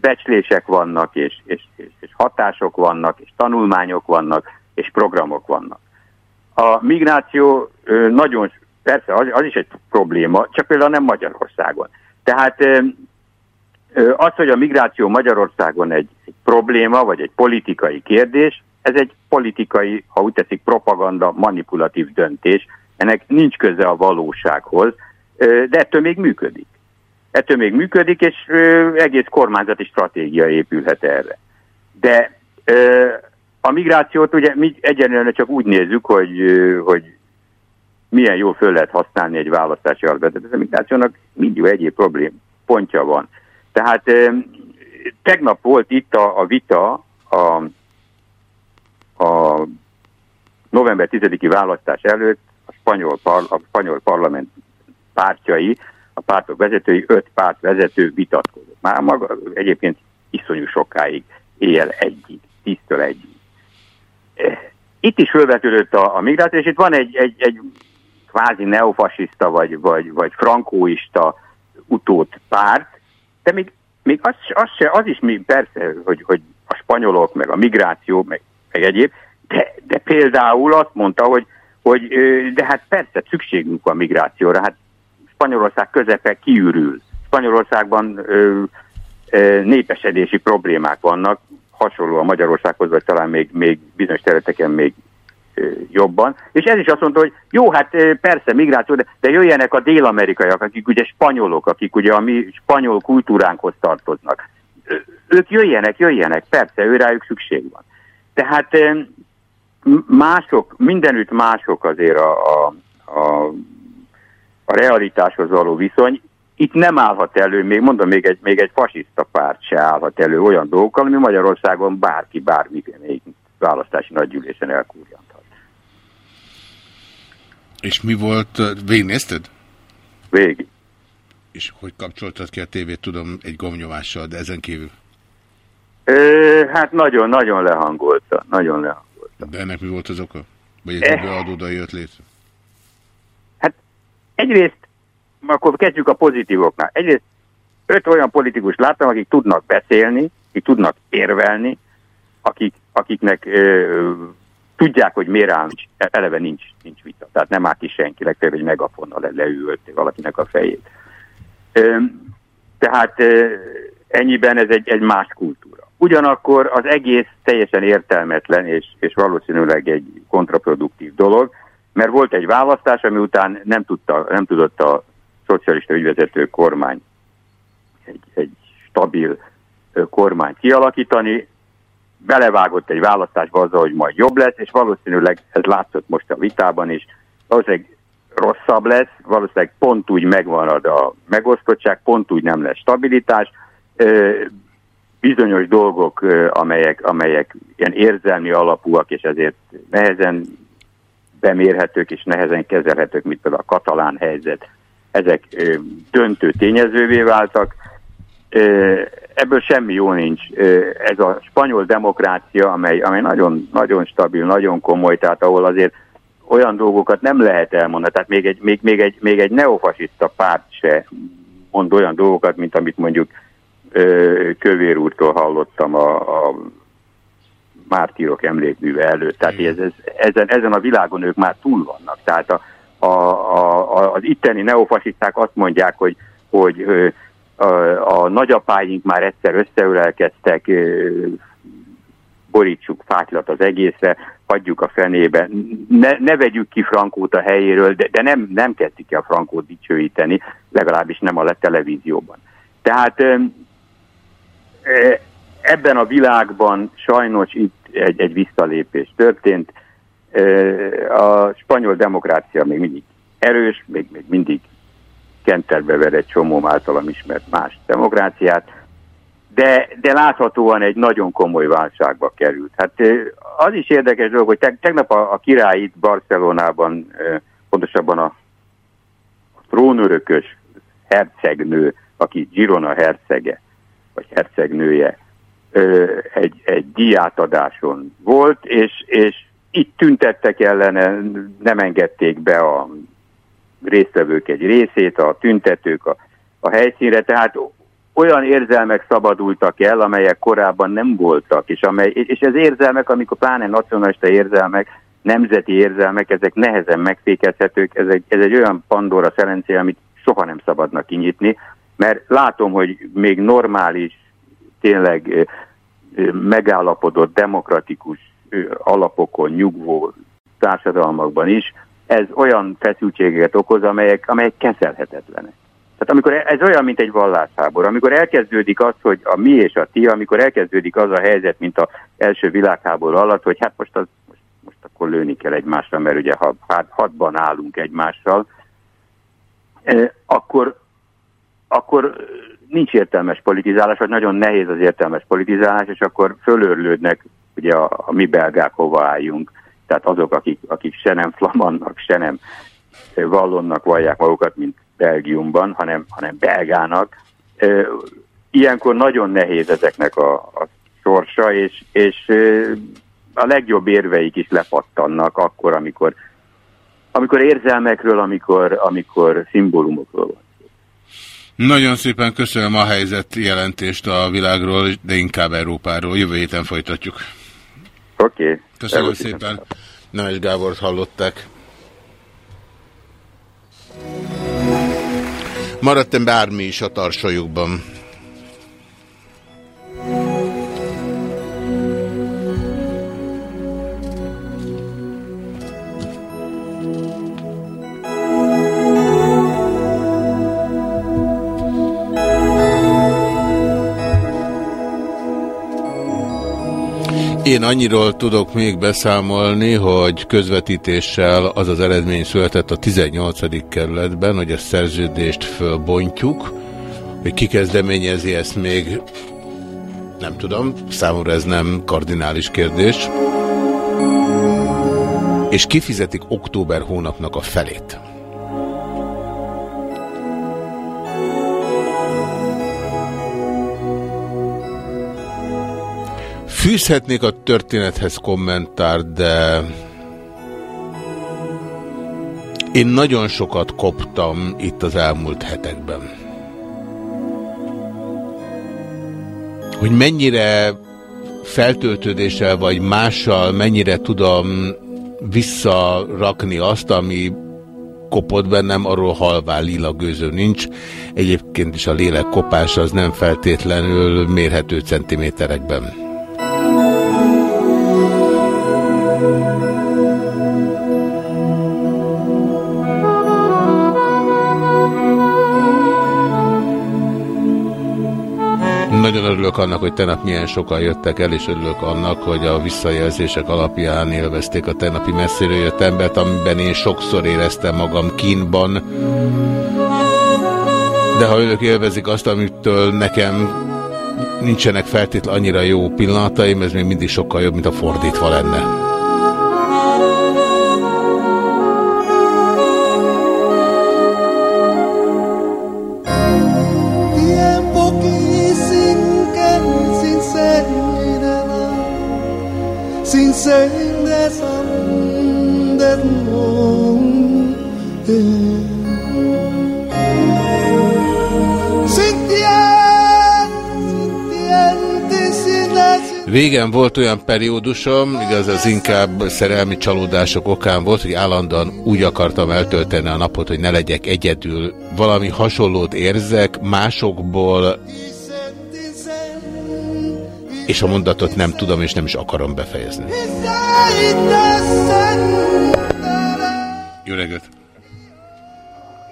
becslések vannak, és, és, és, hatások vannak, és tanulmányok vannak, és programok vannak. A migráció nagyon, persze az, az is egy probléma, csak például nem Magyarországon. Tehát az, hogy a migráció Magyarországon egy, egy probléma, vagy egy politikai kérdés, ez egy politikai, ha úgy teszik, propaganda, manipulatív döntés, ennek nincs köze a valósághoz, de ettől még működik ettől még működik, és ö, egész kormányzati stratégia épülhet erre. De ö, a migrációt ugye mi egyenlően csak úgy nézzük, hogy, ö, hogy milyen jól föl lehet használni egy választási alapvetet. Ez a migrációnak mindig egyéb problém pontja van. Tehát ö, tegnap volt itt a, a vita a, a november 10-i választás előtt a spanyol, par, a spanyol parlament pártjai pártok vezetői, öt párt vezető vitatkozott. Már maga egyébként iszonyú sokáig, éjjel egyig, tíztől egyig. Eh, itt is fölvetődött a, a migráció, és itt van egy, egy, egy kvázi neofasiszta vagy, vagy, vagy frankóista utót párt, de még, még az, az, se, az is mi, persze, hogy, hogy a spanyolok, meg a migráció, meg, meg egyéb, de, de például azt mondta, hogy, hogy de hát persze szükségünk van migrációra, hát Spanyolország közepe kiürül. Spanyolországban ö, ö, népesedési problémák vannak, hasonló a Magyarországhoz, vagy talán még, még bizonyos területeken még ö, jobban. És ez is azt mondta, hogy jó, hát persze migráció, de, de jöjjenek a dél-amerikaiak, akik ugye spanyolok, akik ugye a mi spanyol kultúránkhoz tartoznak. Ö, ők jöjjenek, jöjjenek, persze, őrájuk szükség van. Tehát ö, mások, mindenütt mások azért a, a, a a realitáshoz való viszony. itt nem állhat elő, még mondom, még egy, még egy fasiszta párt se állhat elő olyan dolgokkal, ami Magyarországon bárki, bármi még választási nagygyűlésen elkúrjanthat. És mi volt, végignézted? Végig. És hogy kapcsoltad ki a tévét, tudom, egy gomnyomással, de ezen kívül? Ö, hát nagyon-nagyon lehangolta, nagyon lehangolta. De ennek mi volt az oka? Vagy egy Eh. beadóda jött létre? Egyrészt, akkor kezdjük a pozitívoknál. Egyrészt öt olyan politikus láttam, akik tudnak beszélni, akik tudnak érvelni, akik, akiknek ö, tudják, hogy miért áll, eleve nincs, nincs vita. Tehát nem áll ki senki, legfeljebb egy megafonnal le, valakinek a fejét. Ö, tehát ö, ennyiben ez egy, egy más kultúra. Ugyanakkor az egész teljesen értelmetlen, és, és valószínűleg egy kontraproduktív dolog, mert volt egy választás, ami után nem, tudta, nem tudott a szocialista ügyvezető kormány egy, egy stabil kormányt kialakítani, belevágott egy választásba azzal, hogy majd jobb lesz, és valószínűleg ez látszott most a vitában is, valószínűleg rosszabb lesz, valószínűleg pont úgy megmarad a megosztottság, pont úgy nem lesz stabilitás, bizonyos dolgok, amelyek, amelyek ilyen érzelmi alapúak, és ezért nehezen bemérhetők és nehezen kezelhetők, mint például a katalán helyzet, ezek ö, döntő tényezővé váltak. Ö, ebből semmi jó nincs. Ö, ez a spanyol demokrácia, amely, amely nagyon, nagyon stabil, nagyon komoly, tehát ahol azért olyan dolgokat nem lehet elmondani. Tehát még egy, még, még egy, még egy neofasiszta párt se mond olyan dolgokat, mint amit mondjuk Kövér úrtól hallottam a, a mártírok emlékműve előtt. Tehát ez, ez, ezen, ezen a világon ők már túl vannak. Tehát a, a, a, az itteni neofasiszták azt mondják, hogy, hogy a, a nagyapáink már egyszer összeülelkeztek, ö, borítsuk fátylat az egészre, hagyjuk a fenébe, ne, ne vegyük ki Frankót a helyéről, de, de nem, nem kezdik el Frankót dicsőíteni, legalábbis nem a televízióban. Tehát ebben a világban sajnos itt egy, egy visszalépés történt. A spanyol demokrácia még mindig erős, még, még mindig kenterbe ver egy csomó általam ismert más demokráciát, de, de láthatóan egy nagyon komoly válságba került. Hát az is érdekes dolog, hogy teg, tegnap a, a király itt Barcelonában, pontosabban a trónörökös hercegnő, aki Girona hercege, vagy hercegnője, egy, egy díjátadáson volt, és, és itt tüntettek ellene, nem engedték be a résztvevők egy részét, a tüntetők a, a helyszínre, tehát olyan érzelmek szabadultak el, amelyek korábban nem voltak, és, amely, és ez érzelmek, amikor pláne nacionalista érzelmek, nemzeti érzelmek, ezek nehezen megfékezhetők, ez egy, ez egy olyan Pandora szerencé, amit soha nem szabadna kinyitni, mert látom, hogy még normális, tényleg megállapodott, demokratikus alapokon nyugvó társadalmakban is, ez olyan feszültségeket okoz, amelyek, amelyek kezelhetetlenek. Tehát amikor ez olyan, mint egy vallásháború, amikor elkezdődik az, hogy a mi és a ti, amikor elkezdődik az a helyzet, mint az első világháború alatt, hogy hát most, az, most, most akkor lőni kell egymásra, mert ugye ha hát hadban állunk egymással, eh, akkor, akkor nincs értelmes politizálás, vagy nagyon nehéz az értelmes politizálás, és akkor fölörlődnek ugye a, a mi belgák hova álljunk, tehát azok, akik, akik se nem flamannak, se nem vallonnak vallják magukat, mint Belgiumban, hanem, hanem belgának. Ilyenkor nagyon nehéz ezeknek a, a sorsa, és, és a legjobb érveik is lepattannak akkor, amikor, amikor érzelmekről, amikor, amikor szimbólumokról van. Nagyon szépen köszönöm a helyzet jelentést a világról, de inkább Európáról. Jövő héten folytatjuk. Oké. Okay. Köszönöm Elveszítem. szépen. Nemes Gábort hallották. Maradtam bármi is a tarsajukban. Én annyiról tudok még beszámolni, hogy közvetítéssel az az eredmény született a 18. kerületben, hogy a szerződést fölbontjuk, hogy ki kezdeményezi ezt még, nem tudom, számomra ez nem kardinális kérdés, és kifizetik október hónapnak a felét. Fűzhetnék a történethez kommentárt, de én nagyon sokat koptam itt az elmúlt hetekben. Hogy mennyire feltöltődéssel vagy mással mennyire tudom visszarakni azt, ami kopott bennem, arról halvá lila gőző nincs. Egyébként is a lélek kopása az nem feltétlenül mérhető centiméterekben. Nagyon örülök annak, hogy tegnap milyen sokan jöttek el, és örülök annak, hogy a visszajelzések alapján élvezték a tegnapi messziről jött embert, amiben én sokszor éreztem magam kínban. De ha önök élvezik azt, amitől nekem nincsenek feltétlenül annyira jó pillanataim, ez még mindig sokkal jobb, mint a fordítva lenne. Régen volt olyan periódusom, igaz, az inkább szerelmi csalódások okán volt, hogy állandóan úgy akartam eltölteni a napot, hogy ne legyek egyedül. Valami hasonlót érzek másokból, és a mondatot nem tudom, és nem is akarom befejezni. Jó reggelt!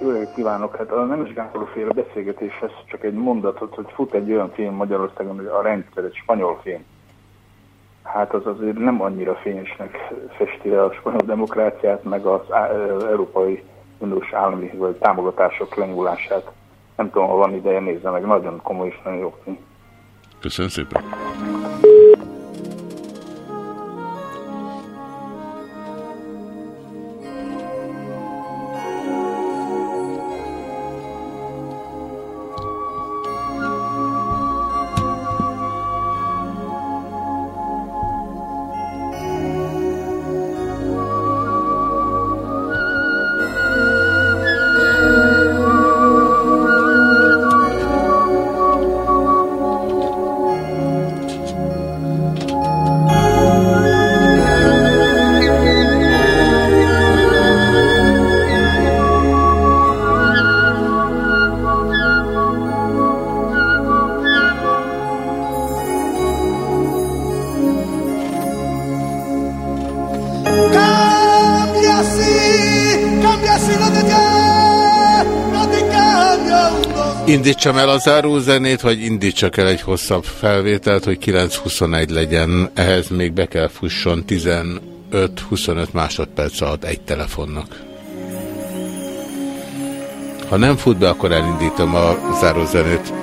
Jó reggelt kívánok! Hát a nem is féle beszélgetéshez csak egy mondatot, hogy fut egy olyan film Magyarországon, hogy a rendszer, egy spanyol film hát az azért nem annyira fényesnek festi le a spanyol demokráciát, meg az Európai Uniós állami vagy támogatások lenyúlását. Nem tudom, ha van ideje, nézze meg, nagyon komoly és nagyon jó film. Köszönöm szépen. Indítsam el a zárózenét, vagy indítsak el egy hosszabb felvételt, hogy 9.21 legyen. Ehhez még be kell fusson 15-25 másodperc alatt egy telefonnak. Ha nem fut be, akkor elindítom a zárózenét.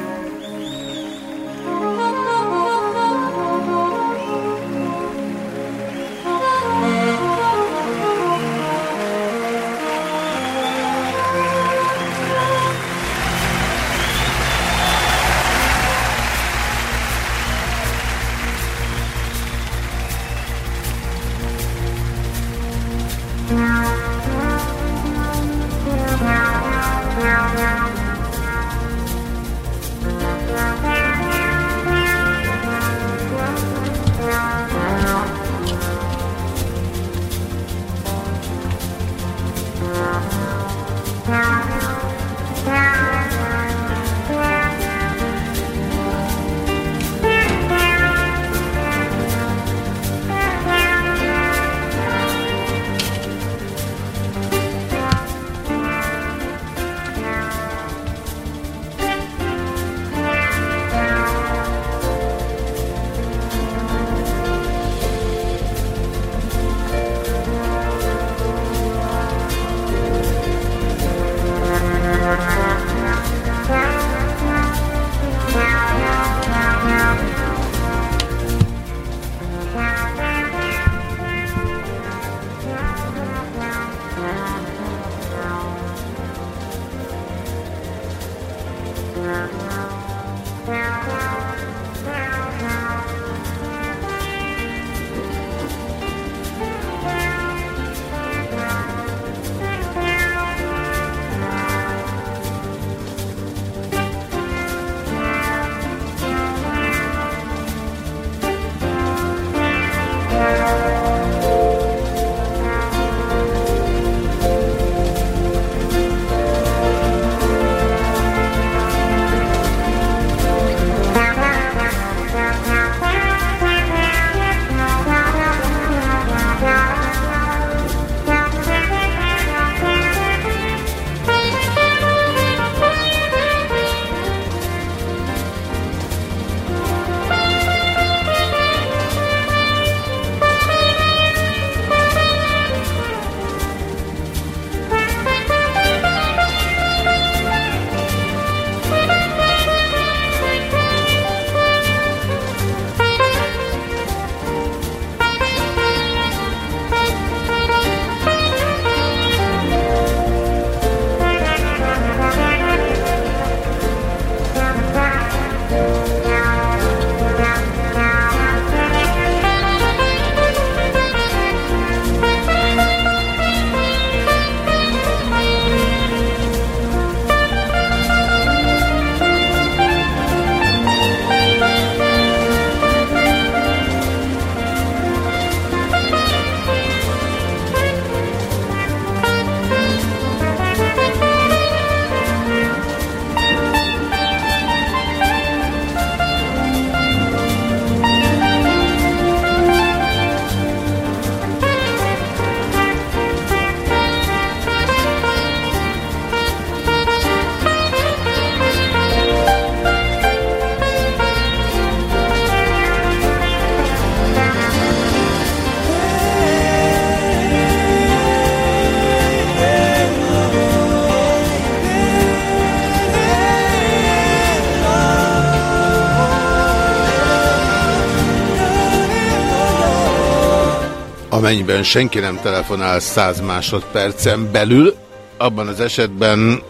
Amennyiben senki nem telefonál 100 másodpercen belül, abban az esetben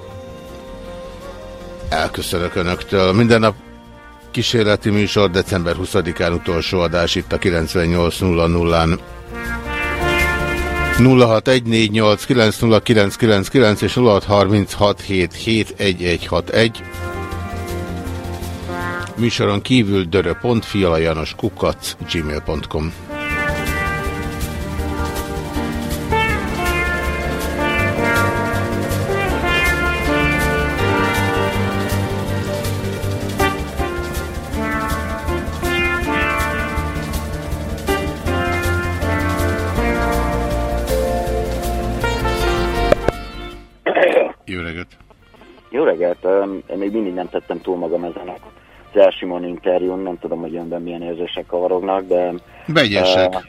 elköszönök Önöktől. Minden nap kísérleti műsor, december 20-án utolsó adás itt a 98.00-án. 0614890999 és 0636771161. Műsoron kívül dörö.fialajanos kukac gmail.com mindig nem tettem túl magam ezen az Elsimon interjún, nem tudom, hogy önben milyen érzések kavarognak, de... Vegyesek.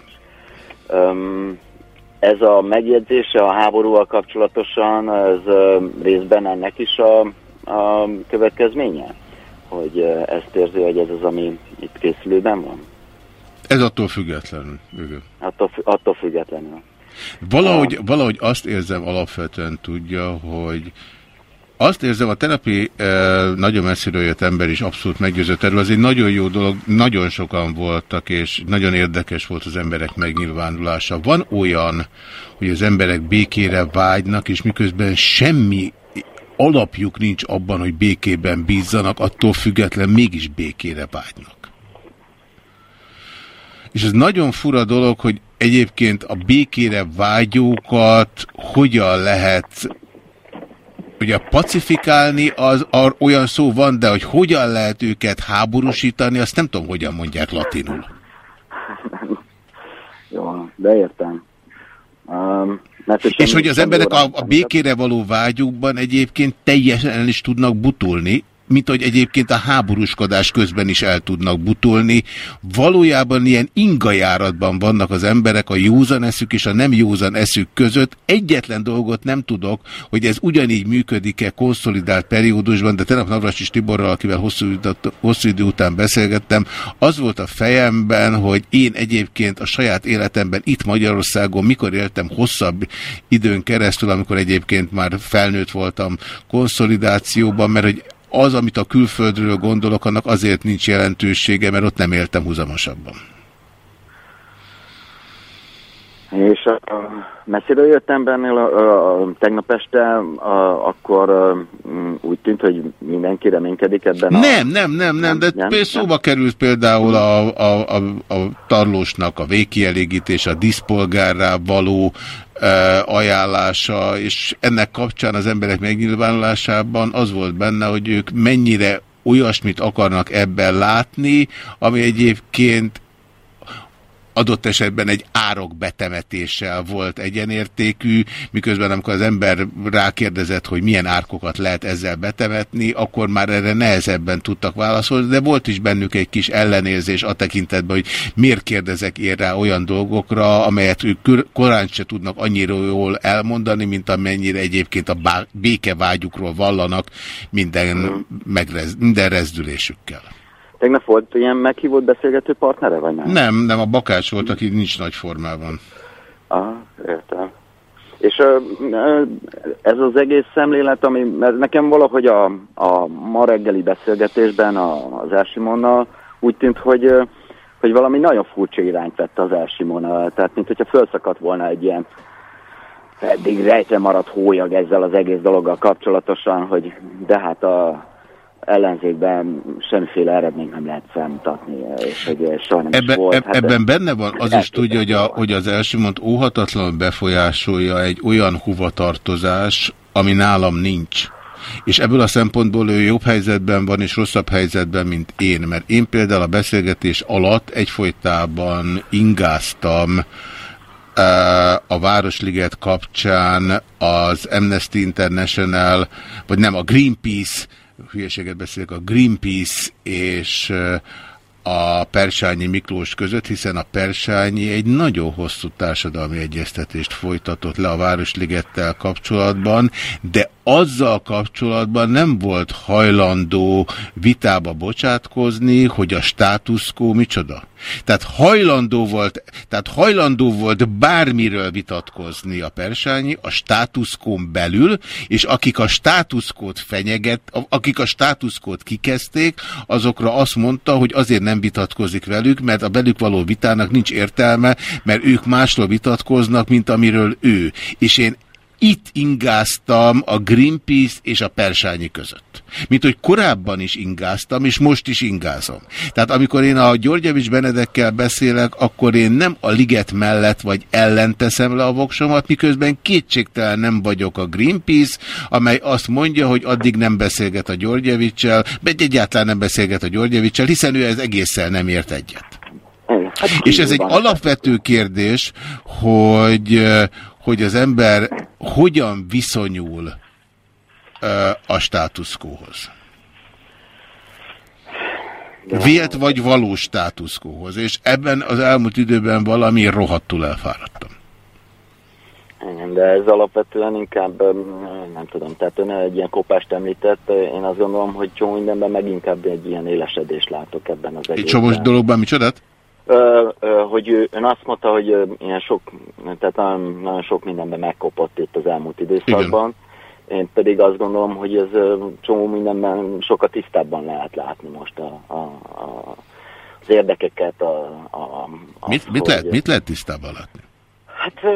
ö, öm, ez a megjegyzése a háborúval kapcsolatosan, ez ö, részben ennek is a, a következménye? Hogy ö, ezt érzi, hogy ez az, ami itt készülőben van? Ez attól függetlenül. Igen. Attól, attól függetlenül. Valahogy, valahogy azt érzem alapvetően tudja, hogy azt érzem, a terapi e, nagyon messziről jött ember is abszolút meggyőzött erről. Az egy nagyon jó dolog, nagyon sokan voltak, és nagyon érdekes volt az emberek megnyilvánulása. Van olyan, hogy az emberek békére vágynak, és miközben semmi alapjuk nincs abban, hogy békében bízzanak, attól független mégis békére vágynak. És ez nagyon fura dolog, hogy egyébként a békére vágyókat hogyan lehet ugye pacifikálni, az, az olyan szó van, de hogy hogyan lehet őket háborúsítani, azt nem tudom, hogyan mondják latinul. *laughs* Jó, de értem. Um, És hogy az emberek a, a békére való vágyukban egyébként teljesen el is tudnak butulni, mint hogy egyébként a háborúskodás közben is el tudnak butulni. Valójában ilyen ingajáratban vannak az emberek a józan eszük és a nem józan eszük között. Egyetlen dolgot nem tudok, hogy ez ugyanígy működik-e konszolidált periódusban, de tegnap Navracsis Tiborral, akivel hosszú, idő- hosszú idő után beszélgettem, az volt a fejemben, hogy én egyébként a saját életemben itt Magyarországon, mikor éltem hosszabb időn keresztül, amikor egyébként már felnőtt voltam konszolidációban, mert hogy az, amit a külföldről gondolok, annak azért nincs jelentősége, mert ott nem éltem húzamosabban. És a, a messziről jött embernél a, a, a, tegnap este, a, akkor a, úgy tűnt, hogy mindenki reménykedik ebben a... Nem, nem, nem, nem, de nem, nem, szóba került például a, a, a, a tarlósnak a végkielégítés, a diszpolgárrá való e, ajánlása, és ennek kapcsán az emberek megnyilvánulásában az volt benne, hogy ők mennyire olyasmit akarnak ebben látni, ami egyébként adott esetben egy árok betemetéssel volt egyenértékű, miközben amikor az ember rákérdezett, hogy milyen árkokat lehet ezzel betemetni, akkor már erre nehezebben tudtak válaszolni, de volt is bennük egy kis ellenérzés a tekintetben, hogy miért kérdezek én rá olyan dolgokra, amelyet ők kor- korán se tudnak annyira jól elmondani, mint amennyire egyébként a békevágyukról vallanak minden, megrez, minden rezdülésükkel. Tegnap volt ilyen meghívott beszélgető partnere, vagy nem? Nem, nem, a Bakács volt, aki nincs nagy formában. Ah, értem. És ez az egész szemlélet, ami, mert nekem valahogy a, a ma reggeli beszélgetésben a, az Elsimonnal úgy tűnt, hogy, hogy valami nagyon furcsa irányt vett az Elsimon, tehát mint hogyha felszakadt volna egy ilyen eddig rejtve maradt hólyag ezzel az egész dologgal kapcsolatosan, hogy de hát a ellenzékben semmiféle eredményt nem lehet felmutatni, és hogy soha nem Ebben, volt. Hát ebben benne van, az is tudja, hogy, a, hogy az Elsimont óhatatlanul befolyásolja egy olyan hovatartozás, ami nálam nincs. És ebből a szempontból ő jobb helyzetben van, és rosszabb helyzetben, mint én. Mert én például a beszélgetés alatt egyfolytában ingáztam eh, a Városliget kapcsán az Amnesty International, vagy nem, a Greenpeace, hülyeséget beszélek, a Greenpeace és eh, a Persányi Miklós között, hiszen a Persányi egy nagyon hosszú társadalmi egyeztetést folytatott le a Városligettel kapcsolatban, de azzal kapcsolatban nem volt hajlandó vitába bocsátkozni, hogy a státuszkó micsoda. Tehát hajlandó volt, tehát hajlandó volt bármiről vitatkozni a Persányi a státuszkón belül, és akik a státuszkót fenyeget, akik a státuszkót kikezdték, azokra azt mondta, hogy azért nem vitatkozik velük, mert a belük való vitának nincs értelme, mert ők másról vitatkoznak, mint amiről ő. És én itt ingáztam a Greenpeace és a Persányi között. Mint hogy korábban is ingáztam, és most is ingázom. Tehát amikor én a Györgyevics Benedekkel beszélek, akkor én nem a liget mellett vagy ellen teszem le a voksomat, miközben kétségtelen nem vagyok a Greenpeace, amely azt mondja, hogy addig nem beszélget a Györgyevicsel, vagy egyáltalán nem beszélget a Györgyevicsel, hiszen ő ez egészen nem ért egyet. Hát, és ez egy alapvető kérdés, hogy, hogy az ember hogyan viszonyul a státuszkóhoz. Vélt vagy valós státuszkóhoz, és ebben az elmúlt időben valami rohadtul elfáradtam. Igen, de ez alapvetően inkább, nem tudom, tehát ön egy ilyen kopást említett, én azt gondolom, hogy csomó mindenben meg inkább egy ilyen élesedést látok ebben az egészben. Egy csomó dologban micsodát? Hogy ön azt mondta, hogy ilyen sok, tehát nagyon, sok mindenben megkopott itt az elmúlt időszakban. Igen. Én pedig azt gondolom, hogy ez csomó mindenben sokkal tisztábban lehet látni most a, a, a, az érdekeket. A, a, a, mit, mit, lehet, mit lehet tisztában látni? Hát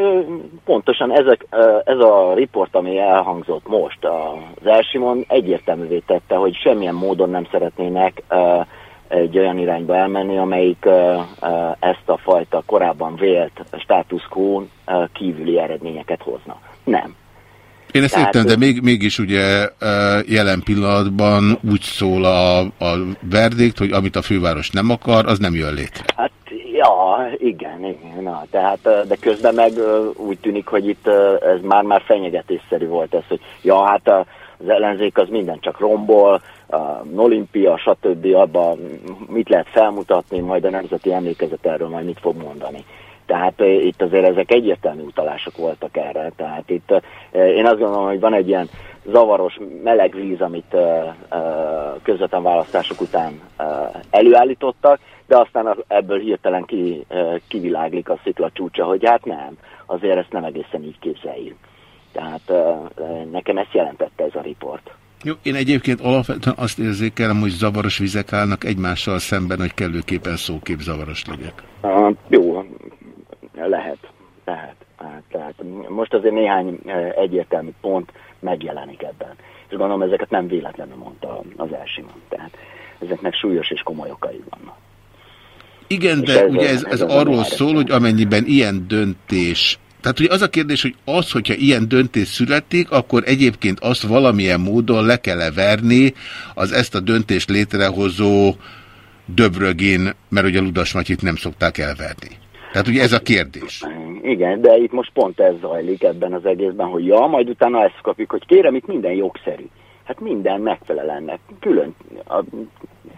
pontosan ezek, ez a riport, ami elhangzott most, az Elsimon egyértelművé tette, hogy semmilyen módon nem szeretnének egy olyan irányba elmenni, amelyik ezt a fajta korábban vélt status quo kívüli eredményeket hozna. Nem. Én ezt értem, de még, mégis ugye jelen pillanatban úgy szól a, a verdikt, hogy amit a főváros nem akar, az nem jön létre. Hát, ja, igen, igen. Na, tehát, de közben meg úgy tűnik, hogy itt ez már-már fenyegetésszerű volt ez, hogy ja, hát az ellenzék az minden csak rombol, olimpia, stb. abban mit lehet felmutatni, majd a Nemzeti Emlékezet erről majd mit fog mondani. Tehát uh, itt azért ezek egyértelmű utalások voltak erre. Tehát itt uh, én azt gondolom, hogy van egy ilyen zavaros meleg víz, amit uh, közvetlen választások után előállítottak, de aztán ebből hirtelen ki, kiviláglik a szikla csúcsa, hogy hát nem, azért ezt nem egészen így képzeljük. Tehát nekem ezt jelentette ez a riport. Jó, én egyébként alapvetően azt érzékelem, hogy zavaros vizek állnak egymással szemben, hogy kellőképpen szókép zavaros legyek. Uh, jó, lehet, lehet. Hát, tehát most azért néhány egyértelmű pont megjelenik ebben. És gondolom, ezeket nem véletlenül mondta az első Tehát ezeknek súlyos és komoly okai vannak. Igen, de ez ugye ez, ez, ez arról szól, hogy amennyiben ilyen döntés tehát ugye az a kérdés, hogy az, hogyha ilyen döntés születik, akkor egyébként azt valamilyen módon le kell -e verni az ezt a döntést létrehozó döbrögén, mert ugye Ludas Matyit nem szokták elverni. Tehát ugye ez a kérdés. Igen, de itt most pont ez zajlik ebben az egészben, hogy ja, majd utána ezt kapjuk, hogy kérem, itt minden jogszerű. Hát minden megfelel ennek. Külön a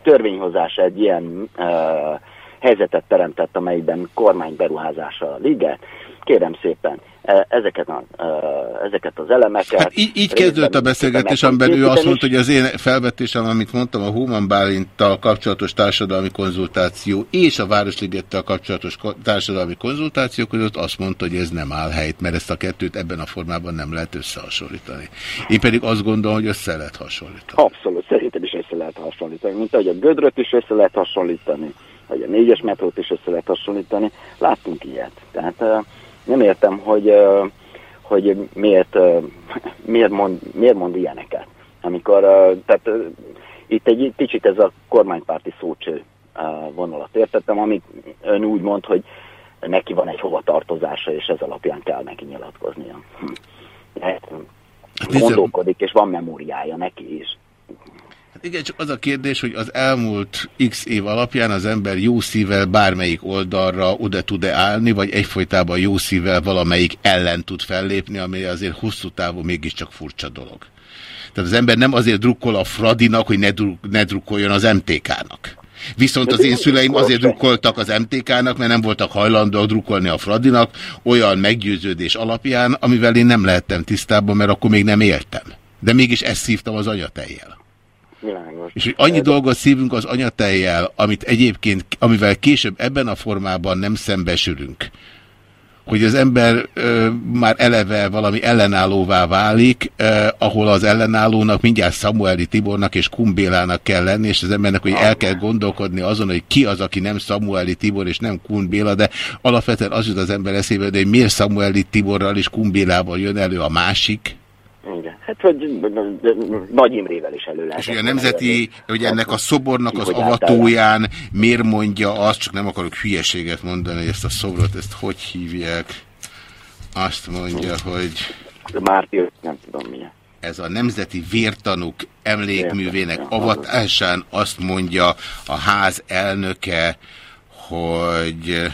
törvényhozás egy ilyen uh, helyzetet teremtett, amelyben kormány beruházása a liget, kérem szépen, e, ezeket, a, e, ezeket az elemeket... Hát így, így kezdődött a beszélgetés, amiben ő azt mondta, hogy az én felvetésem, amit mondtam, a Human Bálinttal kapcsolatos társadalmi konzultáció és a Városligettel kapcsolatos társadalmi konzultáció között azt mondta, hogy ez nem áll helyt, mert ezt a kettőt ebben a formában nem lehet összehasonlítani. Én pedig azt gondolom, hogy össze lehet hasonlítani. Abszolút, szerintem is össze lehet hasonlítani, mint ahogy a Gödröt is össze lehet hasonlítani, vagy a négyes metrót is össze lehet hasonlítani. Láttunk ilyet. Tehát nem értem, hogy, hogy miért, *laughs* miért, mond, miért mond ilyeneket. Amikor, tehát itt egy kicsit ez a kormánypárti szócső vonalat értettem, amit ön úgy mond, hogy neki van egy hovatartozása, és ez alapján kell neki nyilatkoznia. Hm. Hát gondolkodik, és van memóriája neki is. Igen, csak az a kérdés, hogy az elmúlt x év alapján az ember jó szívvel bármelyik oldalra oda tud-e állni, vagy egyfolytában jó szívvel valamelyik ellen tud fellépni, ami azért hosszú távú mégiscsak furcsa dolog. Tehát az ember nem azért drukkol a Fradinak, hogy ne, druk, ne drukkoljon az MTK-nak. Viszont az én szüleim azért drukkoltak az MTK-nak, mert nem voltak hajlandóak drukkolni a Fradinak olyan meggyőződés alapján, amivel én nem lehettem tisztában, mert akkor még nem éltem. De mégis ezt szívtam az anyatejjel. Világos. És hogy annyi dolgot szívünk az anyatejjel, amit egyébként, amivel később ebben a formában nem szembesülünk, hogy az ember ö, már eleve valami ellenállóvá válik, ö, ahol az ellenállónak mindjárt Samueli Tibornak és Kumbélának kell lenni, és az embernek, hogy el kell gondolkodni azon, hogy ki az, aki nem Samueli Tibor és nem Kumbéla, de alapvetően az jut az ember eszébe, de hogy miért Samueli Tiborral és Kumbélával jön elő a másik, Igen. Hát, vagy Nagy Imrével is elő lehet. És ugye a nemzeti, hogy ennek a szobornak az avatóján miért mondja azt, csak nem akarok hülyeséget mondani, hogy ezt a szobrot, ezt hogy hívják? Azt mondja, hogy... Márti, nem tudom milyen. Ez a Nemzeti Vértanúk emlékművének avatásán azt mondja a ház elnöke, hogy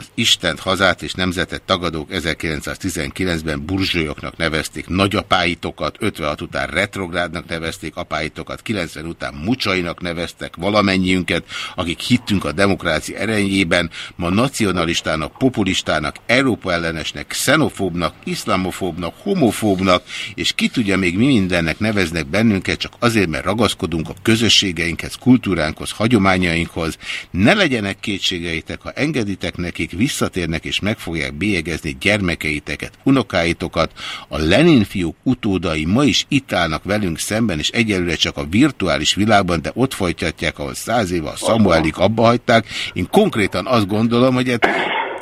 az Istent, hazát és nemzetet tagadók 1919-ben burzsólyoknak nevezték nagyapáitokat, 56 után retrográdnak nevezték apáitokat, 90 után mucsainak neveztek valamennyiünket, akik hittünk a demokrácia erejében, ma nacionalistának, populistának, Európa ellenesnek, xenofóbnak, iszlamofóbnak, homofóbnak, és ki tudja még mi mindennek neveznek bennünket, csak azért, mert ragaszkodunk a közösségeinkhez, kultúránkhoz, hagyományainkhoz. Ne legyenek kétségeitek, ha engeditek nekik, visszatérnek és meg fogják bélyegezni gyermekeiteket, unokáitokat. A Lenin fiúk utódai ma is itt állnak velünk szemben, és egyelőre csak a virtuális világban, de ott folytatják, ahol száz éve a Samuelik abba hagyták. Én konkrétan azt gondolom, hogy hát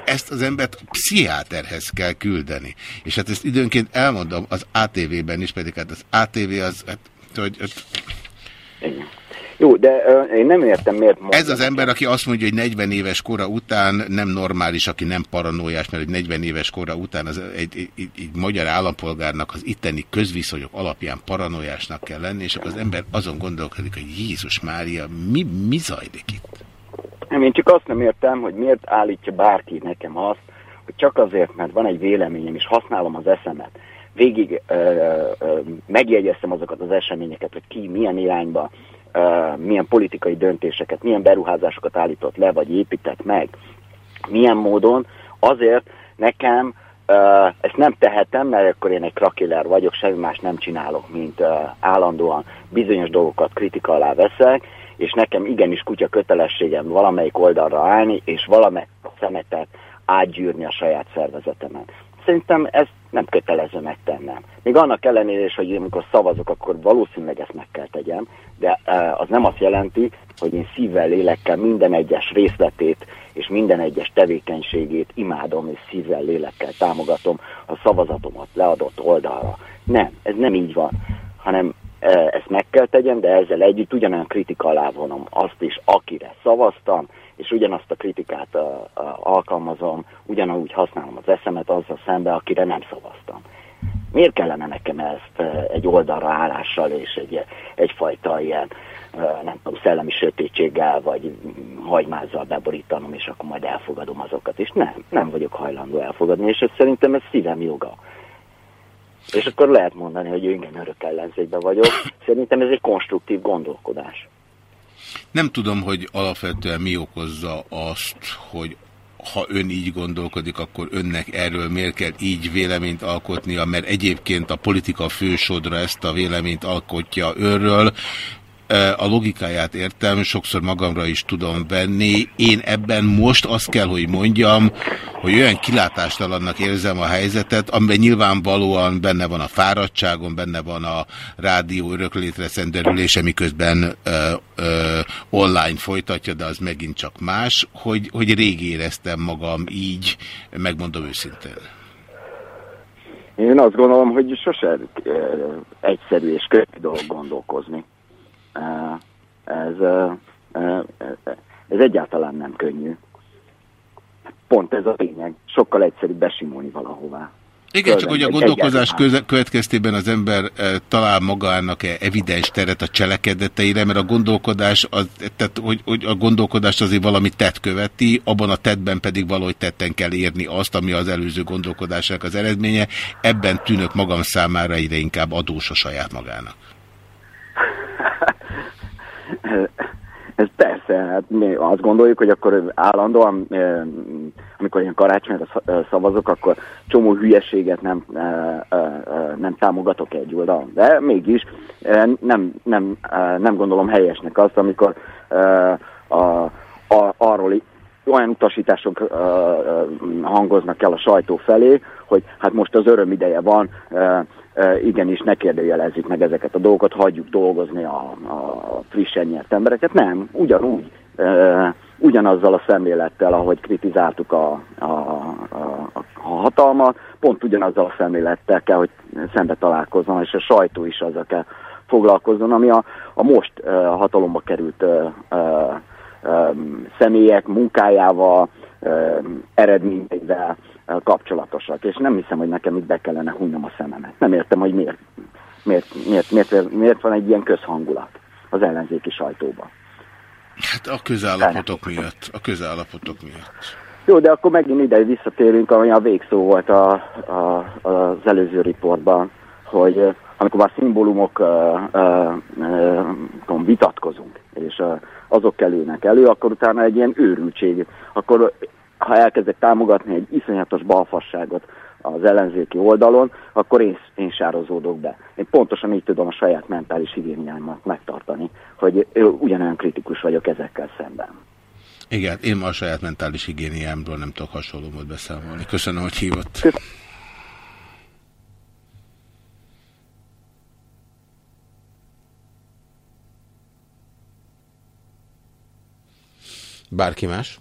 ezt az embert pszichiáterhez kell küldeni. És hát ezt időnként elmondom az ATV-ben is, pedig hát az ATV az, hát, hogy... hogy Jó, de uh, én nem értem, miért mondom. Ez az ember, aki azt mondja, hogy 40 éves kora után nem normális, aki nem paranoiás, mert hogy 40 éves kora után az egy, egy, egy, magyar állampolgárnak az itteni közviszonyok alapján paranoiásnak kell lenni, és akkor az ember azon gondolkodik, hogy Jézus Mária, mi, mi zajlik itt? Nem, én csak azt nem értem, hogy miért állítja bárki nekem azt, hogy csak azért, mert van egy véleményem, és használom az eszemet, végig ö, ö, megjegyeztem azokat az eseményeket, hogy ki milyen irányba, milyen politikai döntéseket, milyen beruházásokat állított le, vagy épített meg, milyen módon, azért nekem ö, ezt nem tehetem, mert akkor én egy krakiller vagyok, semmi más nem csinálok, mint ö, állandóan bizonyos dolgokat kritika alá veszek, és nekem igenis kutya kötelességem valamelyik oldalra állni, és valamelyik szemetet átgyűrni a saját szervezetemen. Szerintem ezt nem kötelező megtennem. Még annak ellenére is, hogy amikor szavazok, akkor valószínűleg ezt meg kell tegyem, de az nem azt jelenti, hogy én szívvel, lélekkel minden egyes részletét és minden egyes tevékenységét imádom és szívvel, lélekkel támogatom a szavazatomat leadott oldalra. Nem, ez nem így van, hanem ezt meg kell tegyem, de ezzel együtt ugyanolyan kritika alá vonom azt is, akire szavaztam, és ugyanazt a kritikát a, a, alkalmazom, ugyanúgy használom az eszemet azzal szemben, akire nem szavaztam. Miért kellene nekem ezt egy oldalra állással és egy, egyfajta ilyen, nem tudom, szellemi sötétséggel vagy hagymázzal beborítanom, és akkor majd elfogadom azokat, és nem, nem vagyok hajlandó elfogadni, és ez szerintem ez szívem joga. És akkor lehet mondani, hogy igen, örök ellenzékben vagyok. Szerintem ez egy konstruktív gondolkodás. Nem tudom, hogy alapvetően mi okozza azt, hogy ha ön így gondolkodik, akkor önnek erről miért kell így véleményt alkotnia, mert egyébként a politika fősodra ezt a véleményt alkotja önről a logikáját értem, sokszor magamra is tudom venni. Én ebben most azt kell, hogy mondjam, hogy olyan kilátástalannak érzem a helyzetet, amiben nyilvánvalóan benne van a fáradtságon, benne van a rádió öröklétre szenderülése, miközben ö, ö, online folytatja, de az megint csak más, hogy, hogy rég éreztem magam így, megmondom őszintén. Én azt gondolom, hogy sose egyszerű és könnyű dolog gondolkozni ez, ez egyáltalán nem könnyű. Pont ez a lényeg. Sokkal egyszerűbb besimulni valahová. Igen, csak hogy a gondolkozás köze, következtében az ember e, talál magának -e evidens teret a cselekedeteire, mert a gondolkodás, az, tehát, hogy, hogy a gondolkodás azért valami tett követi, abban a tettben pedig valahogy tetten kell érni azt, ami az előző gondolkodásának az eredménye. Ebben tűnök magam számára egyre inkább adós a saját magának. Ez persze, hát mi azt gondoljuk, hogy akkor állandóan, amikor ilyen karácsonyra sz- szavazok, akkor csomó hülyeséget nem, nem támogatok egy oldalon. De mégis nem, nem, nem gondolom helyesnek azt, amikor eh, a, a, arról i- olyan utasítások uh, hangoznak el a sajtó felé, hogy hát most az öröm ideje van, uh, uh, igenis ne kérdőjelezzük meg ezeket a dolgokat, hagyjuk dolgozni a, a frissen nyert embereket. Nem, ugyanúgy, uh, ugyanazzal a szemlélettel, ahogy kritizáltuk a, a, a, a hatalmat, pont ugyanazzal a szemlélettel kell, hogy szembe találkozzon, és a sajtó is azzal kell foglalkozzon, ami a, a most uh, hatalomba került uh, uh, személyek munkájával, um, eredményeivel uh, kapcsolatosak. És nem hiszem, hogy nekem itt be kellene hunynom a szememet. Nem értem, hogy miért, miért, miért, miért, miért van egy ilyen közhangulat az ellenzéki sajtóban. Hát a közállapotok miatt. A közállapotok miatt. Jó, de akkor megint ide visszatérünk, ami a végszó volt a, a, az előző riportban, hogy uh, amikor már szimbólumokon vitatkozunk, és azok kerülnek elő, akkor utána egy ilyen őrültség. Akkor ha elkezdek támogatni egy iszonyatos balfasságot az ellenzéki oldalon, akkor én, én sározódok be. Én pontosan így tudom a saját mentális higiéniámat megtartani, hogy ugyanolyan kritikus vagyok ezekkel szemben. Igen, én ma a saját mentális higiéniámról nem tudok hasonló módon beszámolni. Köszönöm, hogy hívott. Bárki más?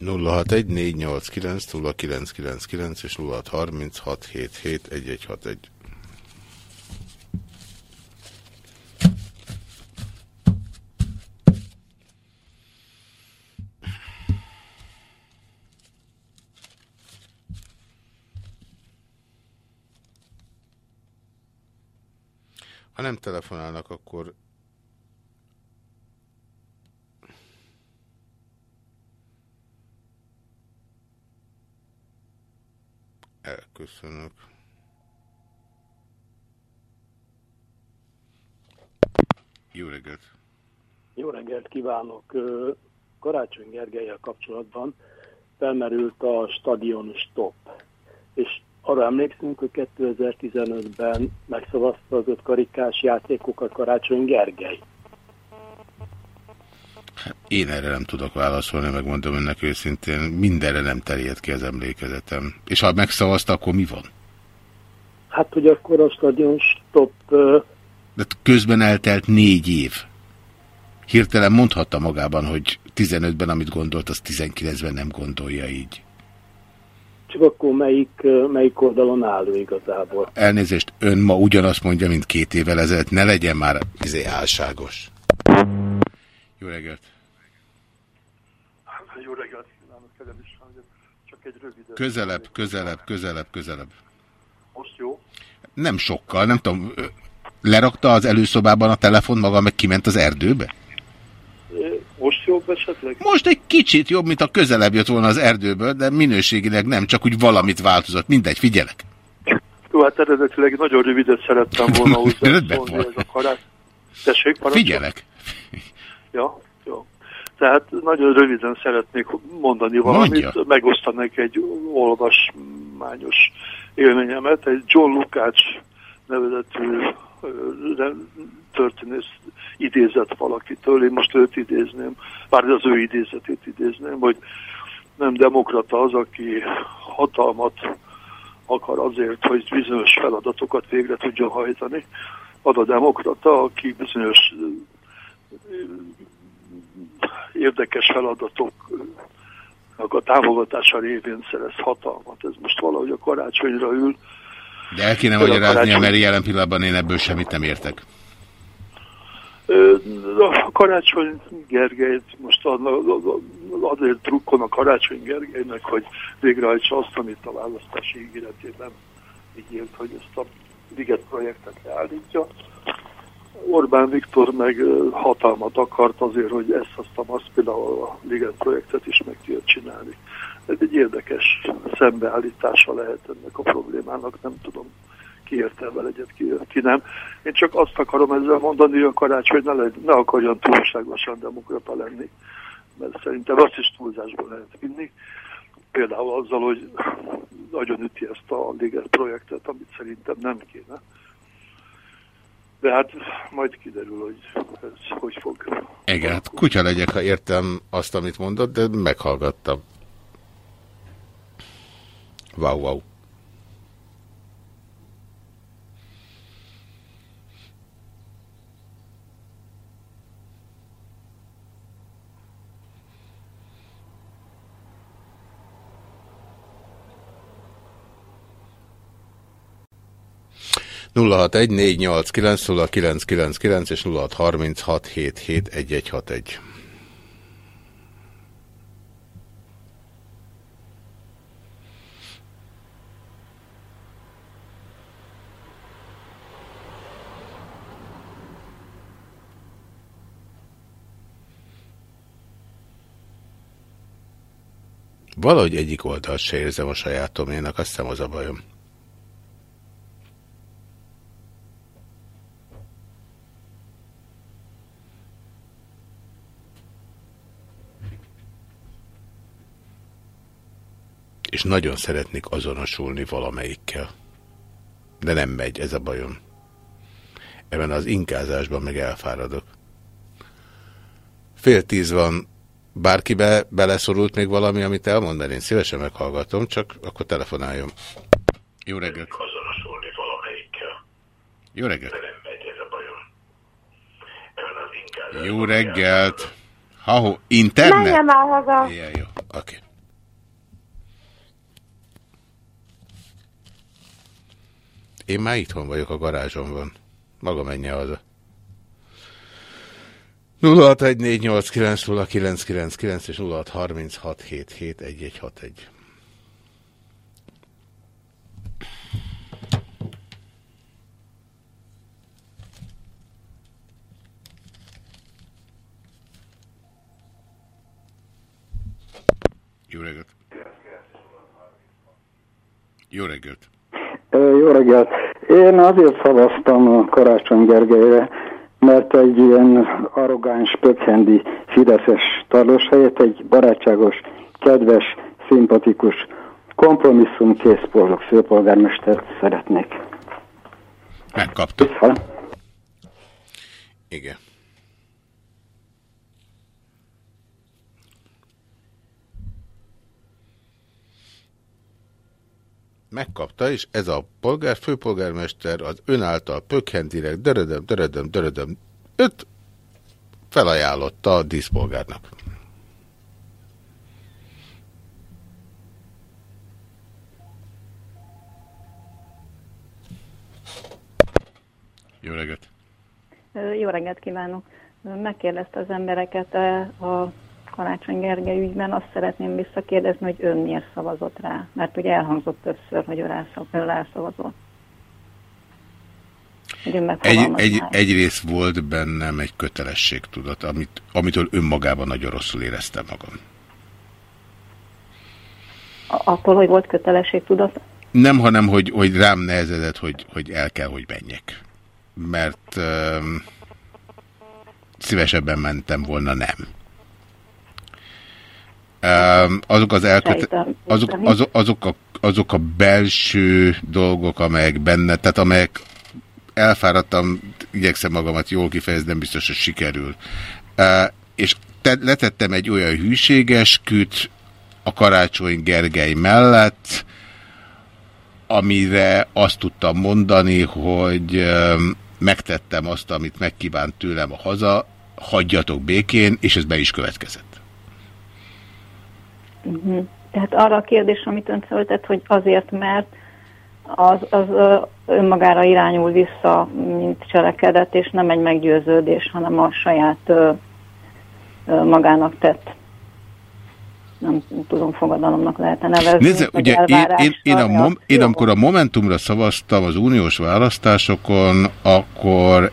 0614890999 és 0636771161. Ha nem telefonálnak, akkor elköszönök. Jó reggelt! Jó reggelt kívánok! Karácsony Gergelyel kapcsolatban felmerült a stadion stop. És arra emlékszünk, hogy 2015-ben megszavazta az öt karikás játékokat Karácsony Gergely. Én erre nem tudok válaszolni, megmondom önnek őszintén. Mindenre nem terjed ki az emlékezetem. És ha megszavazta, akkor mi van? Hát, hogy akkor a stadion stop... De közben eltelt négy év. Hirtelen mondhatta magában, hogy 15-ben, amit gondolt, az 19-ben nem gondolja így. Csak akkor melyik, melyik oldalon álló igazából? Elnézést, ön ma ugyanazt mondja, mint két évvel ezelőtt. Ne legyen már izé álságos. Jó reggelt! Jó reggelt kívánok, kedves hallgatók. Csak egy rövid... Közelebb, közelebb, közelebb, közelebb. Most jó? Nem sokkal, nem tudom. Lerakta az előszobában a telefon maga, meg kiment az erdőbe? Most jobb esetleg? Most egy kicsit jobb, mint a közelebb jött volna az erdőből, de minőségileg nem, csak úgy valamit változott. Mindegy, figyelek. Jó, hát eredetileg nagyon rövidet szerettem volna *laughs* Rendben hozzászólni van. ez a karát. Tessék, parancsolj? Figyelek. Ja, jó. Tehát nagyon röviden szeretnék mondani valamit, Mondja. megosztanék egy olvasmányos élményemet. Egy John Lukács nevezetű történész idézett valakitől, én most őt idézném, bár az ő idézetét idézném, hogy nem demokrata az, aki hatalmat akar azért, hogy bizonyos feladatokat végre tudjon hajtani. Az a demokrata, aki bizonyos érdekes feladatoknak a támogatása révén szerez hatalmat. Ez most valahogy a karácsonyra ül. De el kéne magyaráznia, mert jelen pillanatban én ebből semmit nem értek. A karácsony Gergelyt most azért drukkon a Karácsony Gergelynek, hogy végrehajtsa azt, amit a választási ígéretében ígért, hogy ezt a Liget projektet leállítja. Orbán Viktor meg hatalmat akart azért, hogy ezt, azt, azt például a Liget projektet is meg tudja csinálni. Ez egy érdekes szembeállítása lehet ennek a problémának, nem tudom ki értelme egyet, ki, ki nem. Én csak azt akarom ezzel mondani, hogy a karácsony ne, legy, ne akarjon túlságosan demokrata lenni, mert szerintem azt is túlzásba lehet vinni. Például azzal, hogy nagyon üti ezt a Liget projektet, amit szerintem nem kéne. De hát majd kiderül, hogy ez hogy fog. Igen, hát kutya legyek, ha értem azt, amit mondott, de meghallgattam. Wow, wow. 0614890999 és 0636771161. Valahogy egyik oldalt se érzem a sajátoménak, azt hiszem az a bajom. És nagyon szeretnék azonosulni valamelyikkel. De nem megy, ez a bajom. Ebben az inkázásban meg elfáradok. Fél tíz van, Bárkibe beleszorult még valami, amit elmond, mert én szívesen meghallgatom, csak akkor telefonáljon. Jó reggelt! Jó reggelt! Jó reggelt! Ha, internet? Menjem már haza! Igen, jó, oké. Okay. Én már itthon vagyok, a garázsomban. Maga menje haza. 0614890999 és 0636771161. Jó reggelt! Jó reggelt! Jó reggelt! Én azért szavaztam Karácsony Gergelyre, mert egy ilyen arrogáns, pökhendi fideszes tarlós helyett egy barátságos, kedves, szimpatikus, kompromisszumkész polgár, főpolgármestert szeretnék. Megkapta. Vissza. Igen. Megkapta, és ez a polgár, főpolgármester az ön által pökhendileg, dörödöm, dörödöm, dörödöm, öt felajánlotta a díszpolgárnak. Jó reggelt! Jó reggelt kívánok! Megkérdezte az embereket a Karácsony Gergely ügyben azt szeretném visszakérdezni, hogy ön miért szavazott rá, mert ugye elhangzott többször, hogy ön rászavazott. Egy, egy, egyrészt volt bennem egy kötelességtudat, amit, amitől önmagában nagyon rosszul éreztem magam. Attól, hogy volt kötelességtudat? Nem, hanem, hogy, hogy rám nehezedett, hogy, hogy el kell, hogy menjek. Mert um, szívesebben mentem volna nem azok az elköte... azok, azok, azok, a, azok a belső dolgok, amelyek benne, tehát amelyek elfáradtam, igyekszem magamat jól kifejezni, nem biztos, hogy sikerül. És te, letettem egy olyan hűséges küt a Karácsony Gergely mellett, amire azt tudtam mondani, hogy megtettem azt, amit megkívánt tőlem a haza, hagyjatok békén, és ez be is következett. Uh-huh. Tehát arra a kérdés, amit ön föltett, hogy azért, mert az, az önmagára irányul vissza, mint cselekedet, és nem egy meggyőződés, hanem a saját ö, ö, magának tett. nem tudom, fogadalomnak lehetne nevezni. Nézze, ugye én, én, én, a mom, én amikor a Momentumra szavaztam az uniós választásokon, akkor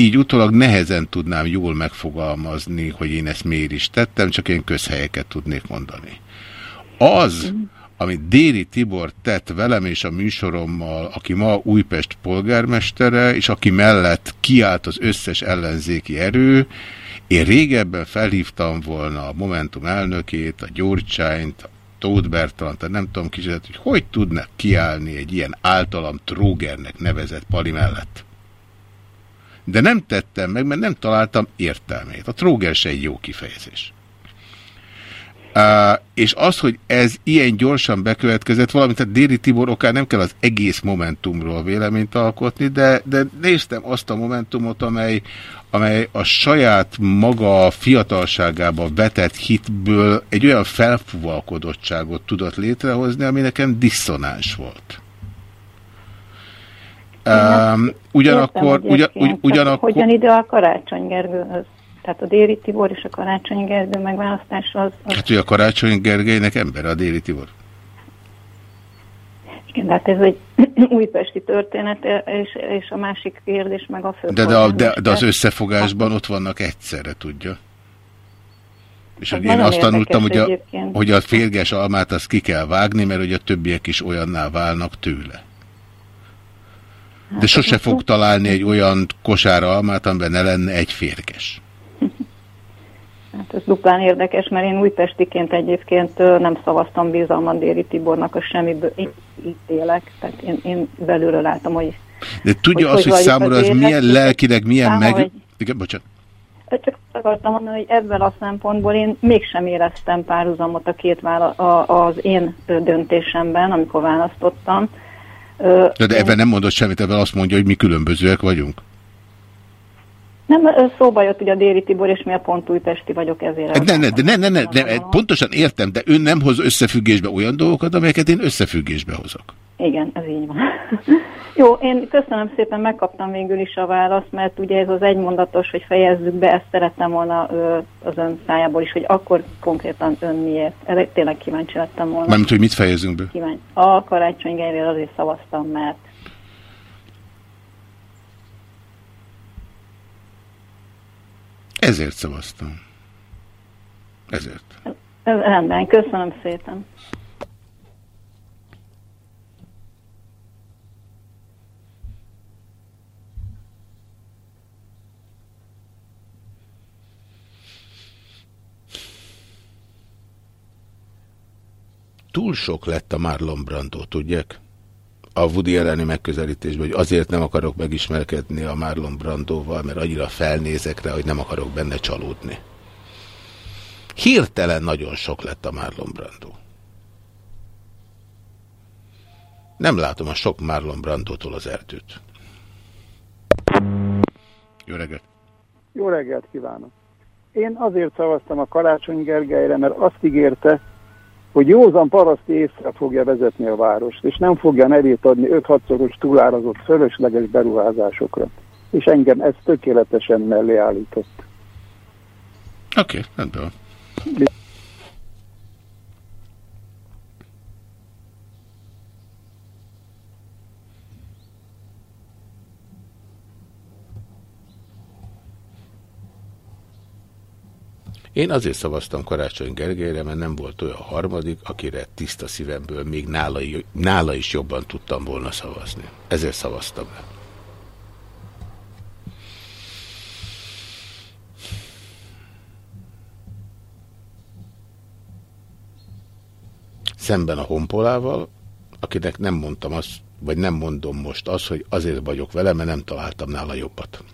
így utólag nehezen tudnám jól megfogalmazni, hogy én ezt miért is tettem, csak én közhelyeket tudnék mondani. Az, amit Déri Tibor tett velem és a műsorommal, aki ma Újpest polgármestere, és aki mellett kiállt az összes ellenzéki erő, én régebben felhívtam volna a Momentum elnökét, a Gyurcsányt, a Tóth Bertalant, nem tudom kicsit, hogy hogy tudnak kiállni egy ilyen általam trógernek nevezett pali mellett. De nem tettem meg, mert nem találtam értelmét. A tróger se egy jó kifejezés. Uh, és az, hogy ez ilyen gyorsan bekövetkezett, valamint a Déri Tibor okán nem kell az egész Momentumról véleményt alkotni, de, de néztem azt a Momentumot, amely, amely a saját maga fiatalságába vetett hitből egy olyan felfuvalkodottságot tudott létrehozni, ami nekem diszonáns volt. Um, ugyanakkor, Értem, ugyan, ugy, ugyanakkor... Hogyan ide a Karácsony Gergőhöz? Tehát a Déri Tibor és a Karácsony Gergő megválasztása az... az... Hát, hogy a Karácsony Gergelynek ember a Déri Tibor? Igen, de hát ez egy *clears throat* újpesti történet, és, és a másik kérdés meg a fő. De, de, de, de az összefogásban ott vannak egyszerre, tudja. És hogy én azt tanultam, hogy a, hogy a férges almát azt ki kell vágni, mert hogy a többiek is olyanná válnak tőle. De hát, sose fog találni egy olyan kosára almát, amiben ne lenne egy férges. *laughs* Hát ez duplán érdekes, mert én újpestiként egyébként nem szavaztam bizalman Déri Tibornak a semmiből. Én itt élek, tehát én, én belülről látom, hogy... De tudja hogy azt, hogy, hogy számomra az milyen lelkileg, milyen meg... Hogy... Igen, bocsánat. Csak akartam mondani, hogy ebben a szempontból én mégsem éreztem párhuzamot a két vála- a, az én döntésemben, amikor választottam. De, de ebben nem mondott semmit, ebben azt mondja, hogy mi különbözőek vagyunk. Nem, szóba jött ugye a Déri Tibor, és mi a pont újpesti vagyok ezért. Ne, ne, de ne, ne, ne, ne, pontosan értem, de ön nem hoz összefüggésbe olyan dolgokat, amelyeket én összefüggésbe hozok. Igen, ez így van. *laughs* Jó, én köszönöm szépen, megkaptam végül is a választ, mert ugye ez az egymondatos, hogy fejezzük be, ezt szerettem volna ö, az ön szájából is, hogy akkor konkrétan ön miért. Erre tényleg kíváncsi lettem volna. Mármint, hogy mit fejezünk be? Kíváncsi. A karácsony azért szavaztam, mert Ezért szavaztam. Ezért. Rendben, köszönöm szépen. Túl sok lett a Marlon Brando, tudják? A Woody elleni megközelítésben, hogy azért nem akarok megismerkedni a Marlon Brandóval, mert annyira felnézek rá, hogy nem akarok benne csalódni. Hirtelen nagyon sok lett a Marlon Brandó. Nem látom a sok Marlon Brandótól az erdőt. Jó reggelt! Jó reggelt kívánok! Én azért szavaztam a Karácsony Gergelyre, mert azt ígérte, hogy józan paraszti észre fogja vezetni a várost, és nem fogja nevét adni 5-6-szoros túlárazott fölösleges beruházásokra. És engem ez tökéletesen mellé állított. Oké, okay, rendben Én azért szavaztam Karácsony Gergelyre, mert nem volt olyan harmadik, akire tiszta szívemből még nála, nála is jobban tudtam volna szavazni. Ezért szavaztam le. Szemben a honpolával, akinek nem mondtam azt, vagy nem mondom most azt, hogy azért vagyok vele, mert nem találtam nála jobbat.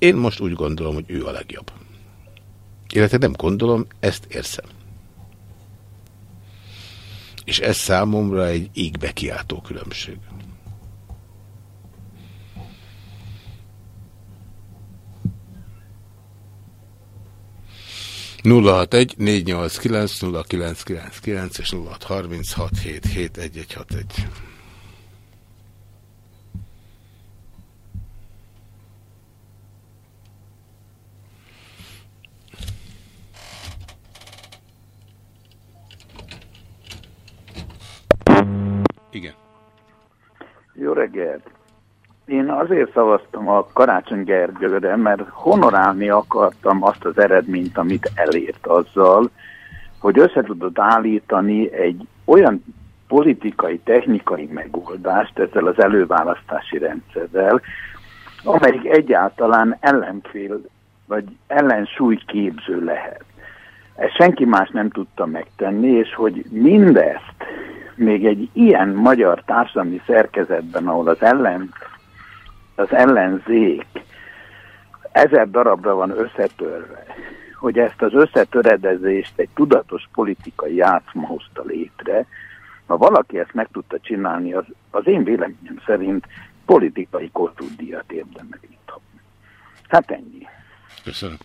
Én most úgy gondolom, hogy ő a legjobb. Illetve nem gondolom, ezt érzem. És ez számomra egy égbe kiáltó különbség. nulla egy négy nyolc kilenc nulla kilenc kilenc kilenc és nulla hat harminc hat hét hét egy egy hat egy reggelt! Én azért szavaztam a Karácsony Gergőre, mert honorálni akartam azt az eredményt, amit elért azzal, hogy össze tudod állítani egy olyan politikai, technikai megoldást ezzel az előválasztási rendszerrel, amelyik egyáltalán ellenfél vagy ellensúlyképző lehet. Ezt senki más nem tudta megtenni, és hogy mindezt még egy ilyen magyar társadalmi szerkezetben, ahol az, ellen, az ellenzék ezer darabra van összetörve, hogy ezt az összetöredezést egy tudatos politikai játszma hozta létre, ha valaki ezt meg tudta csinálni, az, az én véleményem szerint politikai Kossuth érdemel itt. Hát ennyi. Köszönöm.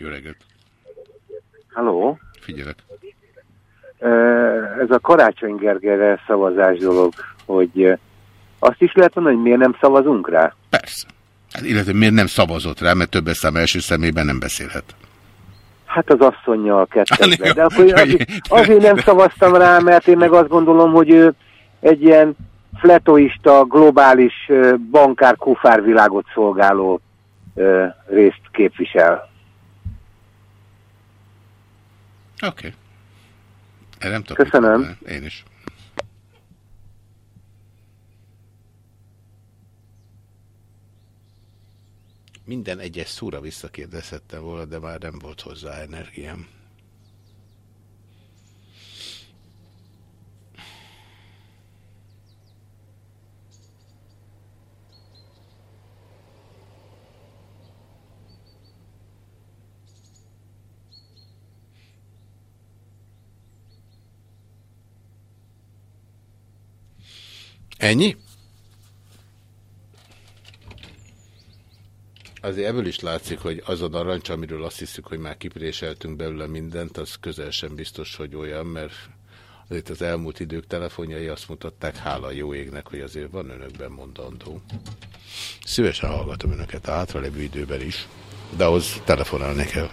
Jó reggelt! Halló! Figyelek! Ez a Karácsony Gergelyre szavazás dolog, hogy azt is lehet mondani, hogy miért nem szavazunk rá? Persze. Hát, illetve miért nem szavazott rá, mert többes szám első szemében nem beszélhet. Hát az asszonynal kettőben. De akkor azért, azért nem szavaztam rá, mert én meg azt gondolom, hogy ő egy ilyen fletoista, globális bankár kufárvilágot szolgáló részt képvisel. Oké. Okay. nem tudom. Köszönöm. Én is. Minden egyes szóra visszakérdezhettem volna, de már nem volt hozzá energiám. Ennyi? Azért ebből is látszik, hogy az a narancs, amiről azt hiszük, hogy már kipréseltünk belőle mindent, az közel sem biztos, hogy olyan, mert azért az elmúlt idők telefonjai azt mutatták, hála jó égnek, hogy azért van önökben mondandó. Szívesen hallgatom önöket a hátralévő időben is, de ahhoz telefonálni kell.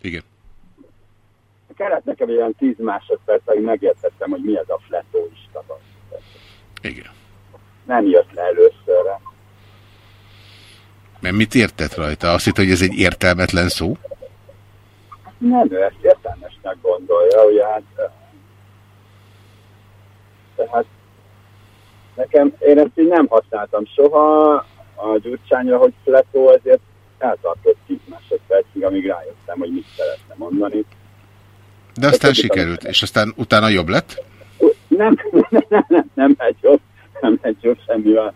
Igen kellett nekem olyan 10 másodperc, hogy megértettem, hogy mi ez a fletóista. Igen. Nem jött le előszörre. Mert mit értett rajta? Azt hitt, hogy ez egy értelmetlen szó? Nem, ő ezt értelmesnek gondolja, hogy hát... Tehát nekem, én ezt így nem használtam soha a gyurcsányra, hogy fletó, ezért eltartott 10 másodpercig, amíg rájöttem, hogy mit szeretne mondani. De aztán sikerült, és aztán utána jobb lett? Nem, *laughs* nem, nem, nem, nem megy jobb, nem megy jobb semmivel.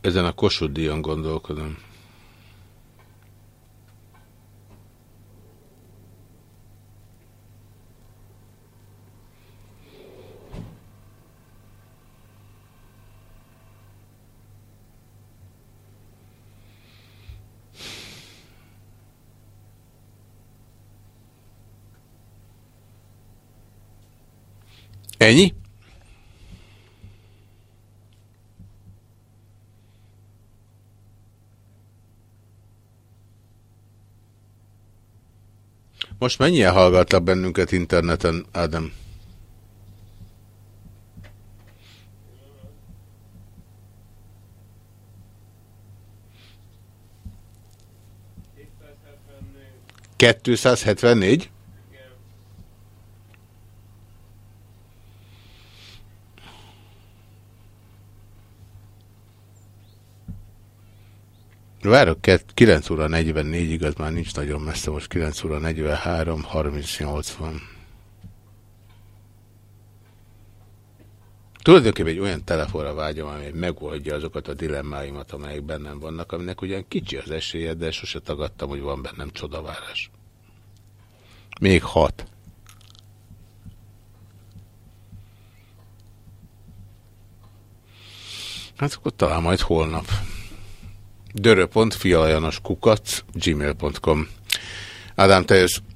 Ezen a Kossuth díjon gondolkodom. Ennyi? Most mennyien hallgattak bennünket interneten, Ádám? Kettőszázhetvennégy? Várok, 9 óra 44, igaz, már nincs nagyon messze, most 9 óra 43, 38 van. Tulajdonképpen egy olyan telefonra vágyom, ami megoldja azokat a dilemmáimat, amelyek bennem vannak, aminek ugyan kicsi az esélye, de sose tagadtam, hogy van bennem csodavárás. Még hat. Hát akkor talán majd holnap. Dörö.fialajanos kukac gmail.com Ádám, te jössz.